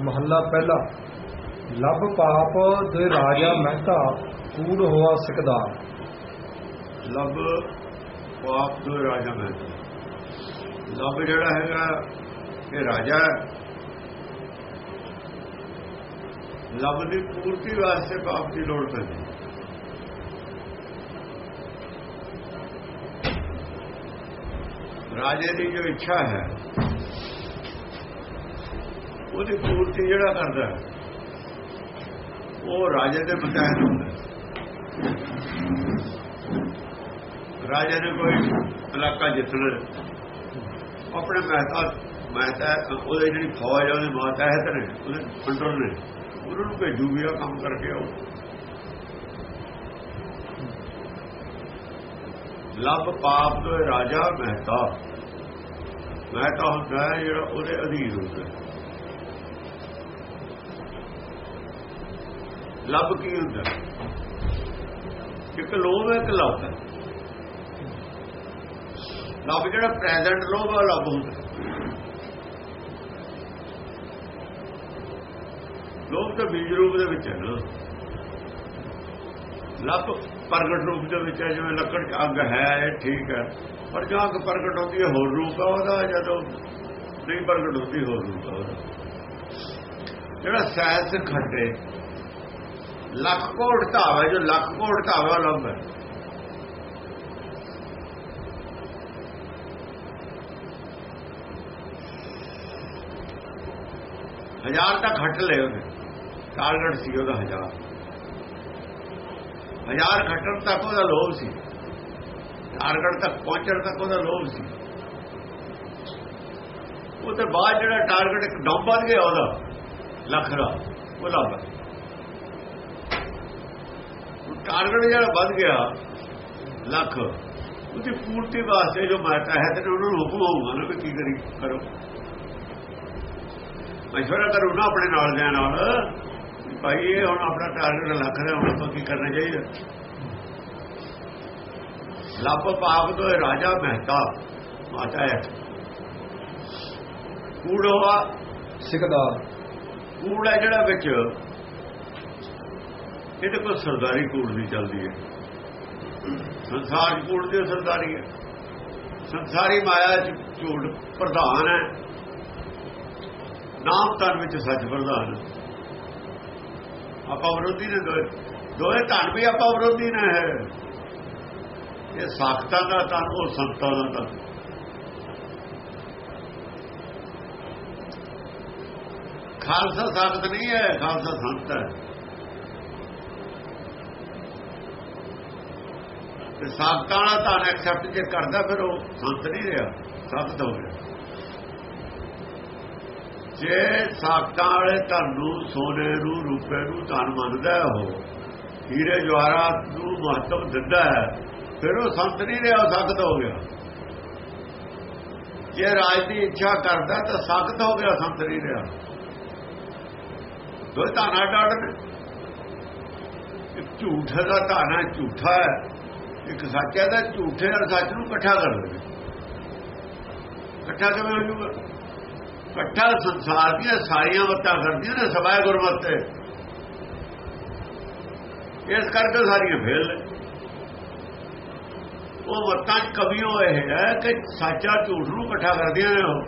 ਮਹੱਲਾ ਪਹਿਲਾ। ਲਬ ਪਾਪ ਦੇ ਰਾਜਾ ਮਹਿਤਾ ਕੂੜ ਹੋਆ ਸਕਦਾ। ਲਬ ਪਾਪ ਤੋਂ ਰਾਜਾ ਮੈਂ ਲਬ ਜਿਹੜਾ ਹੈਗਾ ਇਹ ਰਾਜਾ ਹੈ। ਲਬ ਦੀ ਪੂਰਤੀ ਵਾਸਤੇ ਪਾਪ ਦੀ ਲੋੜ ਪੈਂਦੀ ਰਾਜੇ ਦੀ ਜੋ ਇੱਛਾ ਹੈ ਉਹਦੀ ਪੂਰਤੀ ਜਿਹੜਾ ਕਰਦਾ, ਉਹ ਰਾਜੇ ਦੇ ਮਤਹਿਤ ਹੁੰਦਾ। ਰਾਜੇ ਨੇ ਕੋਈ ਇਲਾਕਾ ਜਿੱਤਣਾ ਆਪਣੇ ਮਹਿਤਾ ਮਹਿਤਾ, ਉਹਦੇ ਜਿਹੜੀ ਫੌਜ ਆ, ਉਹਦੇ ਮਾਤਹਿਤ ਨੇ ਉਹਦੇ ਅੰਡਰ ਨੇ, ਉਹਨਾਂ ਨੂੰ ਭੇਜੂ ਵੀ ਆ ਕੰਮ ਕਰਕੇ ਆਓ ਲੱਭ ਪਾਪ ਰਾਜਾ ਮਹਿਤਾ। ਮਹਿਤਾ ਹੁੰਦਾ ਜਿਹੜਾ ਉਹਦੇ ਅਧੀਨ ਹੁੰਦਾ। ਲੱਭ ਕੀ ਹੁੰਦਾ? ਇੱਕ ਲੋਭ ਹੈ, ਇੱਕ ਲੱਭ ਹੈ। ਲੱਭ ਜਿਹੜਾ ਪ੍ਰੈਜ਼ੈਂਟ ਲੋਭ ਹੈ ਲੱਭ ਹੁੰਦਾ। ਲੋਭ ਤਾਂ ਬੀਜ ਰੂਪ ਦੇ ਵਿੱਚ ਹੈ ਨਾ। ਲੱਭ ਪ੍ਰਗਟ ਰੂਪ ਦੇ ਵਿੱਚ ਹੈ, ਜਿਵੇਂ ਲੱਕੜ ਚ ਅੱਗ ਹੈ, ਇਹ ਠੀਕ ਹੈ। ਪਰ ਜੋ ਅੱਗ ਪ੍ਰਗਟ ਹੁੰਦੀ ਹੈ, ਹੋਰ ਰੂਪ ਆ ਉਹਦਾ ਜਦੋਂ ਨਹੀਂ ਪ੍ਰਗਟ ਹੁੰਦੀ, ਹੋਰ ਰੂਪ ਆ ਉਹਦਾ। ਜਿਹੜਾ ਸੈਂਸ ਖੱਟੇ ਲੱਖ ਕੋਟ ਧਾਵਾ ਜੋ ਲੱਖ ਕੋਟ ਧਾਵਾ ਲੱਭ ਹੈ। ਹਜ਼ਾਰ ਤਾਂ ਖੱਟ ਲਏ ਉਹਨੇ। ਟਾਰਗੇਟ ਸੀ ਉਹਦਾ ਹਜ਼ਾਰ। ਹਜ਼ਾਰ ਖੱਟਣ ਤੱਕ ਉਹਦਾ ਲੋਭ ਸੀ। ਟਾਰਗੇਟ ਤੱਕ ਪਹੁੰਚਣ ਤੱਕ ਉਹਦਾ ਲੋਭ ਸੀ। ਉਹ ਤੇ ਬਾਅਦ ਜਿਹੜਾ ਟਾਰਗੇਟ ਇੱਕ ਡੰਬ ਵੱਧ ਗਿਆ ਉਹਦਾ, ਲੱਖ ਦਾ, ਉਹ ਲੱਭ ਟਾਰਗੇਟ ਜਿਹੜਾ ਵੱਧ ਗਿਆ ਲੱਖ। ਉਹਦੀ ਪੂਰਤੀ ਵਾਸਤੇ ਜੋ ਮਾਤਾ ਹੈ ਤੇ ਉਹਨਾਂ ਨੂੰ ਹੁਕਮ ਹੋਊਗਾ ਨਾ ਵੀ ਕੀ ਕਰੀ ਕਰੋ। ਮਸ਼ਵਰਾ ਕਰੋ ਨਾ ਆਪਣੇ ਨਾਲ ਦੇ ਨਾਲ। ਭਾਈ ਇਹ ਹੁਣ ਆਪਣਾ ਟਾਰਗੇਟ ਲੱਖ ਦਾ ਹੁਣ ਆਪਾਂ ਕੀ ਕਰਨਾ ਚਾਹੀਦਾ? ਲੱਭ ਪਾਪ ਤੋਂ ਰਾਜਾ ਮਹਿਤਾ ਮਾਤਾ ਹੈ। ਕੂੜ ਹੋਆ ਸਿਕਦਾਰ। ਕੂੜ ਜਿਹੜਾ ਵਿੱਚ ਇਹਦੇ ਕੋਲ ਸਰਦਾਰੀ ਕੂੜ ਨਹੀਂ ਚੱਲਦੀ ਹੈ। ਸੰਸਾਰ 'ਚ ਕੂੜ ਦੀ ਸਰਦਾਰੀ ਹੈ। ਸੰਸਾਰੀ ਮਾਇਆ ਝੂਠ ਪ੍ਰਧਾਨ ਹੈ। ਨਾਮ ਤਨ ਵਿੱਚ ਸੱਚ ਪ੍ਰਧਾਨ ਆਪਾਂ ਵਿਰੋਧੀ ਨੇ ਦੋਏ ਦੋਏ ਧਨ ਵੀ ਆਪਾਂ ਵਿਰੋਧੀ ਨੇ। ਹੈ ਇਹ ਸਾਖਤਾਂ ਦਾ ਤਨ ਉਹ ਸੰਤਾਂ ਦਾ ਤਨ ਖਾਲਸਾ ਸਾਖਤ ਨਹੀਂ ਹੈ, ਖਾਲਸਾ ਸੰਤ ਹੈ। ਤੇ ਸਾਖਤਾਂ ਵਾਲਾ ਧਨ ਐਕਸੈਪਟ ਜੇ ਕਰਦਾ ਫਿਰ ਉਹ ਸੰਤ ਨਹੀਂ ਰਿਹਾ ਸਾਖਤ ਹੋ ਗਿਆ। ਜੇ ਸਾਖਤਾਂ ਵਾਲੇ ਧਨ ਨੂੰ ਸੋਨੇ ਨੂੰ, ਰੂਪੇ ਨੂੰ ਧਨ ਮੰਨਦਾ ਉਹ, ਹੀਰੇ ਜਵਾਹਰਾਤ ਨੂੰ ਮਹੱਤਵ ਦਿੰਦਾ ਹੈ, ਫਿਰ ਉਹ ਸੰਤ ਨਹੀਂ ਰਿਹਾ, ਉਹ ਸਖਤ ਹੋ ਗਿਆ। ਜੇ ਰਾਜ ਦੀ ਇੱਛਾ ਕਰਦਾ ਤਾਂ ਸਖਤ ਹੋ ਗਿਆ, ਸੰਤ ਨਹੀਂ ਰਿਹਾ। ਦੋ ਧਾਨਾ ਡਾੜ ਝੂਠ ਦਾ ਧਾਨਾ ਝੂਠਾ ਹੈ। ਇੱਕ ਸੱਚ ਹੈ ਤਾਂ ਝੂਠੇ ਔਰ ਸੱਚ ਨੂੰ ਇਕੱਠਾ ਕਰ ਦੇਵੇ ਇਕੱਠਾ ਕਿਵੇਂ ਹੋ ਜੂਗਾ ਇਕੱਠਾ ਸੰਸਾਰ ਦੀਆਂ ਸਾਰੀਆਂ ਵਰਤਾਂ ਕਰਦੀਆਂ ਨੇ ਸਭਾ ਗੁਰਮਤਿ ਇਸ ਕਰਕੇ ਸਾਰੀਆਂ ਫੇਲ ਨੇ। ਉਹ ਵਰਤਾਂ ਚ ਕਵੀਓ ਇਹ ਹੈ ਕਿ ਸੱਚਾ ਝੂਠ ਨੂੰ ਇਕੱਠਾ ਕਰਦੀਆਂ ਨੇ ਉਹ।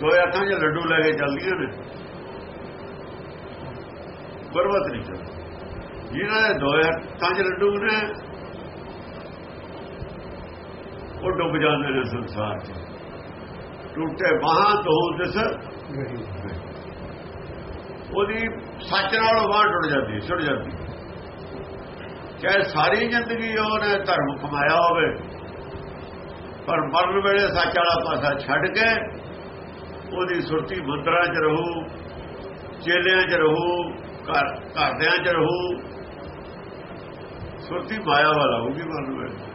ਦੋ ਹੱਥਾਂ 'ਚ ਲੱਡੂ ਲੈ ਕੇ ਚੱਲਦੀਆਂ ਨੇ। ਗੁਰਮਤ ਨਹੀਂ ਚੱਲਦੀ। ਜਿਹਨਾਂ ਦੇ ਦੋ ਹੱਥਾਂ 'ਚ ਲੱਡੂ ਨੇ ਉਹ ਡੁੱਬ ਜਾਂਦੇ ਨੇ ਸੰਸਾਰ 'ਚ। ਟੁੱਟੇ ਬਾਹਾਂ ਤੋਂ ਦਿਸ। ਉਹਦੀ ਸੱਚ ਨਾਲ ਬਾਹ ਟੁੱਟ ਜਾਂਦੀ ਛੁੱਟ ਜਾਂਦੀ। ਚਾਹੇ ਸਾਰੀ ਜ਼ਿੰਦਗੀ ਉਹਨੇ ਧਰਮ ਕਮਾਇਆ ਹੋਵੇ, ਪਰ ਮਰਨ ਵੇਲੇ ਸੱਚ ਵਾਲਾ ਪਾਸਾ ਛੱਡ ਕੇ ਉਹਦੀ ਸੁਰਤੀ ਮੰਦਰਾਂ 'ਚ ਰਹੂ, ਚੇਲਿਆਂ 'ਚ ਰਹੂ, ਘਰ ਘਰਦਿਆਂ 'ਚ ਰਹੂ। ਸੁਰਤੀ ਮਾਇਆ ਵਾਲਾ ਹੋਊਗੀ ਮਰਨ ਵੇਲੇ।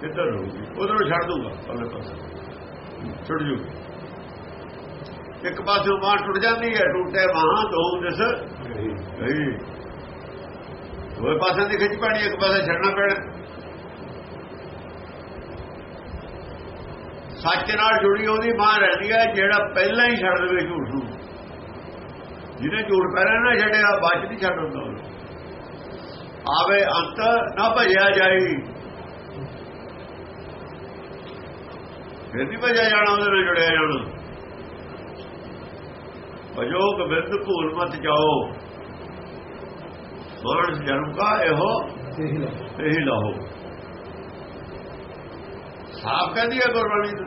ਕਿੱਧਰ ਰਹੂਗੀ ਉਧਰੋਂ ਛੱਡ ਦੂਗਾ ਅਗਲੇ ਪਾਸੇ। ਛੁੱਟ ਜੂ। ਇੱਕ ਪਾਸੇ ਬਾਹ ਟੁੱਟ ਜਾਂਦੀ ਹੈ ਟੁੱਟੇ ਬਾਹਾਂ ਦੋ ਦਿਸ। ਗਈ ਦੋਏ ਪਾਸੇ ਦੀ ਖਿੱਚ ਪੈਣੀ ਇੱਕ ਪਾਸੇ ਛੱਡਣਾ ਪੈਣਾ। ਸੱਚ ਨਾਲ ਜੁੜੀ ਉਹਦੀ ਬਾਹ ਰਹਿੰਦੀ ਹੈ ਜਿਹੜਾ ਪਹਿਲਾਂ ਹੀ ਛੱਡ ਦੇਵੇ ਝੂਠ ਨੂੰ। ਜਿਹਨੇ ਝੂਠ ਪਹਿਲਾਂ ਨਾ ਛੱਡਿਆ ਬਾਅਦ ਨਹੀਂ ਛੱਡ ਹੁੰਦਾ। ਆਵੇ ਅੰਤ ਨਾ ਭਜਿਆ ਜਾਈ। ਫਿਰ ਨਹੀਂ ਭਜਿਆ ਜਾਣਾ ਉਹਦੇ ਨਾਲ ਜੁੜਿਆ ਜਾਣਾ ਭਜੋ ਕਬਿੰਦ ਭੂਲ ਮਤ ਜਾਓ। ਮਾਨਸ ਜਨਮ ਕਾ ਇਹੋ, ਇਹੀ ਲਾਹੋ। ਸਾਫ਼ ਕਹਿੰਦੀ ਹੈ ਗੁਰਬਾਣੀ ਦਾ।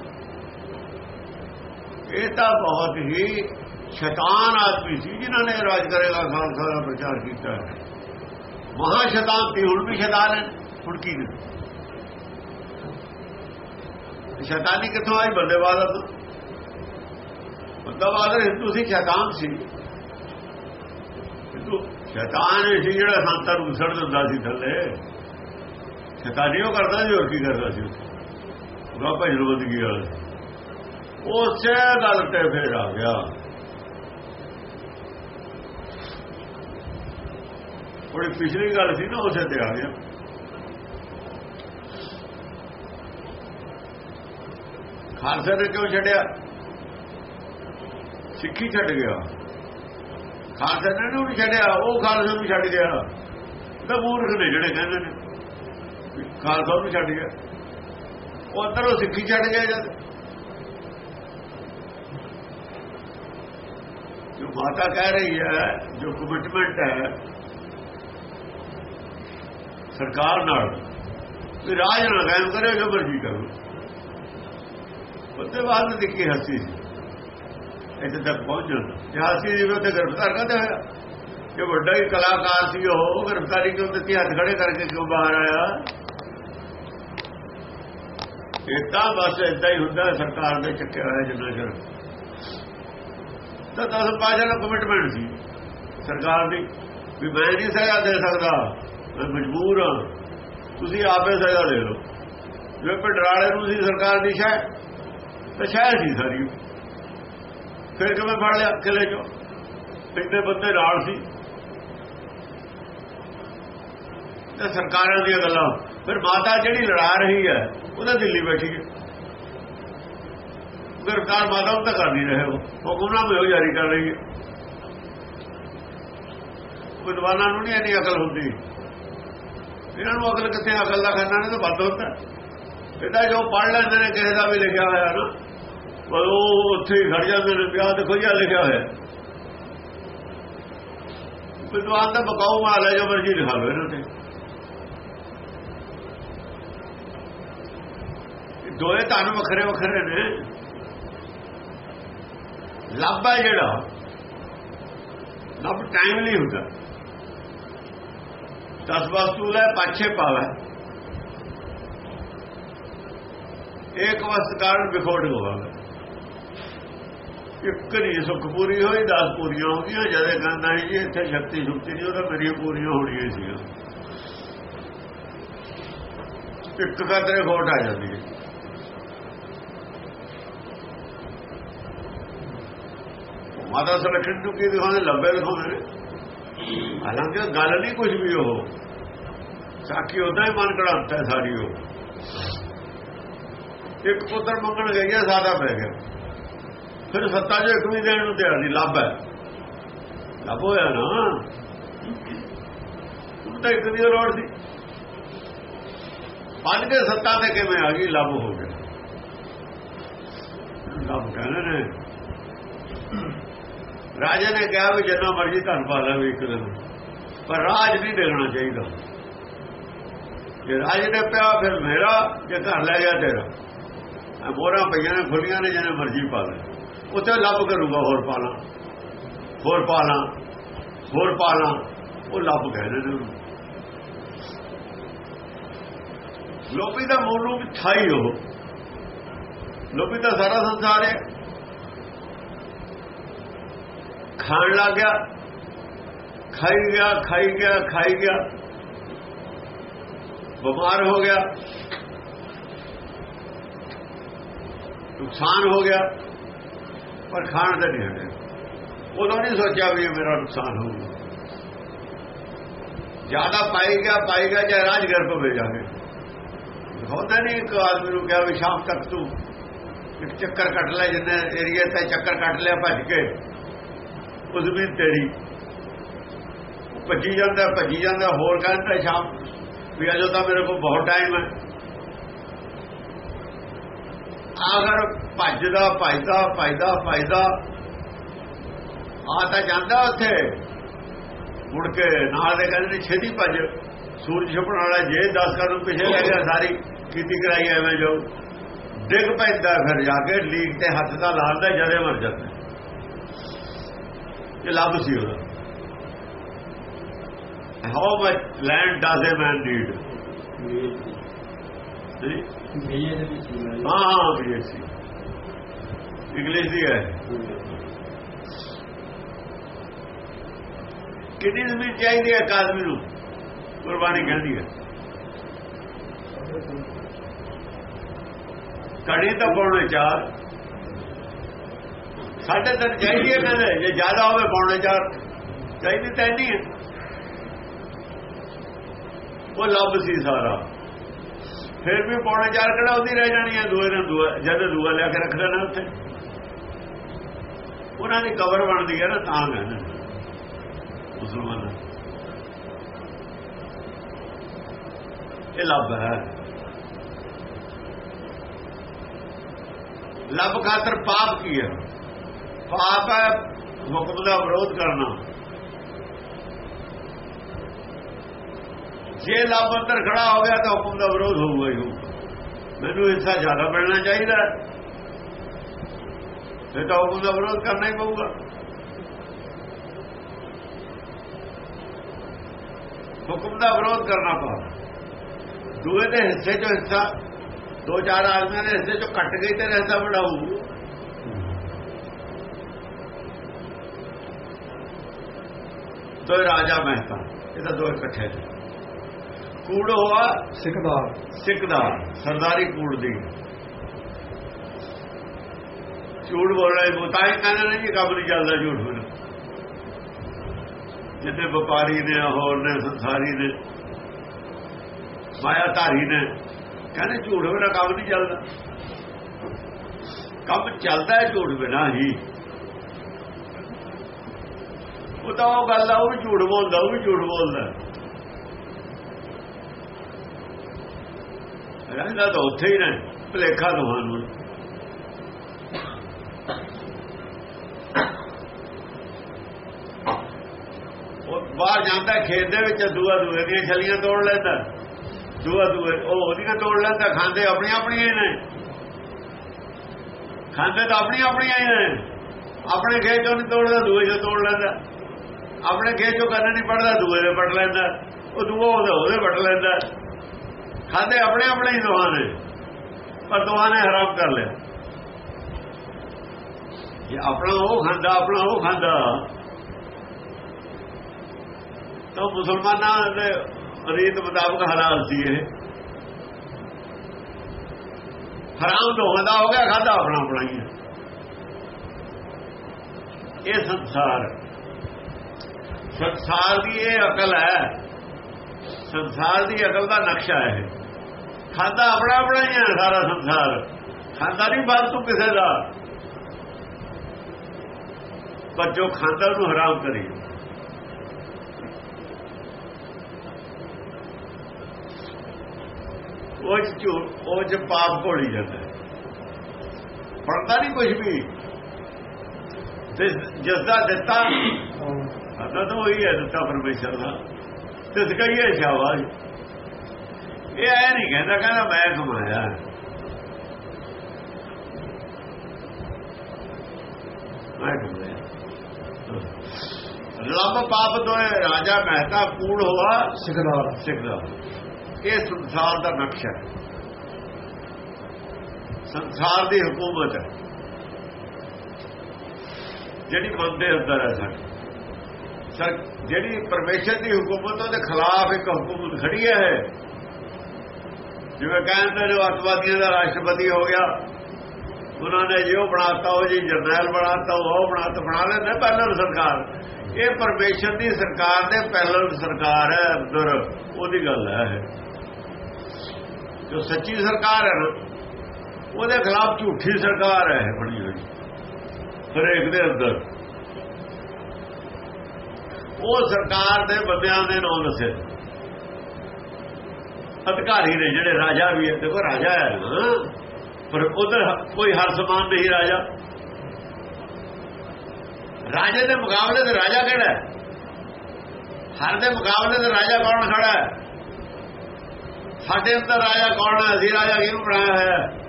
ਇਹ ਤਾਂ ਬਹੁਤ ਹੀ ਸ਼ੈਤਾਨ ਆਦਮੀ ਸੀ ਜਿਨ੍ਹਾਂ ਨੇ ਰਾਜ ਕਰੇਗਾ, ਖਾਲਸਾ ਦਾ ਪ੍ਰਚਾਰ ਕੀਤਾ ਹੈ। ਮਹਾ ਸ਼ੈਤਾਨ ਸੀ, ਹੁਣ ਵੀ ਸ਼ੈਤਾਨ ਹੈ। ਹੁਣ ਕੀ ਨੇ ਸ਼ੈਤਾਨੀ ਕਿੱਥੋਂ ਆਈ? ਬੰਦੇ ਵਾਲਾ ਤੋਂ। ਬੰਦਾ ਹਿੰਦੂ ਸੀ, ਸ਼ੈਤਾਨ ਸੀ। ਹਿੰਦੂ ਸ਼ੈਤਾਨ ਸੀ ਜਿਹੜਾ ਸੰਤਾਂ ਨੂੰ ਸੜ ਦਿੰਦਾ ਸੀ ਥੱਲੇ। ਸ਼ੈਤਾਨੀ ਉਹ ਕਰਦਾ ਸੀ, ਹੋਰ ਕੀ ਕਰਦਾ ਸੀ ਉਹਦਾ ਭਜਨ ਬੰਦਗੀ ਵਾਲਾ। ਉਸੇ ਗੱਲ ਤੇ ਫੇਰ ਆ ਗਿਆ। ਉਹਦੀ ਪਿਛਲੀ ਗੱਲ ਸੀ ਨਾ, ਉਸੇ ਤੇ ਆ ਗਿਆ। ਖਾਲਸਾ ਨੇ ਕਿਉਂ ਛੱਡਿਆ? ਸਿੱਖੀ ਛੱਡ ਗਿਆ। ਖਾਲਸਾ ਨੇ ਨੂੰ ਛੱਡਿਆ, ਉਹ ਖਾਲਸਾ ਨੂੰ ਛੱਡ ਗਿਆ। ਤਾਂ ਮੂਰਖ ਨੇ ਜਿਹੜੇ ਕਹਿੰਦੇ ਨੇ ਖਾਲਸਾ ਨੂੰ ਛੱਡ ਗਿਆ। ਉਹ ਅੰਦਰੋਂ ਸਿੱਖੀ ਛੱਡ ਗਿਆ ਜਦ। ਜੋ ਮਾਤਾ ਕਹਿ ਰਹੀ ਹੈ, ਜੋ ਕਮਿਟਮੈਂਟ ਹੈ, ਸਰਕਾਰ ਨਾਲ, ਵੀ ਰਾਜ ਨਾਲ ਕਾਇਮ ਕਰੇ ਜੋ ਮਰਜ਼ੀ ਕਰੋ। ਉਹਦੇ ਬਾਅਦ ਦੇਖੀ ਹਸਤੀ ਸੀ। ਇੱਥੇ ਤੱਕ ਪਹੁੰਚਣ ਜੇ ਹਸਤੀ ਜੀ ਉਹਦੇ ਗ੍ਰਿਫਤਾਰ ਕਰਦੇ ਹੋਇਆ? ਕਿ ਵੱਡਾ ਹੀ ਕਲਾਕਾਰ ਸੀ ਉਹ ਗ੍ਰਿਫਤਾਰੀ ਕਿਉਂ ਦਿੱਤੀ? ਹੱਥ ਖੜੇ ਕਰਕੇ ਕਿਉਂ ਬਾਹਰ ਆਇਆ? ਇਹ ਤਾਂ ਬਸ ਇਦਾਂ ਹੀ ਹੁੰਦਾ ਸਰਕਾਰ ਦੇ ਚੱਕਿਆ ਹੋਇਆ ਜਿੰਨਾ ਚਿਰ। ਤਾਂ ਦਸ ਪਾਜਾ ਦਾ ਕਮਿਟਮੈਂਟ ਸੀ। ਸਰਕਾਰ ਦੀ ਵੀ ਮੈਂ ਨਹੀਂ ਸਜ਼ਾ ਦੇ ਸਕਦਾ। ਮੈਂ ਮਜਬੂਰ ਹਾਂ। ਤੁਸੀਂ ਆਪੇ ਸਜ਼ਾ ਦੇ ਲਓ ਜੇ ਪਟਰਾਲੇ ਨੂੰ ਸੀ ਸਰਕਾਰ ਦੀ ਸ਼ਾਇ ਤਾਂ ਸ਼ਾਇ ਸੀ ਸਾਰੀ। ਫਿਰ ਕਿਵੇਂ ਫੜ ਲਿਆ ਕਿਲੇ ਚੋਂ? ਇੰਨੇ ਬੰਦੇ ਨਾਲ ਸੀ। ਤੇ ਸਰਕਾਰਾਂ ਦੀਆਂ ਗੱਲਾਂ। ਫਿਰ ਮਾਤਾ ਜਿਹੜੀ ਲੜਾ ਰਹੀ ਹੈ ਉਹਦਾ ਦਿੱਲੀ ਬੈਠੀ ਹੈ। ਸਰਕਾਰ ਮਾਤਾ ਨੂੰ ਤਾਂ ਕਰ ਨਹੀਂ ਰਹੇ ਉਹ। ਹੁਕਮਨਾਮੇ ਉਹ ਜਾਰੀ ਕਰ ਰਹੀ ਹੈ। ਵਿਦਵਾਨਾਂ ਨੂੰ ਨਹੀਂ ਇੰਨੀ ਅਕਲ ਹੁੰਦੀ। ਇਹਨਾਂ ਨੂੰ ਅਕਲ ਕਿੱਥੇ? ਅਕਲ ਦਾ ਖਾਨਾ ਨੇ ਤਾਂ ਵੱਧ ਹੁੰਦਾ। ਇਹਦਾ ਜੋ ਪੜ ਲੈਂਦੇ ਨੇ, ਕਿਸੇ ਦਾ ਵੀ ਲਿਖਿਆ ਹੋਇਆ ਨਾ, ਪਰ ਉਹ ਉੱਥੇ ਹੀ ਖੜ ਜਾਂਦੇ ਨੇ, ਵਿਆਹ ਦੇਖੋ ਜੀ ਲਿਖਿਆ ਹੋਇਆ। ਵਿਦਵਾਨ ਦਾ ਬਕਾਉ ਮਾਲ ਹੈ, ਜੋ ਮਰਜ਼ੀ ਲਿਖਾ ਲਓ ਇਹਨਾਂ ਤੇ। ਇਹ ਦੋਏ ਤੁਹਾਨੂੰ ਵੱਖਰੇ ਵੱਖਰੇ ਨੇ। ਲੱਭ ਹੈ ਜਿਹੜਾ ਲੱਭ ਟਾਈਮਲੀ ਹੁੰਦਾ। ਦਸ ਵਸਤੂ ਲੈ, ਪਾਛੇ ਪਾਵੇ। ਇੱਕ ਵਸਤ ਕਾਰਨ ਵਿਖੋੜ ਹੋਵਾਗਾ ਇੱਕ ਨਹੀਂ, ਸੁਖ ਪੂਰੀ ਹੋਈ, ਦਸ ਪੂਰੀਆਂ ਹੋ ਗਈਆਂ, ਜਦੇ ਕਹਿੰਦਾ ਜੀ, ਇੱਥੇ ਸ਼ਕਤੀ ਸ਼ੁਕਤੀ ਨਹੀਂ, ਉਹਦਾ ਮੇਰੀਆਂ ਪੂਰੀਆਂ ਹੋਣੀਆਂ ਸੀ ਇੱਕ ਕਦਰੇ ਖੋਟ ਆ ਜਾਂਦੀ ਹੈ। ਮਾਤਾ ਸੁਲੱਖਣ ਨੂੰ ਕੀ ਦਿਖਾਉਂਦੇ? ਲੰਬੇ ਦਿਖਾਉਂਦੇ ਨੇ। ਹਾਲਾਂਕਿ ਗੱਲ ਨਹੀਂ ਕੁਝ ਵੀ ਉਹ। ਸਾਕੀ ਉਹਦਾ ਹੀ ਮਨ ਕਢਾਉਂਦਾ ਹੈ ਸਾਰੀ ਉਹ। ਇੱਕ ਪੁੱਤਰ ਮੰਗਣ ਗਈ ਹੈ ਸਾਦਾ ਪੈ ਗਿਆ। ਫਿਰ ਸੱਤਾ ਜੋ ਇੱਕ ਵੀ ਦੇਣ ਨੂੰ ਤਿਆਰ ਨਹੀਂ, ਲੱਭ ਹੈ। ਲੱਭ ਹੋਇਆ ਨਾ। ਉਹ ਤਾਂ ਇੱਕ ਦੀ ਲੋੜ ਸੀ। ਪੰਜ ਕੇ ਸੱਤਾ ਤੇ ਕਿਵੇਂ ਆ ਗਈ, ਲੱਭ ਹੋ ਗਿਆ। ਲੱਭ ਕਹਿੰਦੇ ਨੇ। ਰਾਜਾ ਨੇ ਕਿਹਾ ਵੀ ਜਿੰਨਾ ਮਰਜ਼ੀ ਧਨ ਪਾ ਲੈ ਵੀ ਇੱਕ ਦਿਨ। ਪਰ ਰਾਜ ਨਹੀਂ ਦੇਣਾ ਚਾਹੀਦਾ। ਜੇ ਰਾਜ ਨੇ ਪਿਆ, ਫਿਰ ਮੇਰਾ, ਜੇ ਘਰ ਲੈ ਗਿਆ ਤੇਰਾ। ਆ ਪਈਆਂ ਨੇ ਖੁੱਲੀਆਂ ਨੇ ਜਿਹਨੇ ਮਰਜ਼ੀ ਪਾ ਲੈ। ਉੱਥੇ ਲੱਭ ਕਰੂਗਾ ਹੋਰ ਪਾਲਾਂ ਹੋਰ ਪਾਲਾਂ ਹੋਰ ਪਾਲਾਂ ਉਹ ਲੱਭ ਕਹਿੰਦੇ ਨੇ ਉਹਨੂੰ ਲੋਭੀ ਦਾ ਮੂਲ ਰੂਪ ਛਾਈ ਉਹ। ਲੋਭੀ ਦਾ ਸਾਰਾ ਸੰਸਾਰ ਹੈ। ਖਾਣ ਲੱਗ ਗਿਆ। ਖਾਈ ਗਿਆ ਖਾਈ ਗਿਆ ਖਾਈ ਗਿਆ। ਬਿਮਾਰ ਹੋ ਗਿਆ। ਨੁਕਸਾਨ ਹੋ ਗਿਆ, ਪਰ ਖਾਣ ਦਾ ਨਹੀਂ ਹਟਿਆ। ਉਦੋਂ ਨਹੀਂ ਸੋਚਿਆ ਵੀ ਮੇਰਾ ਨੁਕਸਾਨ ਹੋਊਗਾ। ਜ਼ਿਆਦਾ ਪਾਈ ਗਿਆ ਪਾਈ ਗਿਆ, ਜਾਂ ਰਾਜਗਰ ਕੋ ਭੇਜਾਂਗੇ ਹੁੰਦਾ ਨਹੀਂ ਇੱਕ ਆਦਮੀ ਨੂੰ ਕਿਹਾ ਵੀ ਸ਼ਾਮ ਤੱਕ ਤੂੰ ਇੱਕ ਚੱਕਰ ਕੱਟ ਲੈ, ਜਿੰਨੇ ਏਰੀਆ ਤੇ ਚੱਕਰ ਕੱਟ ਲਿਆ, ਭੱਜ ਕੇ। ਉਸ ਵੀ ਤੇਰੀ ਭੱਜੀ ਜਾਂਦਾ ਭੱਜੀ ਜਾਂਦਾ, ਹੋਰ ਕਹਿੰਦਾ ਸ਼ਾਮ ਵੀ ਅਜੋ ਤਾਂ ਮੇਰੇ ਕੋਲ ਬਹੁਤ ਟਾਈਮ ਹੈ। ਅਗਰ ਭੱਜਦਾ ਭੱਜਦਾ ਭੱਜਦਾ ਭੱਜਦਾ। ਆ ਤਾਂ ਜਾਂਦਾ ਉੱਥੇ। ਮੁੜ ਕੇ ਨਾਲ ਦੇ ਕਹਿੰਦੇ ਨੇ, ਛੇਤੀ ਭੱਜ। ਸੂਰਜ ਛਪਣ ਵਾਲਾ ਜੇ 10 ਕਦਮ ਪਿਛੇ ਲੈ ਗਿਆ, ਸਾਰੀ ਕੀਤੀ ਕਰਾਈ ਐਵੇਂ ਜੋ। ਡਿੱਗ ਪੈਂਦਾ ਫਿਰ ਜਾ ਕੇ ਲੀਕ ਤੇ ਹੱਥ ਦਾ ਲਾਉਂਦਾ ਜਦੇ ਮਰ ਜਾਂਦਾ। ਇਹ ਲੱਭ ਸੀ ਉਹਦਾ। How much land does a man need ਹੀ ਹੈ ਹਾਂ ਵੀ ਸੀ। ਇੰਗਲਿਸ਼ ਦੀ ਹੈ। ਕਿੰਨੀ ਜ਼ਮੀਨ ਚਾਹੀਦੀ ਹੈ ਆਦਮੀ ਨੂੰ? ਕੁਰਬਾਨੀ ਕਹਿੰਦੀ ਹੈ। ਕੜੀ ਤਾਂ ਪੌਣੇ ਚਾਰ। ਸਾਡੇ ਤਾਂ ਚਾਹੀਦੀ ਹੈ ਕਹਿੰਦੇ ਜੇ ਜ਼ਿਆਦਾ ਹੋਵੇ ਪੌਣੇ ਚਾਰ। ਚਾਹੀਦੀ ਤਾਂ ਨਹੀਂ ਹੈ। ਉਹ ਲੱਭ ਸੀ ਸਾਰਾ। ਫਿਰ ਵੀ ਪੌਣੇ ਚਾਰ ਕਿਹੜਾ ਉਹਦੀ ਰਹਿ ਜਾਣੀ ਹੈ, ਦੂਏ ਨਾਲ ਦੂਆ ਜਦ ਦੂਆ ਲਿਆ ਕੇ ਰੱਖ ਲੈਣਾ ਉੱਥੇ। ਉਹਨਾਂ ਦੀ ਕਬਰ ਬਣਦੀ ਹੈ ਨਾ, ਤਾਂ ਕਹਿੰਦੇ ਮੁਸਲਮਾਨ ਇਹ ਲੱਭ ਹੈ। ਲੱਭ ਖਾਤਰ ਪਾਪ ਕੀ ਹੈ? ਪਾਪ ਹੈ ਹੁਕਮ ਦਾ ਵਿਰੋਧ ਕਰਨਾ। ਜੇ ਲੱਭ ਅੰਦਰ ਖੜਾ ਹੋ ਗਿਆ ਤਾਂ ਹੁਕਮ ਦਾ ਵਿਰੋਧ ਹੋਊਗਾ ਹੀ ਮੈਨੂੰ ਹਿੱਸਾ ਜ਼ਿਆਦਾ ਮਿਲਣਾ ਚਾਹੀਦਾ ਫਿਰ ਤਾਂ ਹੁਕਮ ਦਾ ਵਿਰੋਧ ਕਰਨਾ ਹੀ ਪਊਗਾ। ਹੁਕਮ ਦਾ ਵਿਰੋਧ ਕਰਨਾ ਪਊਗਾ ਦੂਏ ਦੇ ਹਿੱਸੇ ਚੋਂ ਹਿੱਸਾ, ਦੋ ਚਾਰ ਆਦਮੀਆਂ ਦੇ ਹਿੱਸੇ ਚੋਂ ਕੱਟ ਗਈ ਤੇ ਹਿੱਸਾ ਵਡਾਊ। ਦੋ ਰਾਜਾ ਮਹਿਤਾ, ਇਹ ਤਾਂ ਦੋ ਇਕੱਠੇ ਨੇ। ਕੂੜ ਹੋਆ? ਸਿੱਖਦਾਰ। ਸਿੱਖ ਦਾ ਸਰਦਾਰੀ ਕੂੜ ਦੀ। ਝੂਠ ਬੋਲ ਰਹੇ ਬੋਤਾ ਹੀ ਕਹਿੰਦੇ ਨੇ ਜੀ ਕੰਮ ਨਹੀਂ ਚੱਲਦਾ ਝੂਠ ਮੈਨੂੰ ਜਿੱਤੇ ਵਪਾਰੀ ਨੇ ਹੋਰ ਨੇ ਸੰਸਾਰੀ ਨੇ ਮਾਇਆ ਧਾਰੀ ਨੇ ਕਹਿੰਦੇ ਝੂਠ ਬਿਨਾ ਕੰਮ ਨਹੀਂ ਚੱਲਦਾ। ਕੰਮ ਚੱਲਦਾ ਹੈ ਝੂਠ ਬਿਨਾ ਹੀ। ਉਹ ਤਾਂ ਉਹ ਗੱਲ ਆ ਉਹ ਵੀ ਝੂਠ ਬੋਲਦਾ ਉਹ ਵੀ ਝੂਠ ਬੋਲਦਾ। ਰਹਿੰਦਾ ਤਾਂ ਉੱਥੇ ਹੀ ਨੇ ਭਲੇਖਾ ਤੁਹਾਨੂੰ ਉਹ ਬਾਹਰ ਜਾਂਦਾ, ਖੇਤ ਦੇ ਵਿੱਚ ਦੂਆ ਦੂਏ ਦੀਆਂ ਛਲੀਆਂ ਤੋੜ ਲੈਂਦਾ। ਦੂਆ ਦੂਏ, ਉਹ ਉਹਦੀਆਂ ਤੋੜ ਲੈਂਦਾ, ਖਾਂਦੇ ਆਪਣੀਆਂ ਆਪਣੀਆਂ ਹੀ ਨੇ। ਖਾਂਦੇ ਤਾਂ ਆਪਣੀਆਂ ਆਪਣੀਆਂ ਹੀ ਨੇ। ਆਪਣੇ ਖੇਤ ਚੋਂ ਨਹੀਂ ਤੋੜਦਾ, ਦੂਏ ਚੋਂ ਤੋੜ ਲੈਂਦਾ। ਆਪਣੇ ਖੇਤ ਚੋਂ ਕੰਨ ਨਹੀਂ ਪੜਦਾ, ਦੂਏ ਦੇ ਪੜ ਲੈਂਦਾ। ਉਹ ਦੂਆ ਉਹਦੇ ਉਹਦੇ ਪੜ ਲੈਂਦਾ। ਖਾਂਦੇ ਆਪਣੇ ਆਪਣੇ ਹੀ ਦੋਹਾਂ ਨੇ, ਪਰ ਦੋਹਾਂ ਨੇ ਹਰਾਮ ਕਰ ਲਿਆ। ਇਹ ਆਪਣਾ ਉਹ ਖਾਂਦਾ, ਆਪਣਾ ਉਹ ਖਾਂਦਾ, ਤਾਂ ਮੁਸਲਮਾਨਾਂ ਦੇ ਰੀਤ ਮੁਤਾਬਕ ਹਲਾਲ ਸੀ ਇਹ। ਹਰਾਮ ਦੋਹਾਂ ਦਾ ਹੋ ਗਿਆ, ਖਾਦਾ ਆਪਣਾ ਆਪਣਾ ਹੀ ਹੈ। ਇਹ ਸੰਸਾਰ ਸੰਸਾਰ ਦੀ ਇਹ ਅਕਲ ਹੈ, ਸੰਸਾਰ ਦੀ ਅਕਲ ਦਾ ਨਕਸ਼ਾ ਹੈ ਖਾਦਾ ਆਪਣਾ ਆਪਣਾ ਹੀ ਹੈ ਸਾਰਾ ਸੰਸਾਰ। ਖਾਂਦਾ ਨਹੀਂ ਫਾਲਤੂ ਕਿਸੇ ਦਾ। ਪਰ ਜੋ ਖਾਂਦਾ ਨੂੰ ਹਰਾਮ ਕਰੀ। ਉਹ ਚ ਉਹ ਚ ਪਾਪ ਘੋੜੀ ਜਾਂਦਾ ਪੜਦਾ ਨਹੀਂ ਕੁਝ ਵੀ। ਤੇ ਜਿਸ ਦਾ ਦਿੱਤਾ। ਆਦਾ ਤਾਂ ਉਹੀ ਹੈ ਦਿੱਤਾ ਪਰਮੇਸ਼ਰ ਦਾ। ਤੇ ਸਕਈਏ ਸ਼ਾਬਾਸ਼। ਇਹ ਐ ਨਹੀਂ ਕਹਿੰਦਾ ਕਹਿੰਦਾ ਮੈਂ ਕਮਾਇਆ। ਮੈਂ ਕਮਾਇਆ। ਰੱਬ ਪਾਪ ਦੋਏ ਰਾਜਾ ਮਹਿਤਾ ਕੂੜ ਹੋਆ ਸਿੱਖਦਾਰ ਸਿੱਖਦਾ ਇਹ ਸੰਸਾਰ ਦਾ ਨਕਸ਼ਾ ਸੰਸਾਰ ਦੀ ਹਕੂਮਤ ਹੈ। ਜਿਹੜੀ ਬੰਦੇ ਅੰਦਰ ਹੈ ਸਾਡੀ ਸਰ ਜਿਹੜੀ ਪਰਮੇਸ਼ਰ ਦੀ ਹਕੂਮਤ ਉਹਦੇ ਖਿਲਾਫ ਇੱਕ ਹਕੂਮਤ ਖੜੀ ਹੈ। ਜਿਵੇਂ ਕਹਿੰਦੇ ਜੋ ਅਤਵਾਦੀਆਂ ਦਾ ਰਾਸ਼ਟਰਪਤੀ ਹੋ ਗਿਆ, ਉਹਨਾਂ ਨੇ ਜਿਉ ਬਣਾਤਾ, ਉਹ ਜੀ ਜਰਨੈਲ ਬਣਾਤਾ, ਉਹ ਬਣਾਤਾ, ਬਣਾ ਲੈਂਦੇ ਪਹਿਲਾਂ ਸਰਕਾਰ। ਇਹ ਪਰਮੇਸ਼ਰ ਦੀ ਸਰਕਾਰ ਦੇ ਪਹਿਲਾਂ ਸਰਕਾਰ ਹੈ, ਅੰਦਰ। ਉਹਦੀ ਗੱਲ ਹੈ ਜੋ ਸੱਚੀ ਸਰਕਾਰ ਹੈ ਨਾ, ਉਹਦੇ ਖਿਲਾਫ ਝੂਠੀ ਸਰਕਾਰ ਹੈ ਬਣੀ ਹੋਈ। ਹਰੇਕ ਦੇ ਅੰਦਰ। ਉਹ ਸਰਕਾਰ ਦੇ ਬੰਦਿਆਂ ਦੇ ਨਾਮ ਦੱਸੇ। ਅਧਿਕਾਰੀ ਨੇ ਜਿਹੜੇ ਰਾਜਾ ਵੀ ਹੈ, ਦੇਖੋ ਰਾਜਾ ਹੈ ਨਾ। ਪਰ ਉਧਰ ਕੋਈ ਹਰ ਸਮਾਨ ਨਹੀਂ ਰਾਜਾ। ਰਾਜੇ ਦੇ ਮੁਕਾਬਲੇ ਤੇ ਰਾਜਾ ਕਿਹੜਾ ਹੈ? ਹਰ ਦੇ ਮੁਕਾਬਲੇ ਤੇ ਰਾਜਾ ਕੌਣ ਖੜਾ ਹੈ? ਸਾਡੇ ਅੰਦਰ ਰਾਜਾ ਕੌਣ ਹੈ? ਅਸੀਂ ਰਾਜਾ ਕਿਹਨੂੰ ਬਣਾਇਆ ਹੋਇਆ ਹੈ?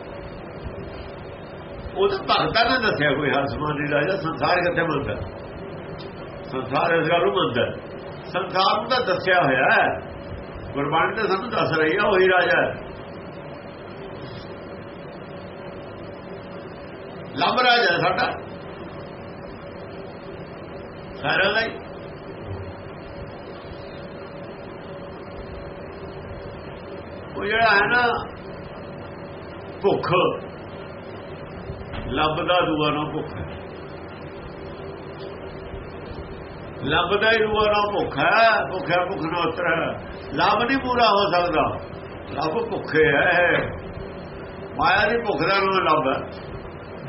ਉਹ ਤਾਂ ਭਗਤਾਂ ਨੇ ਦੱਸਿਆ ਕੋਈ ਹਰ ਸਮਾਨ ਨਹੀਂ ਰਾਜਾ, ਸੰਸਾਰ ਕਿੱਥੇ ਮੰਨਦਾ? ਸੰਸਾਰ ਇਸ ਗੱਲ ਨੂੰ ਮੰਨਦਾ ਸੰਸਾਰ ਨੂੰ ਤਾਂ ਦੱਸਿਆ ਹੋਇਆ ਹੈ। ਗੁਰਬਾਣੀ ਤਾਂ ਸਾਨੂੰ ਦੱਸ ਰਹੀ ਆ, ਉਹੀ ਰਾਜਾ। ਹੈ ਲੰਬ ਰਾਜਾ ਸਾਡਾ। ਸਾਰਿਆਂ ਦਾ ਹੀ। ਉਹ ਜਿਹੜਾ ਹੈ ਨਾ, ਭੁੱਖ। ਲੱਭਦਾ ਦੂਆ ਨਾ ਭੁੱਖ। ਹੈ ਲੱਭਦਾ ਹੀ ਦੂਆ ਨਾ ਭੁੱਖ ਹੈ ਭੁੱਖਿਆ ਭੁੱਖ ਨਾ ਉਤਰ ਲੱਭ ਨਹੀਂ ਪੂਰਾ ਹੋ ਸਕਦਾ। ਲੱਭ ਭੁੱਖੇ ਹੈ। ਮਾਇਆ ਦੀ ਭੁੱਖ ਦਾ ਨੂੰ ਲੱਭ ਹੈ।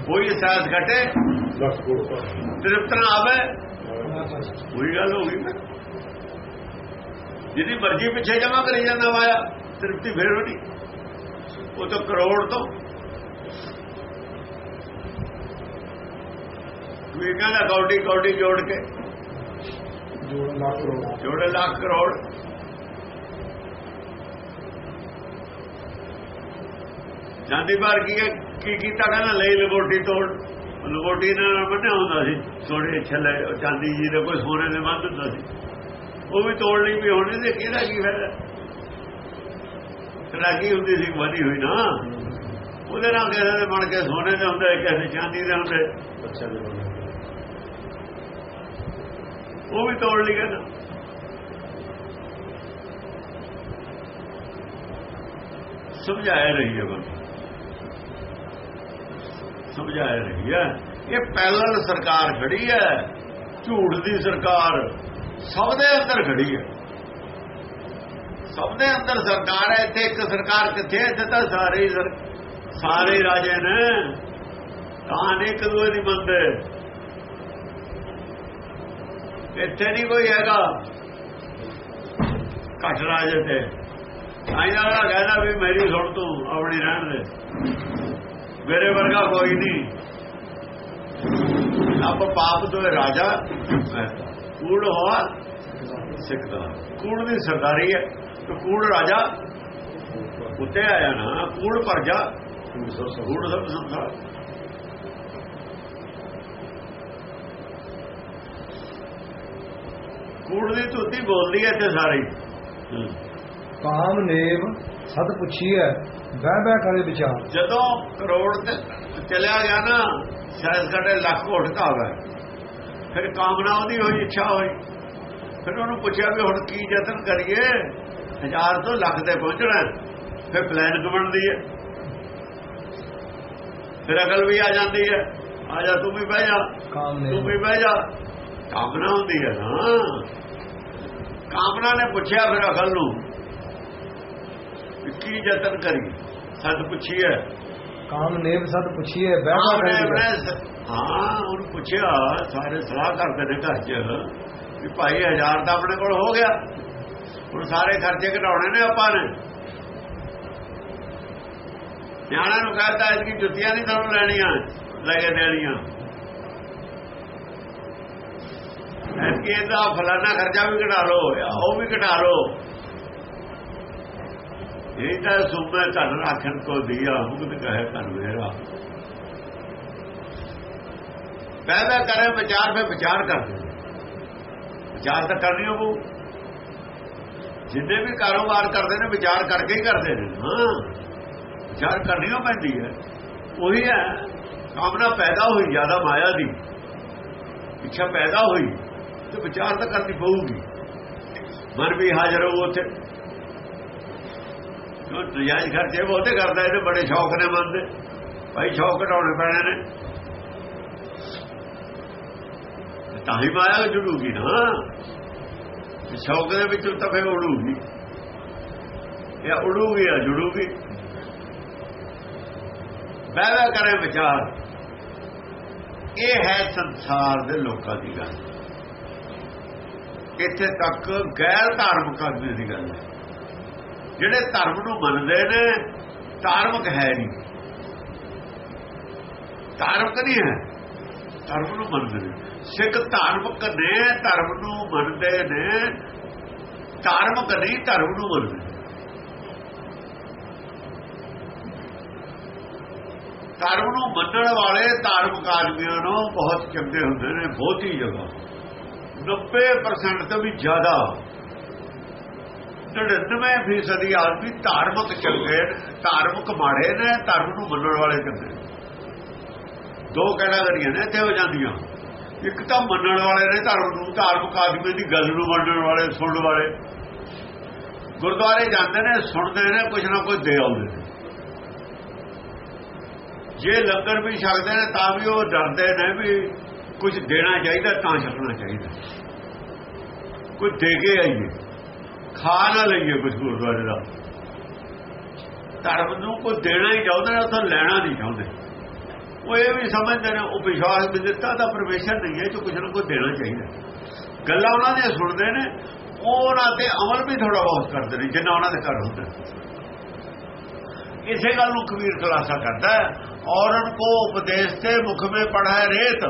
ਕੋਈ ਸਾਥ ਘਟੇ? ਤ੍ਰਿਪਤ ਨਾ ਆਵੇ। ਉਹੀ ਗੱਲ ਹੋ ਗਈ ਨਾ। ਜਿਹਦੀ ਮਰਜ਼ੀ ਪਿੱਛੇ ਜਮਾ ਕਰੀ ਜਾਂਦਾ ਮਾਇਆ ਤ੍ਰਿਪਤੀ ਫੇਰ ਹੋਣੀ ਉਹ ਤਾਂ ਕਰੋੜ ਤੋਂ। ਵੀ ਕਹਿੰਦਾ ਕੌਡੀ ਕੌਡੀ ਜੋੜ ਕੇ ਜੋੜ ਲੱਖ ਕਰੋੜ। ਜਾਂਦੀ ਵਾਰ ਕੀ ਕੀ ਕੀਤਾ ਕਹਿੰਦਾ? ਲਈ ਲਗੋਟੀ ਤੋੜ। ਲਗੋਟੀ ਨਾਲ ਬੰਨਿਆ ਹੁੰਦਾ ਸੀ। ਥੋੜੇ ਛੱਲੇ ਚਾਂਦੀ ਜੀ ਦੇ ਕੋਈ ਸੋਨੇ ਦੇ ਬੰਦ ਹੁੰਦਾ ਸੀ। ਉਹ ਵੀ ਤੋੜ ਲਈ ਵੀ ਹੋਣੀ ਤੇ ਕਿਹਦਾ ਕੀ ਫਾਇਦਾ? ਰਾਗੀ ਹੁੰਦੀ ਸੀ ਬਣੀ ਹੋਈ ਨਾ। ਉਹਦੇ ਨਾਲ ਕਿਸੇ ਦੇ ਬਣ ਕੇ ਸੋਨੇ ਦੇ ਹੁੰਦੇ, ਕਿਸੇ ਚਾਂਦੀ ਦੇ ਹੁੰਦੇ। ਅੱਛਾ ਉਹ ਵੀ ਤੋੜ ਲਈ ਕਹਿੰਦਾ। ਸਮਝਾਇਆ ਰਹੀ ਹੈ ਬੰਦੇ। ਸਮਝਾਇਆ ਰਹੀ ਹੈ। ਇਹ ਪੈਰਲਲ ਸਰਕਾਰ ਖੜੀ ਹੈ, ਝੂਠ ਦੀ ਸਰਕਾਰ ਸਭ ਦੇ ਅੰਦਰ ਖੜੀ ਹੈ। ਸਭ ਦੇ ਅੰਦਰ ਸਰਕਾਰ ਹੈ, ਇੱਥੇ ਇੱਕ ਸਰਕਾਰ ਕਿੱਥੇ ਹੈ? ਇੱਥੇ ਤਾਂ ਸਾਰੇ ਸਾਰੇ ਰਾਜੇ ਨੇ। ਤਾਂ ਨੇ ਇੱਕ ਦੂਏ ਦੀ ਮੰਨਦੇ। ਇੱਥੇ ਨਹੀਂ ਕੋਈ ਹੈਗਾ। ਘਟ ਰਾਜੇ ਤੇ ਆਇਨਾ ਵਾਲਾ ਕਹਿੰਦਾ ਵੀ ਮੇਰੀ ਸੁਣ ਤੂੰ, ਆਪਣੀ ਰਹਿਣ ਦੇ। ਮੇਰੇ ਵਰਗਾ ਕੋਈ ਨਹੀਂ। ਆਪ ਪਾਪ ਤੋਂ ਰਾਜਾ ਕੂੜ ਹੋਆ ਸਿੱਖਦਾ ਕੂੜ ਦੀ ਸਰਦਾਰੀ ਹੈ। ਤੇ ਕੂੜ ਰਾਜਾ ਉੱਤੇ ਆਇਆ ਨਾ, ਕੂੜ ਪਰ ਜਾ। ਕੂੜ ਸਭ ਸੰਸਾਰ। ਕੂੜ ਦੀ ਧੁੱਤੀ ਬੋਲਦੀ ਹੈ ਤੇ ਸਾਰੀ। ਕਾਮ ਨੇਮ ਸਦ ਪੁੱਛੀਐ ਬਹਿ ਬਹਿ ਕਰੇ ਵਿਚਾਰ। ਜਦੋਂ ਕਰੋੜ ਤੇ ਚਲਿਆ ਗਿਆ ਨਾ ਸ਼ਾਇਦ ਸਾਡੇ ਲੱਖ ਘੋਟ ਘਾਵਾ ਫਿਰ ਕਾਮਨਾ ਉਹਦੀ ਹੋਈ ਇੱਛਾ ਹੋਈ। ਫਿਰ ਉਹਨੂੰ ਪੁੱਛਿਆ ਵੀ ਹੁਣ ਕੀ ਯਤਨ ਕਰੀਏ? ਹਜ਼ਾਰ ਤੋਂ ਲੱਖ ਤੇ ਪਹੁੰਚਣਾ। ਫਿਰ ਪਲਾਨ ਬਣਦੀ ਹੈ। ਫਿਰ ਅਕਲ ਵੀ ਆ ਜਾਂਦੀ ਹੈ। ਆ ਜਾ ਤੂੰ ਵੀ ਬਹਿ ਜਾ। ਤੂੰ ਵੀ ਬਹਿ ਜਾ। ਕਾਮਨਾ ਹੁੰਦੀ ਹੈ ਨਾ। ਕਾਮਨਾ ਨੇ ਪੁੱਛਿਆ ਫਿਰ ਅਕਲ ਨੂੰ ਕੀ ਯਤਨ ਕਰੀ ਸੱਚ ਪੁੱਛੀਏ। ਕਾਮ ਨੇਮ ਸਦ ਪੁੱਛੀਐ ਬਹਿ ਬਹਿ ਆਪਨੇ ਕਰੇ ਹਾਂ। ਉਹਨੂੰ ਪੁੱਛਿਆ ਸਾਰੇ ਸਲਾਹ ਕਰਦੇ ਨੇ ਘਰ 'ਚ ਵੀ ਭਾਈ ਹਜ਼ਾਰ ਤਾਂ ਆਪਣੇ ਕੋਲ ਹੋ ਗਿਆ। ਹੁਣ ਸਾਰੇ ਖਰਚੇ ਘਟਾਉਣੇ ਨੇ ਆਪਾਂ ਨੇ। ਨਿਆਣਾ ਨੂੰ ਕਹਿੰਦਾ ਇਸ ਕੀ ਜੁੱਤੀਆਂ ਨਹੀਂ ਤੁਹਾਨੂੰ ਲੈਣੀਆਂ ਲੈ ਕੇ ਦੇਣੀਆਂ। ਐਸਕੀ ਇਹਦਾ ਫਲਾਣਾ ਖਰਚਾ ਵੀ ਘਟਾ ਲਓ, ਜਾਂ ਉਹ ਵੀ ਘਟਾ ਲਓ। ਇਹ ਤਾਂ ਸੁਮੇ ਧਨ ਰੱਖਣ ਕੋ ਦਿਆ ਮੁਕਤ ਕਹੇ ਧਨ ਮੇਰਾ। ਪੈਦਾ ਕਰੇ, ਵਿਚਾਰ ਫੇ ਵਿਚਾਰ ਕਰਦੇ ਵਿਚਾਰ ਤਾਂ ਕਰਨੀ ਹੋਊ। ਜਿੰਨੇ ਵੀ ਕਾਰੋਬਾਰ ਕਰਦੇ ਨੇ, ਵਿਚਾਰ ਕਰਕੇ ਹੀ ਕਰਦੇ ਨੇ। ਹਾਂ, ਵਿਚਾਰ ਕਰਨੀ ਓ ਪੈਂਦੀ ਹੈ। ਉਹੀ ਹੈ, ਕਾਮਨਾ ਪੈਦਾ ਹੋਈ, ਜ਼ਿਆਦਾ ਮਾਇਆ ਦੀ। ਇੱਛਾ ਪੈਦਾ ਹੋਈ। ਤੇ ਵਿਚਾਰ ਤਾਂ ਕਰਨੀ ਪਊਗੀ। ਮਨ ਵੀ ਹਾਜ਼ਰ ਹੋਊ ਉੱਥੇ। ਜੋ ਨਜਾਇਜ਼ ਖਰਚੇ ਬਹੁਤੇ ਕਰਦਾ ਇਹਦੇ ਬੜੇ ਸ਼ੌਕ ਨੇ ਮਨ ਦੇ। ਭਾਈ ਸ਼ੌਕ ਘਟਾਉਣੇ ਪੈਣੇ ਨੇ। ਤਾਂ ਹੀ ਮਾਇਆ ਜੁੜੂਗੀ ਨਾ। ਸ਼ੌਕ ਦੇ ਵਿੱਚ ਤਾਂ ਫੇਰ ਉੜੂਗੀ ਇਹ ਉੜੂਗੀ ਆ, ਜੁੜੂਗੀ। ਪੈਦਾ ਕਰੇ ਵਿਚਾਰ। ਇਹ ਹੈ ਸੰਸਾਰ ਦੇ ਲੋਕਾਂ ਦੀ ਗੱਲ। ਇੱਥੇ ਤੱਕ ਗੈਰ ਧਾਰਮਿਕ ਆਦਮੀ ਦੀ ਗੱਲ ਹੈ। ਜਿਹੜੇ ਧਰਮ ਨੂੰ ਮੰਨਦੇ ਨੇ, ਧਾਰਮਿਕ ਹੈ ਨਹੀਂ। ਧਾਰਮਿਕ ਨਹੀਂ ਹੈ, ਧਰਮ ਨੂੰ ਮੰਨਦੇ ਨੇ। ਸਿੱਖ ਧਾਰਮਿਕ ਨੇ, ਧਰਮ ਨੂੰ ਮੰਨਦੇ ਨੇ। ਧਾਰਮਿਕ ਨਹੀਂ, ਧਰਮ ਨੂੰ ਮੰਨਦੇ ਧਰਮ ਨੂੰ ਮੰਨਣ ਵਾਲੇ ਧਾਰਮਿਕ ਆਦਮੀਆਂ ਨੂੰ ਬਹੁਤ ਚੰਗੇ ਹੁੰਦੇ ਨੇ, ਬਹੁਤੀ ਜਗ੍ਹਾ। 90% ਤੋਂ ਵੀ ਜ਼ਿਆਦਾ। 99% ਆਦਮੀ ਧਾਰਮਿਕ ਚੰਗੇ ਧਾਰਮਿਕ ਮਾੜੇ ਨੇ, ਧਰਮ ਨੂੰ ਮੰਨਣ ਵਾਲੇ ਚੰਗੇ ਦੋ ਕੈਟਾਗਰੀਆਂ ਨੇ, ਇੱਥੇ ਹੋ ਜਾਂਦੀਆਂ। ਇੱਕ ਤਾਂ ਮੰਨਣ ਵਾਲੇ ਨੇ ਧਰਮ ਨੂੰ, ਧਾਰਮਿਕ ਆਦਮੀ ਦੀ ਗੱਲ ਨੂੰ ਮੰਨਣ ਵਾਲੇ, ਸੁਣਨ ਵਾਲੇ। ਗੁਰਦੁਆਰੇ ਜਾਂਦੇ ਨੇ, ਸੁਣਦੇ ਨੇ ਕੁਝ ਨਾ ਕੁਝ ਦੇ ਆਉਂਦੇ ਨੇ। ਜੇ ਲੰਗਰ ਵੀ ਛਕਦੇ ਨੇ, ਤਾਂ ਵੀ ਉਹ ਡਰਦੇ ਨੇ ਵੀ ਕੁਝ ਦੇਣਾ ਚਾਹੀਦਾ ਤਾਂ ਛਕਣਾ ਚਾਹੀਦਾ। ਕੁਝ ਦੇ ਕੇ ਆਈਏ, ਖਾ ਨਾ ਲਈਏ ਕੁਝ ਗੁਰਦੁਆਰੇ ਦਾ। ਧਰਮ ਨੂੰ ਕੋਈ ਦੇਣਾ ਹੀ ਚਾਹੁੰਦਾ ਨੇ ਉਥੋਂ ਲੈਣਾ ਨਹੀਂ ਚਾਹੁੰਦੇ। ਉਹ ਇਹ ਵੀ ਸਮਝਦੇ ਨੇ, ਉਹ ਵਿਸ਼ਵਾਸ ਵੀ ਦਿੱਤਾ ਤਾਂ ਪਰਮੇਸ਼ਰ ਨਹੀਂ ਹੈ ਜੋ ਕੁਝ ਨਾ ਕੋਈ ਦੇਣਾ ਚਾਹੀਦਾ। ਗੱਲਾਂ ਉਹਨਾਂ ਦੀਆਂ ਸੁਣਦੇ ਨੇ ਉਹਨਾਂ ਤੇ ਅਮਲ ਵੀ ਥੋੜਾ ਬਹੁਤ ਕਰਦੇ ਨੇ, ਜਿੰਨਾ ਉਹਨਾਂ ਦੇ ਘਰ ਹੁੰਦਾ। ਇਸੇ ਗੱਲ ਨੂੰ ਕਬੀਰ ਖਲਾਸਾ ਕਰਦਾ ਹੈ, ਔਰਨ ਕੋ ਉਪਦੇਸ਼ ਤੇ ਮੁਖ ਮੇ ਪੜਾਏ ਰੇਤ।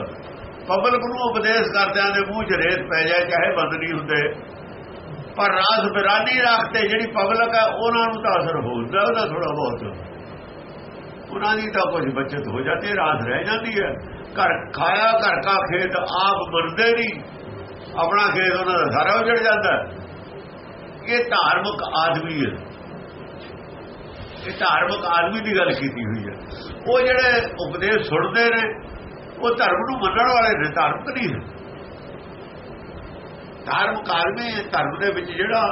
ਪਬਲਿਕ ਨੂੰ ਉਪਦੇਸ਼ ਕਰਦਿਆਂ ਦੇ ਮੂੰਹ 'ਚ ਰੇਤ ਪੈ ਜਾਏ, ਚਾਹੇ ਬੰਦ ਨਹੀਂ ਹੁੰਦੇ। ਪਰ ਰਾਸ ਬਿਰਾਨੀ ਰੱਖਦੇ ਜਿਹੜੀ ਪਬਲਿਕ ਹੈ ਉਹਨਾਂ ਨੂੰ ਤਾਂ ਅਸਰ ਹੁੰਦਾ ਉਹਦਾ ਥੋੜਾ ਬਹੁਤ। ਉਹਨਾਂ ਦੀ ਤਾਂ ਕੁਝ ਬਚਤ ਹੋ ਜਾਂਦੀ ਰਾਸ ਰਹਿ ਜਾਂਦੀ ਹੈ। ਘਰ ਖਾਇਆ, ਘਰ ਕਾ ਖੇਤ ਆਪ ਮਰਦੇ ਨਹੀਂ। ਆਪਣਾ ਖੇਤ ਉਹਨਾਂ ਦਾ ਸਾਰਾ ਉਜੜ ਜਾਂਦਾ। ਇਹ ਧਾਰਮਿਕ ਆਦਮੀ ਹੈ। ਇਹ ਧਾਰਮਿਕ ਆਦਮੀ ਦੀ ਗੱਲ ਕੀਤੀ ਹੋਈ ਹੈ। ਉਹ ਜਿਹੜੇ ਉਪਦੇਸ਼ ਸੁਣਦੇ ਨੇ ਉਹ ਧਰਮ ਨੂੰ ਮੰਨਣ ਵਾਲੇ ਨੇ ਧਾਰਮਿਕ ਨਹੀਂ ਹੈ। ਧਰਮ ਕਾਲਮੇ ਧਰਮ ਦੇ ਵਿੱਚ ਜਿਹੜਾ